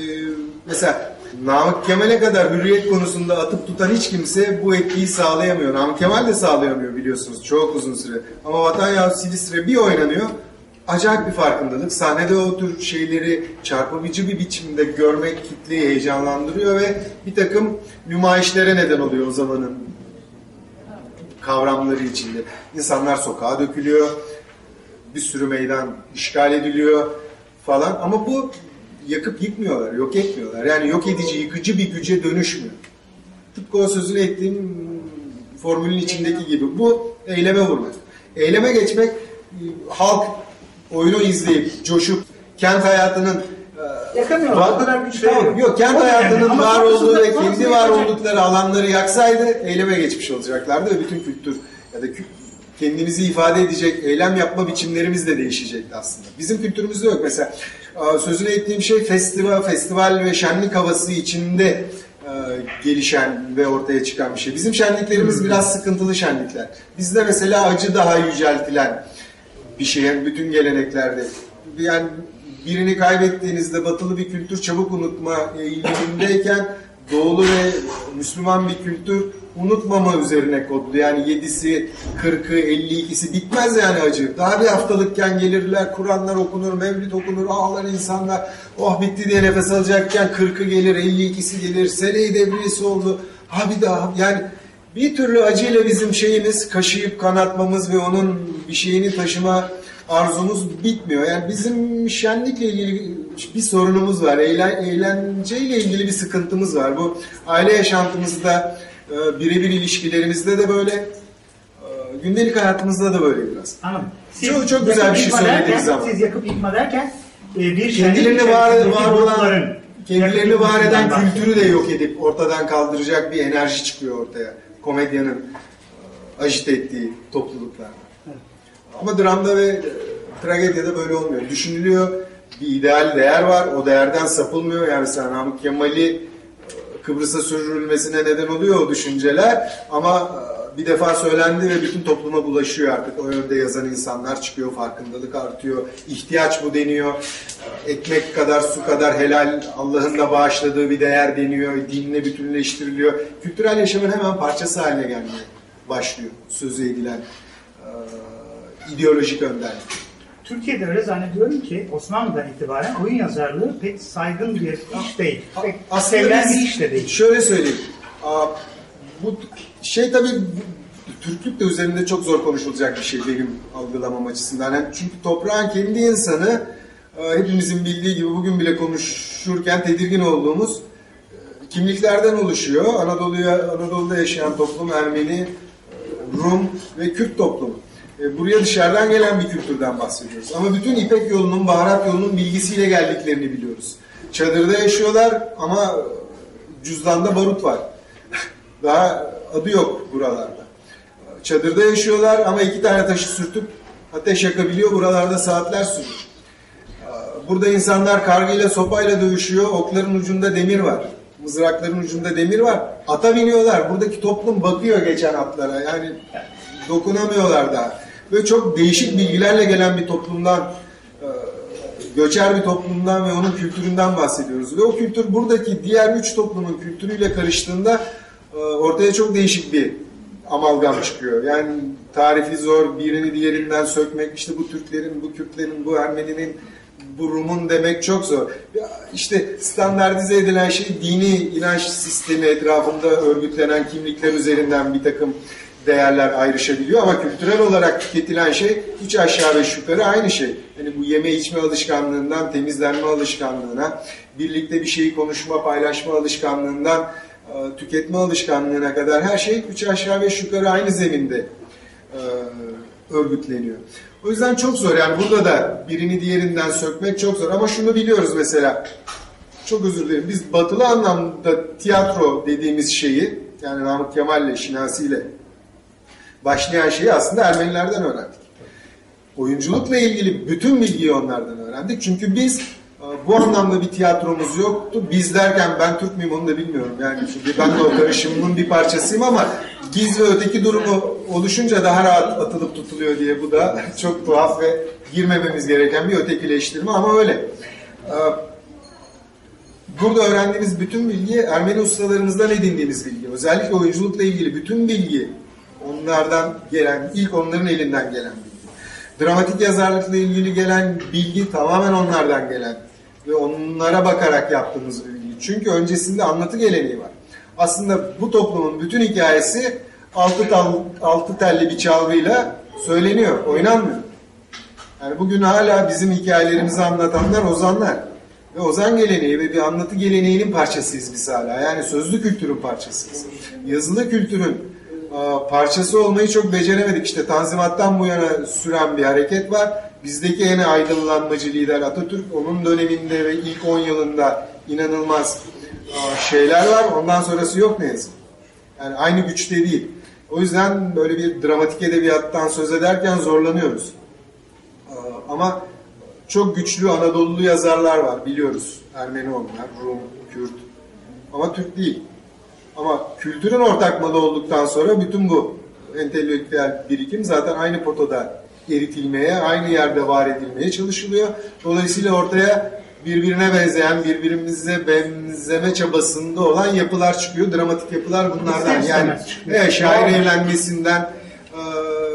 mesela Namık Kemal'e kadar hürriyet konusunda atıp tutan hiç kimse bu etkiyi sağlayamıyor. Namık Kemal de sağlayamıyor biliyorsunuz çok uzun süre. Ama Vatan Yahut Silistre bir oynanıyor. Acayip bir farkındalık. Sahnede o tür şeyleri çarpıcı bir biçimde görmek kitleyi heyecanlandırıyor ve bir takım nümayişlere neden oluyor o zamanın kavramları içinde. İnsanlar sokağa dökülüyor, bir sürü meydan işgal ediliyor falan ama bu yakıp yıkmıyorlar, yok etmiyorlar. Yani yok edici, yıkıcı bir güce dönüşmüyor. Tıpkı o sözünü ettiğim formülün içindeki gibi. Bu eyleme vurmak. Eyleme geçmek e, halk oyunu izleyip, coşup, kent hayatının Yakamıyorlar. O kadar güçlü Tamam, değil. Yok, kent hayatının Ama var olduğu ve kendi var oldukları alanları yaksaydı eyleme geçmiş olacaklardı ve bütün kültür ya da kendimizi ifade edecek eylem yapma biçimlerimiz de değişecekti aslında. Bizim kültürümüzde yok. Mesela e, sözünü ettiğim şey festival, festival ve şenlik havası içinde e, gelişen ve ortaya çıkan bir şey. Bizim şenliklerimiz biraz sıkıntılı şenlikler. Bizde mesela acı daha yüceltilen bir şey bütün geleneklerde. Yani birini kaybettiğinizde batılı bir kültür çabuk unutma eğilimindeyken doğulu ve Müslüman bir kültür unutmama üzerine kodlu. Yani yedisi, kırkı, elli ikisi bitmez yani acı. Daha bir haftalıkken gelirler, Kur'anlar okunur, Mevlid okunur, ağlar insanlar. Oh bitti diye nefes alacakken kırkı gelir, elli ikisi gelir, sene devriyesi oldu. Ha bir daha yani bir türlü acıyla bizim şeyimiz kaşıyıp kanatmamız ve onun bir şeyini taşıma arzumuz bitmiyor. Yani bizim şenlikle ilgili bir sorunumuz var. Eğlen, eğlenceyle ilgili bir sıkıntımız var. Bu aile yaşantımızda, e, birebir ilişkilerimizde de böyle, e, gündelik hayatımızda da böyle biraz. Anladım. Çok- çok güzel bir şey derken, zaman. Siz yakıp yıkma derken e, bir Kendilerini var, var olan, kendilerini var eden kültürü de yok edip ortadan kaldıracak bir enerji çıkıyor ortaya. Komedyanın ajite ettiği topluluklarda. Ama dramda ve tragedyada böyle olmuyor. Düşünülüyor, bir ideal değer var, o değerden sapılmıyor. Yani mesela Namık Kemal'i e, Kıbrıs'a sürülmesine neden oluyor o düşünceler ama e, bir defa söylendi ve bütün topluma bulaşıyor artık. O yönde yazan insanlar çıkıyor, farkındalık artıyor. İhtiyaç bu deniyor. E, Ekmek kadar, su kadar helal, Allah'ın da bağışladığı bir değer deniyor. Dinle bütünleştiriliyor. Kültürel yaşamın hemen parçası haline gelmeye başlıyor sözü edilen ideolojik önderlik. Türkiye'de öyle zannediyorum ki Osmanlı'dan itibaren oyun yazarlığı pek saygın bir iş değil. Pek sevilen bir iş de değil. Şöyle söyleyeyim. Aa, bu şey tabii Türklük de üzerinde çok zor konuşulacak bir şey benim algılamam açısından. Yani çünkü toprağın kendi insanı e, hepimizin bildiği gibi bugün bile konuşurken tedirgin olduğumuz e, kimliklerden oluşuyor. Anadolu'ya Anadolu'da yaşayan toplum Ermeni, e, Rum ve Kürt toplumu. E, Buraya dışarıdan gelen bir kültürden bahsediyoruz. Ama bütün İpek yolunun, baharat yolunun bilgisiyle geldiklerini biliyoruz. Çadırda yaşıyorlar ama cüzdanda barut var. Daha adı yok buralarda. Çadırda yaşıyorlar ama iki tane taşı sürtüp ateş yakabiliyor. Buralarda saatler sürüyor. Burada insanlar kargıyla sopayla dövüşüyor. Okların ucunda demir var. Mızrakların ucunda demir var. Ata biniyorlar. Buradaki toplum bakıyor geçen atlara. Yani dokunamıyorlar daha. Böyle çok değişik bilgilerle gelen bir toplumdan e, göçer bir toplumdan ve onun kültüründen bahsediyoruz. Ve o kültür buradaki diğer üç toplumun kültürüyle karıştığında e, ortaya çok değişik bir amalgam çıkıyor. Yani tarifi zor, birini diğerinden sökmek, işte bu Türklerin, bu Kürtlerin, bu Ermeninin, bu Rum'un demek çok zor. Ya İşte standartize edilen şey dini inanç sistemi etrafında örgütlenen kimlikler üzerinden bir takım değerler ayrışabiliyor ama kültürel olarak tüketilen şey üç aşağı beş yukarı aynı şey. Yani bu yeme içme alışkanlığından temizlenme alışkanlığına, birlikte bir şeyi konuşma, paylaşma alışkanlığından e, tüketme alışkanlığına kadar her şey üç aşağı beş yukarı aynı zeminde e, örgütleniyor. O yüzden çok zor yani burada da birini diğerinden sökmek çok zor ama şunu biliyoruz mesela çok özür dilerim biz batılı anlamda tiyatro dediğimiz şeyi yani Namık Kemal'le Şinasi ile başlayan şeyi aslında Ermenilerden öğrendik. Oyunculukla ilgili bütün bilgiyi onlardan öğrendik. Çünkü biz e, bu anlamda bir tiyatromuz yoktu. Biz derken ben Türk müyüm onu da bilmiyorum. Yani çünkü ben de o karışımın bir parçasıyım ama biz ve öteki durumu oluşunca daha rahat atılıp tutuluyor diye bu da çok tuhaf ve girmememiz gereken bir ötekileştirme ama öyle. E, Burada öğrendiğimiz bütün bilgi Ermeni ustalarımızdan edindiğimiz bilgi. Özellikle oyunculukla ilgili bütün bilgi onlardan gelen, ilk onların elinden gelen bilgi. Dramatik yazarlıkla ilgili gelen bilgi tamamen onlardan gelen ve onlara bakarak yaptığımız bir bilgi. Çünkü öncesinde anlatı geleneği var. Aslında bu toplumun bütün hikayesi altı, tal, altı telli bir çalgıyla söyleniyor, oynanmıyor. Yani bugün hala bizim hikayelerimizi anlatanlar ozanlar. Ve ozan geleneği ve bir anlatı geleneğinin parçasıyız biz hala. Yani sözlü kültürün parçasıyız. Yazılı kültürün parçası olmayı çok beceremedik. İşte Tanzimat'tan bu yana süren bir hareket var. Bizdeki en aydınlanmacı lider Atatürk. Onun döneminde ve ilk 10 yılında inanılmaz şeyler var. Ondan sonrası yok ne yazık. Yani aynı güçte değil. O yüzden böyle bir dramatik edebiyattan söz ederken zorlanıyoruz. Ama çok güçlü Anadolulu yazarlar var biliyoruz. Ermeni onlar, Rum, Kürt. Ama Türk değil. Ama kültürün ortak malı olduktan sonra bütün bu entelektüel birikim zaten aynı potada eritilmeye, aynı yerde var edilmeye çalışılıyor. Dolayısıyla ortaya birbirine benzeyen, birbirimize benzeme çabasında olan yapılar çıkıyor. Dramatik yapılar bunlardan. Yani evet, şair evlenmesinden eee,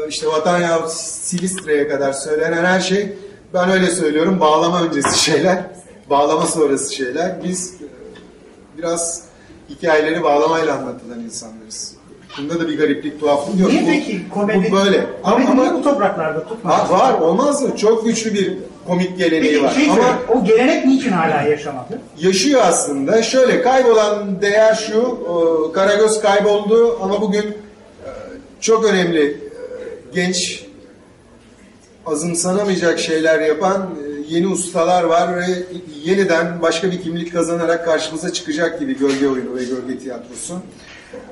işte Vatan yahut Silistre'ye kadar söylenen her şey ben öyle söylüyorum bağlama öncesi şeyler, bağlama sonrası şeyler. Biz eee, biraz hikayeleri bağlamayla anlatılan insanlarız. Bunda da bir gariplik, tuhaflık yok. Niye peki komedi, Bu böyle. Ama, komedi niye ama bu topraklarda tutmadı? Ha, var olmaz mı? Çok güçlü bir komik geleneği Peki var. şey Ama. O gelenek niçin hala yaşamadı? yaşıyor aslında. Şöyle kaybolan değer şu, e, Karagöz kayboldu ama bugün e, çok önemli e, genç azımsanamayacak şeyler yapan yeni ustalar var ve yeniden başka bir kimlik kazanarak karşımıza çıkacak gibi gölge oyunu ve gölge tiyatrosu.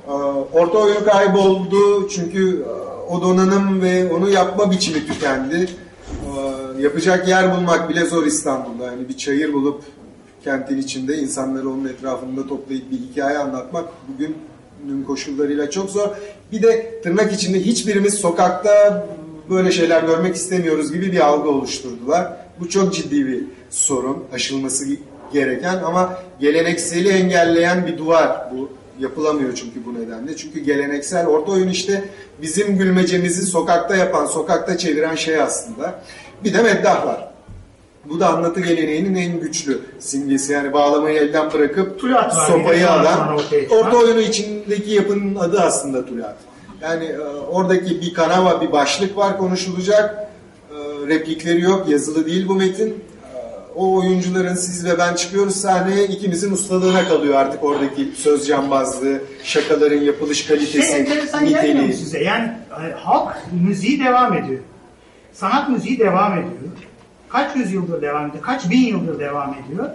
E, Orta oyunu kayboldu çünkü e, o donanım ve onu yapma biçimi tükendi. E, Yapacak yer bulmak bile zor İstanbul'da. Yani bir çayır bulup kentin içinde insanları onun etrafında toplayıp bir hikaye anlatmak bugünün koşullarıyla çok zor. Bir de tırnak içinde hiçbirimiz sokakta böyle şeyler görmek istemiyoruz gibi bir algı oluşturdular. Bu çok ciddi bir sorun, aşılması gereken ama gelenekseli engelleyen bir duvar bu. Yapılamıyor çünkü bu nedenle. Çünkü geleneksel orta oyun işte bizim gülmecemizi sokakta yapan, sokakta çeviren şey aslında. Bir de meddah var. Bu da anlatı geleneğinin en güçlü simgesi. Yani bağlamayı elden bırakıp de sopayı alan. Orta oyunu içindeki yapının adı aslında tuluat. Yani e, oradaki bir kanava, bir başlık var konuşulacak. Replikleri yok, yazılı değil bu metin. O oyuncuların siz ve ben çıkıyoruz sahneye ikimizin ustalığına kalıyor artık oradaki söz cambazlığı, şakaların yapılış kalitesi, Şey enteresan niteliği. size? Yani e, halk müziği devam ediyor. Sanat müziği devam ediyor. Kaç yüzyıldır devam ediyor? Kaç bin yıldır devam ediyor?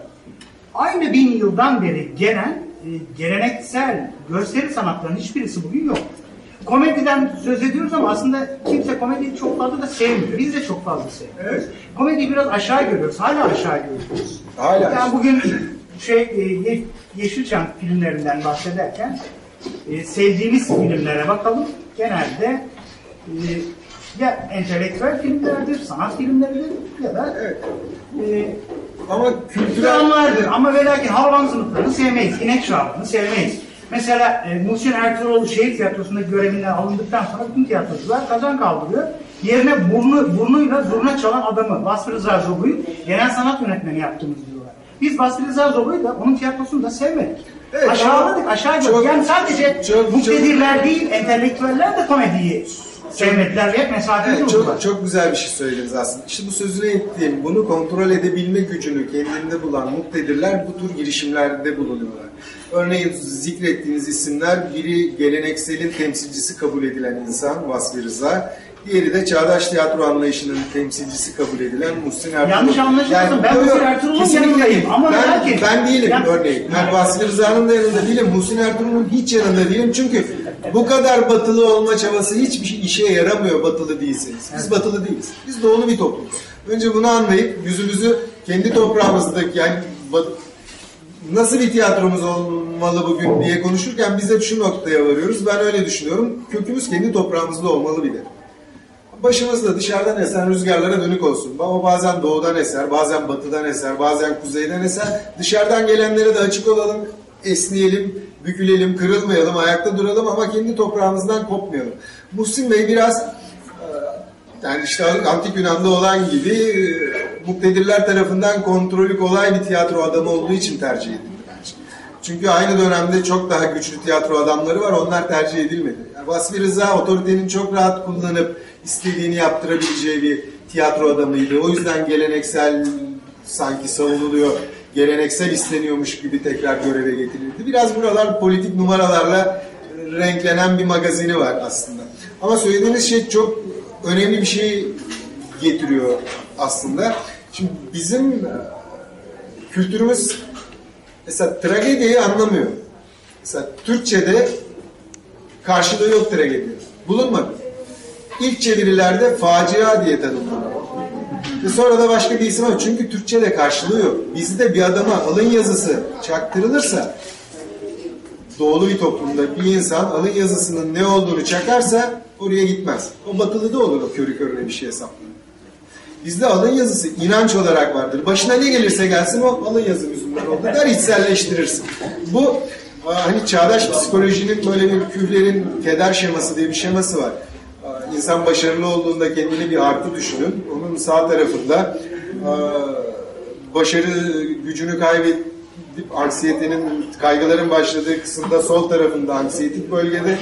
Aynı bin yıldan beri gelen e, geleneksel gösteri sanatlarının hiçbirisi bugün yok. Komediden söz ediyoruz ama aslında kimse komediyi çok fazla da sevmiyor. Biz de çok fazla sevmiyoruz. Komediyi biraz aşağı görüyoruz. Hala aşağı görüyoruz. Hala. Yani bugün şey e, Ye- Yeşilçam filmlerinden bahsederken e, sevdiğimiz filmlere bakalım. Genelde e, ya entelektüel filmlerdir, sanat filmleridir ya da Evet. e, Ama kültürel dramlardır. Ama ve lakin sınıflarını sevmeyiz. İnek şahını sevmeyiz. Mesela e, Muhsin Ertuğrul şehir tiyatrosunda görevinden alındıktan sonra bütün tiyatrocular kazan kaldırıyor. Yerine burnu, burnuyla zurna çalan adamı Vasfı Rıza Zobu'yu genel sanat yönetmeni yaptığımız diyorlar. Biz Vasfı Rıza Zobu'yu da onun tiyatrosunu da sevmedik. Evet, Aşağıladık, ama aşağı çok- gördük. Yani sadece çok- muktedirler değil, entelektüeller de komediyi sevmediler ve hep mesafeli Evet, durdular. çok, çok güzel bir şey söylediniz aslında. İşte bu sözünü ettiğim, bunu kontrol edebilme gücünü kendinde bulan muktedirler bu tür girişimlerde bulunuyorlar. Örneğin zikrettiğiniz isimler biri gelenekselin temsilcisi kabul edilen insan Vasfi Rıza, Diğeri de çağdaş tiyatro anlayışının temsilcisi kabul edilen Muhsin Ertuğrul. Yanlış anlaşılmasın, ben yok, Muhsin Ertuğrul'un yanındayım. Ama ben, lakin- ben değilim Ya- örneğin. Ben Vasfi Rıza'nın da yanında değilim. Muhsin Ertuğrul'un hiç yanında değilim. Çünkü bu kadar batılı olma çabası hiçbir işe yaramıyor batılı değilseniz. Biz batılı değiliz. Biz doğulu bir toplumuz. Önce bunu anlayıp yüzümüzü kendi toprağımızdaki yani nasıl bir tiyatromuz olmalı bugün diye konuşurken biz hep şu noktaya varıyoruz. Ben öyle düşünüyorum. Kökümüz kendi toprağımızda olmalı bir de. Başımızda dışarıdan esen rüzgarlara dönük olsun. O bazen doğudan eser, bazen batıdan eser, bazen kuzeyden eser. Dışarıdan gelenlere de açık olalım, esneyelim, bükülelim, kırılmayalım, ayakta duralım ama kendi toprağımızdan kopmayalım. Muhsin Bey biraz yani işte antik Yunan'da olan gibi e, muktedirler tarafından kontrolü kolay bir tiyatro adamı olduğu için tercih edildi bence. Çünkü aynı dönemde çok daha güçlü tiyatro adamları var, onlar tercih edilmedi. Yani Vasfi Rıza otoritenin çok rahat kullanıp istediğini yaptırabileceği bir tiyatro adamıydı. O yüzden geleneksel sanki savunuluyor, geleneksel isteniyormuş gibi tekrar göreve getirildi. Biraz buralar politik numaralarla renklenen bir magazini var aslında. Ama söylediğiniz şey çok önemli bir şey getiriyor aslında. Şimdi bizim e, kültürümüz mesela tragediyi anlamıyor. Mesela Türkçe'de karşılığı yok tragedi. Bulunmadı. İlk çevirilerde facia diye tanımlanıyor. Ve sonra da başka bir isim var. Çünkü Türkçe'de karşılığı yok. Bizde bir adama alın yazısı çaktırılırsa doğulu bir toplumda bir insan alın yazısının ne olduğunu çakarsa oraya gitmez. O batılı da olur o körü körüne bir şey hesaplar. Bizde alın yazısı inanç olarak vardır. Başına ne gelirse gelsin o alın yazı yüzünden oldu der içselleştirirsin. Bu hani çağdaş psikolojinin böyle bir küflerin keder şeması diye bir şeması var. İnsan başarılı olduğunda kendini bir artı düşünün. Onun sağ tarafında başarı gücünü kaybedip anksiyetenin, kaygıların başladığı kısımda sol tarafında anksiyetik bölgede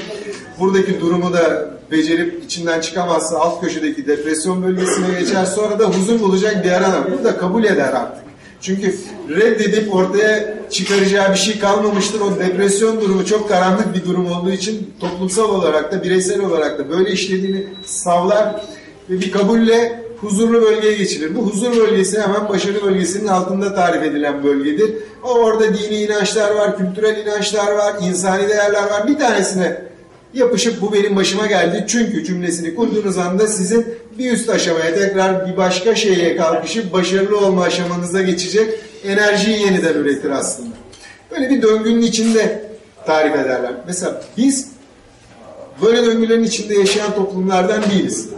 buradaki durumu da becerip içinden çıkamazsa alt köşedeki depresyon bölgesine geçer sonra da huzur bulacak bir arana. Bunu da kabul eder artık. Çünkü reddedip ortaya çıkaracağı bir şey kalmamıştır. O depresyon durumu çok karanlık bir durum olduğu için toplumsal olarak da bireysel olarak da böyle işlediğini savlar ve bir kabulle huzurlu bölgeye geçilir. Bu huzur bölgesi hemen başarı bölgesinin altında tarif edilen bölgedir. O orada dini inançlar var, kültürel inançlar var, insani değerler var. Bir tanesine yapışıp bu benim başıma geldi çünkü cümlesini kurduğunuz anda sizin bir üst aşamaya tekrar bir başka şeye kalkışıp başarılı olma aşamanıza geçecek enerjiyi yeniden üretir aslında. Böyle bir döngünün içinde tarif ederler. Mesela biz böyle döngülerin içinde yaşayan toplumlardan değiliz.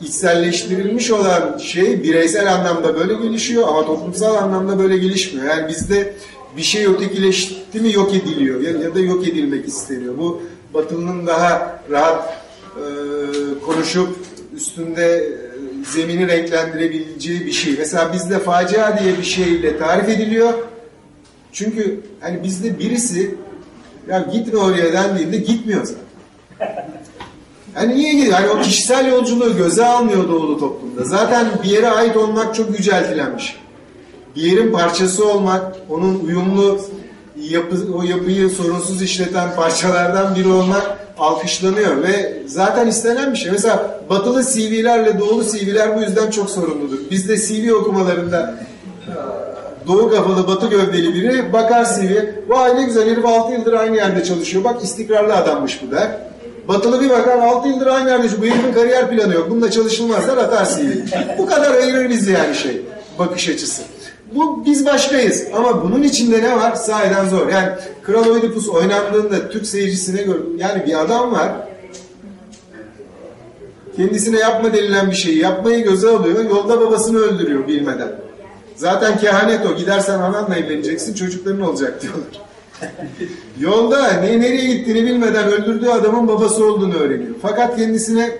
İçselleştirilmiş olan şey bireysel anlamda böyle gelişiyor ama toplumsal anlamda böyle gelişmiyor. Yani bizde bir şey ötekileşti mi yok ediliyor ya, ya da yok edilmek isteniyor. Bu Batılı'nın daha rahat e, konuşup üstünde e, zemini renklendirebileceği bir şey. Mesela bizde facia diye bir şeyle tarif ediliyor. Çünkü hani bizde birisi ya gitme oraya dendiğinde gitmiyor zaten. Yani niye gidiyor? Yani o kişisel yolculuğu göze almıyor doğulu toplumda. Zaten bir yere ait olmak çok yüceltilen bir şey. Bir yerin parçası olmak, onun uyumlu yapı, o yapıyı sorunsuz işleten parçalardan biri olmak alkışlanıyor ve zaten istenen bir şey. Mesela batılı CV'lerle doğulu CV'ler bu yüzden çok sorumludur. Bizde CV okumalarında Doğu kafalı, batı gövdeli biri bakar CV'ye. Vay ne güzel herif 6 yıldır aynı yerde çalışıyor. Bak istikrarlı adammış bu der. Batılı bir bakar 6 yıldır aynı yerde. Bu herifin kariyer planı yok. Bununla çalışılmazlar atar CV'yi. Bu kadar ayırır bizi yani şey. Bakış açısı. Bu biz başkayız. Ama bunun içinde ne var? Sahiden zor. Yani Kral Oedipus oynandığında Türk seyircisine göre yani bir adam var kendisine yapma denilen bir şeyi yapmayı göze alıyor. Yolda babasını öldürüyor bilmeden. Zaten kehanet o. Gidersen ananla evleneceksin, çocukların olacak diyorlar. Yolda ne nereye gittiğini bilmeden öldürdüğü adamın babası olduğunu öğreniyor. Fakat kendisine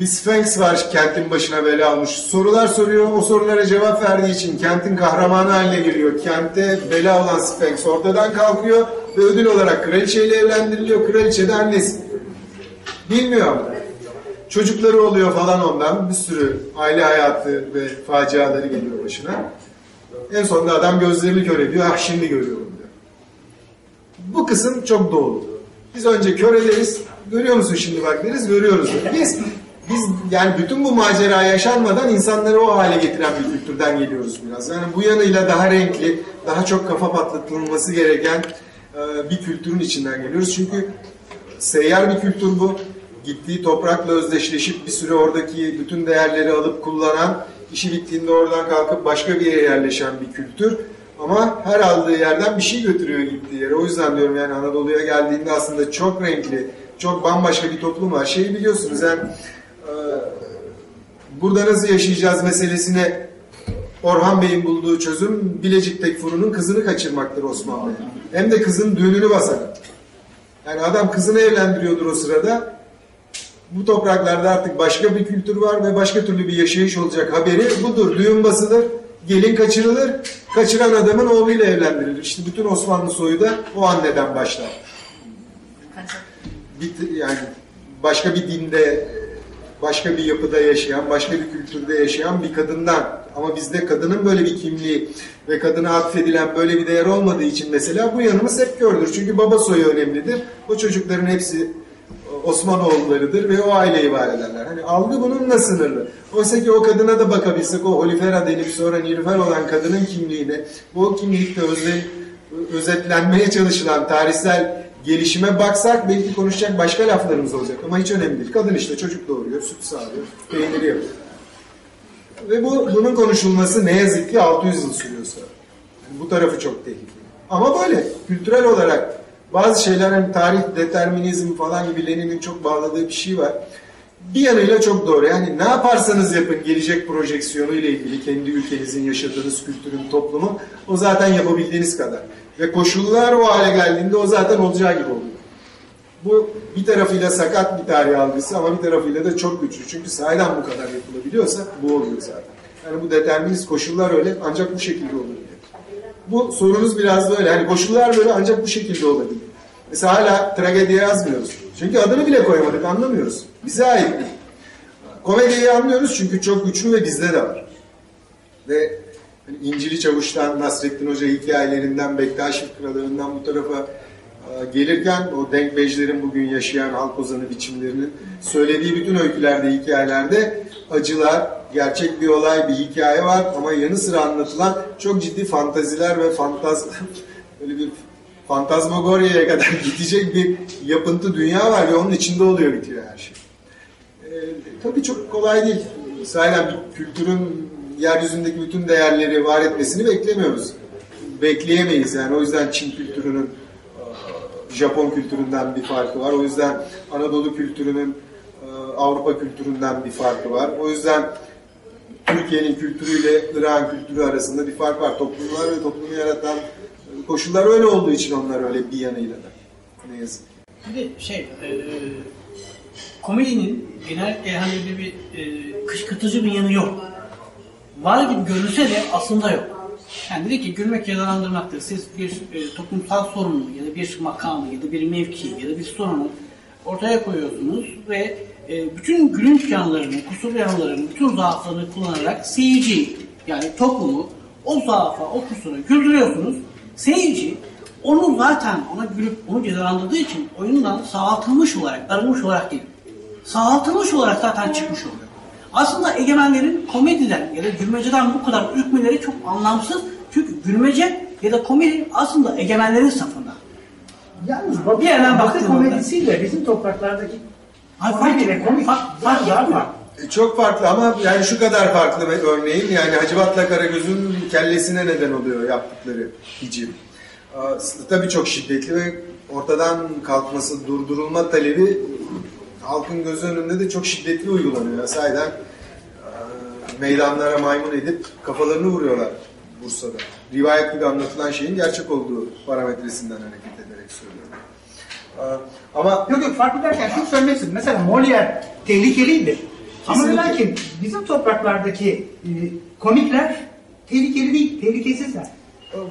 bir Sphinx var kentin başına bela almış. Sorular soruyor, o sorulara cevap verdiği için kentin kahramanı haline geliyor. Kente bela olan Sphinx ortadan kalkıyor ve ödül olarak kraliçeyle evlendiriliyor. Kraliçe de annesi. Bilmiyor. Çocukları oluyor falan ondan. Bir sürü aile hayatı ve faciaları geliyor başına. En sonunda adam gözlerini kör ediyor. Ah şimdi görüyorum diyor. Bu kısım çok doğru. Biz önce kör ederiz. Görüyor musun şimdi bak deriz. Görüyoruz. Biz biz yani bütün bu macera yaşanmadan insanları o hale getiren bir kültürden geliyoruz biraz. Yani bu yanıyla daha renkli, daha çok kafa patlatılması gereken e, bir kültürün içinden geliyoruz. Çünkü seyyar bir kültür bu. Gittiği toprakla özdeşleşip bir süre oradaki bütün değerleri alıp kullanan, işi bittiğinde oradan kalkıp başka bir yere yerleşen bir kültür. Ama her aldığı yerden bir şey götürüyor gittiği yere. O yüzden diyorum yani Anadolu'ya geldiğinde aslında çok renkli, çok bambaşka bir toplum var. Şeyi biliyorsunuz yani e, burada nasıl yaşayacağız meselesine Orhan Bey'in bulduğu çözüm Bilecik Tekfuru'nun kızını kaçırmaktır Osman Bey. Hem de kızın düğününü basarak. Yani adam kızını evlendiriyordur o sırada. Bu topraklarda artık başka bir kültür var ve başka türlü bir yaşayış olacak haberi budur. Düğün basılır, gelin kaçırılır, kaçıran adamın oğluyla evlendirilir. İşte bütün Osmanlı soyu da o anneden başlar. Bir, yani başka bir dinde, başka bir yapıda yaşayan, başka bir kültürde yaşayan bir kadından. Ama bizde kadının böyle bir kimliği ve kadına atfedilen böyle bir değer olmadığı için mesela bu yanımız hep kördür. Çünkü baba soyu önemlidir. O çocukların hepsi Osmanoğullarıdır ve o aileyi var ederler. Hani algı bununla sınırlı. Oysa ki o kadına da bakabilsek o Holifera denip sonra Nilüfer olan kadının kimliğine, bu kimlikte özle, özetlenmeye çalışılan tarihsel gelişime baksak belki konuşacak başka laflarımız olacak ama hiç önemli değil. Kadın işte çocuk doğuruyor, süt sağlıyor, peyniri yapıyor. Ve bu bunun konuşulması ne yazık ki 600 yıl sürüyor sonra. Yani bu tarafı çok tehlikeli. Ama böyle kültürel olarak bazı şeyler hani tarih determinizm falan gibi Lenin'in çok bağladığı bir şey var. Bir yanıyla çok doğru. Yani ne yaparsanız yapın gelecek projeksiyonu ile ilgili kendi ülkenizin yaşadığınız kültürün, toplumun o zaten yapabildiğiniz kadar. Ve koşullar o hale geldiğinde o zaten olacağı gibi oluyor. Bu bir tarafıyla sakat bir tarih algısı ama bir tarafıyla da çok güçlü. Çünkü sahiden bu kadar yapılabiliyorsa bu oluyor zaten. Yani bu determinist koşullar öyle ancak bu şekilde olabiliyor. Bu sorunuz biraz böyle. Hani koşullar böyle ancak bu şekilde olabilir. Mesela hala tragediye yazmıyoruz. Çünkü adını bile koymadık anlamıyoruz. Bize ait değil. Komediyi anlıyoruz çünkü çok güçlü ve bizde de var. Ve hani İncili Çavuş'tan, Nasrettin Hoca hikayelerinden, Bektaş fıkralarından bu tarafa e, gelirken o denkbejlerin bugün yaşayan halk ozanı biçimlerinin söylediği bütün öykülerde, hikayelerde acılar, gerçek bir olay, bir hikaye var ama yanı sıra anlatılan çok ciddi fantaziler ve fantaz böyle bir fantazmagoriye kadar gidecek bir yapıntı dünya var ve onun içinde oluyor bitiyor her şey. Ee, tabii çok kolay değil. Sahiden bir kültürün yeryüzündeki bütün değerleri var etmesini beklemiyoruz. Bekleyemeyiz yani. O yüzden Çin kültürünün e, Japon kültüründen bir farkı var. O yüzden Anadolu kültürünün e, Avrupa kültüründen bir farkı var. O yüzden Türkiye'nin kültürüyle Irak'ın kültürü arasında bir fark var. Toplumlar ve toplumu yaratan koşullar öyle olduğu için onlar öyle bir yanıyla da. Ne yazık ki. Bir de şey, e, komedinin genellikle hani bir, bir e, kışkırtıcı bir yanı yok. Var gibi görünse de aslında yok. Yani dedi ki gülmek yararlandırmaktır. Siz bir e, toplumsal sorunu ya da bir makamı ya da bir mevki ya da bir sorunu ortaya koyuyorsunuz ve e, bütün gülünç yanlarını, kusurlu yanlarını, bütün zaaflarını kullanarak seyirci yani toplumu o zaafa, o kusura güldürüyorsunuz. Seyirci onu zaten ona gülüp onu cezalandırdığı için oyundan sağaltılmış olarak, arınmış olarak değil, sağaltılmış olarak zaten çıkmış oluyor. Aslında egemenlerin komediden ya da gülmeceden bu kadar ürkmeleri çok anlamsız. Çünkü gülmece ya da komedi aslında egemenlerin safında. Yalnız Batı, Bir yerden Batı komedisiyle bizim topraklardaki Komediyle fark- komik fark- fark. E, Çok farklı ama yani şu kadar farklı ve örneğin yani Hacivat'la Karagöz'ün kellesine neden oluyor yaptıkları hiciv. Tabii çok şiddetli ve ortadan kalkması, durdurulma talebi halkın gözü önünde de çok şiddetli uygulanıyor. Sahiden meydanlara maymun edip kafalarını vuruyorlar Bursa'da. Rivayet gibi anlatılan şeyin gerçek olduğu parametresinden hareket ederek söylüyorum. Aa, Ama Yok yok farklı derken şunu söylemek istedim. Mesela Molière tehlikeliydi. Ama Kesinlikle. ve lakin bizim topraklardaki e, komikler tehlikeli değil, tehlikesizler.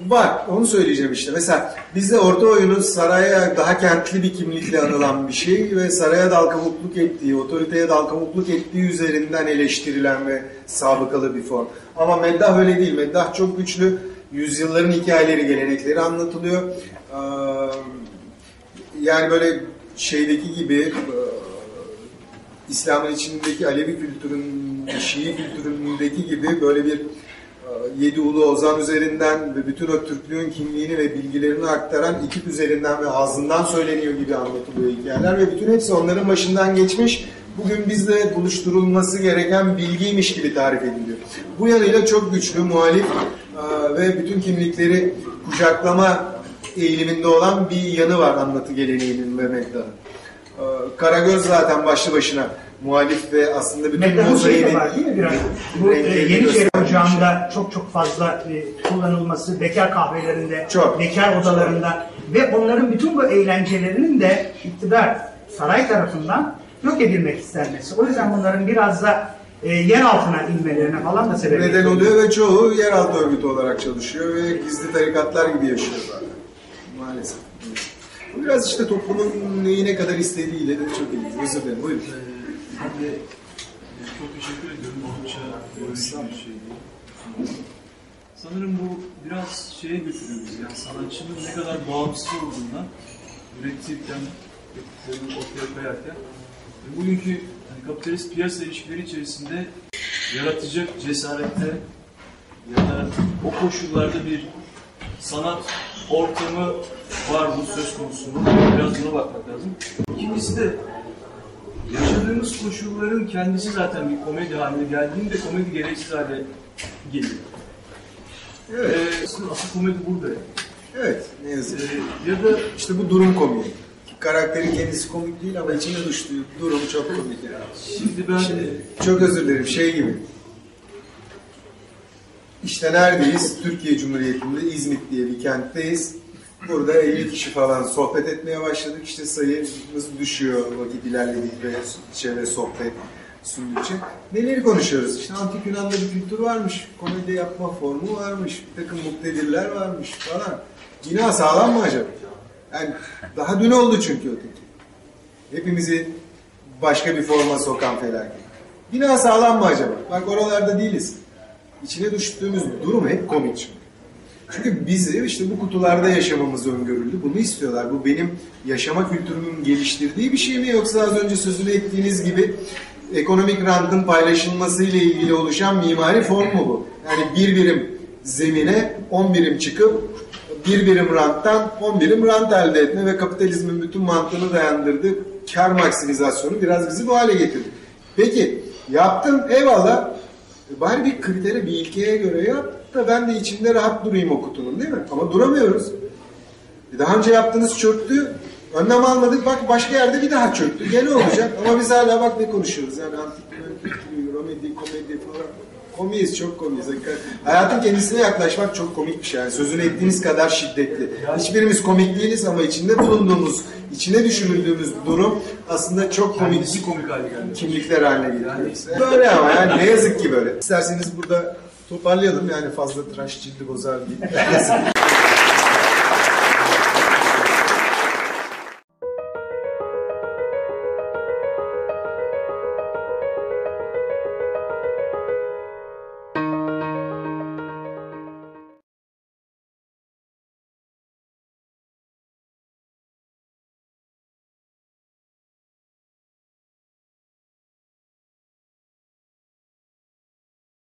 Var, onu söyleyeceğim işte. Mesela bizde orta oyunu saraya daha kentli bir kimlikle anılan bir şey ve saraya dalkavukluk ettiği, otoriteye dalkavukluk ettiği üzerinden eleştirilen ve sabıkalı bir form. Ama meddah öyle değil. Meddah çok güçlü. Yüzyılların hikayeleri, gelenekleri anlatılıyor. Ee, yani böyle şeydeki gibi, e, İslam'ın içindeki Alevi kültürün, Şii kültüründeki gibi böyle bir e, yedi ulu ozan üzerinden ve bütün o Türklüğün kimliğini ve bilgilerini aktaran ekip üzerinden ve ağzından söyleniyor gibi anlatılıyor hikayeler ve bütün hepsi onların başından geçmiş. Bugün bizle buluşturulması gereken bilgiymiş gibi tarif ediliyor. Bu yanıyla çok güçlü, muhalif e, ve bütün kimlikleri kucaklama eğiliminde olan bir yanı var anlatı geleneğinin ve Megda'nın. Ee, Karagöz zaten başlı başına muhalif ve aslında bütün şeyi mozaiğini var değil mi biraz? Bu e, Yeniçeri. Ocağı'nda çok çok fazla e, kullanılması, bekar kahvelerinde, Çok. bekar odalarında ve onların bütün bu eğlencelerinin de iktidar saray tarafından yok edilmek istenmesi. O yüzden bunların biraz da e, yer altına inmelerine falan da sebep neden oluyor ve çoğu yeraltı örgütü olarak çalışıyor ve gizli tarikatlar gibi yaşıyor Maalesef. Bu biraz işte toplumun neyi ne kadar istediğiyle de çok ilgili. Özür dilerim. Buyurun. De e, çok teşekkür ediyorum. Oldukça yorucu bir şeydi. Sanırım bu biraz şeye götürüyor bizi. Yani sanatçının ne kadar bağımsız olduğundan üretirken, ürettiklerini ortaya koyarken ve bugünkü hani kapitalist piyasa ilişkileri içerisinde yaratacak cesarette ya da o koşullarda bir sanat ortamı var mı söz konusu mu? Biraz buna bakmak lazım. İkincisi de Yaşadığımız koşulların kendisi zaten bir komedi haline geldiğinde komedi gereksiz hale geliyor. Evet. Ee, aslında asıl komedi burada. yani. Evet. Ne yazık ki. Ee, ya da İşte bu durum komik. Karakterin kendisi komik değil ama içine düştüğü durum çok komik yani. şimdi ben Şimdi çok özür dilerim şey gibi. İşte neredeyiz? Türkiye Cumhuriyeti'nde İzmit diye bir kentteyiz. Burada 50 kişi falan sohbet etmeye başladık. İşte sayımız düşüyor vakit ilerledikçe çevre sohbet sürdükçe. Neleri konuşuyoruz? İşte antik Yunan'da bir kültür varmış. Komedi yapma formu varmış. Bir takım muktedirler varmış falan. Bina sağlam mı acaba? Yani daha dün oldu çünkü öteki. Hepimizi başka bir forma sokan felaket. Bina sağlam mı acaba? Bak oralarda değiliz. İçine düştüğümüz durum hep komik çünkü. Çünkü bizi işte bu kutularda yaşamamız öngörüldü. Bunu istiyorlar. Bu benim yaşama kültürümün geliştirdiği bir şey mi yoksa az önce sözünü ettiğiniz gibi ekonomik rantın paylaşılması ile ilgili oluşan mimari form mu bu? Yani bir birim zemine 10 birim çıkıp bir birim ranttan 10 birim rant elde etme ve kapitalizmin bütün mantığını dayandırdığı kar maksimizasyonu biraz bizi bu hale getirdi. Peki yaptım eyvallah. Bari bir kritere, bir ilkeye göre yap da ben de içinde rahat durayım o kutunun değil mi? Ama duramıyoruz. E Daha önce yaptığınız çöktü. Önlem almadık. Bak başka yerde bir daha çöktü. Gene olacak. Ama biz hala bak ne konuşuyoruz. Yani antik Yunan kültürü, romedi, komedi falan. Komiyiz, çok komiyiz. Hayatın kendisine yaklaşmak çok komik bir şey. Yani sözünü ettiğiniz kadar şiddetli. Hiçbirimiz komik değiliz ama içinde bulunduğumuz, içine düşünüldüğümüz durum aslında çok komik kendisi komik hale geldi. kimlikler haline getiriyor. Böyle ama yani ne yazık ki böyle. İsterseniz burada toparlayalım yani fazla tıraş cildi bozar değil.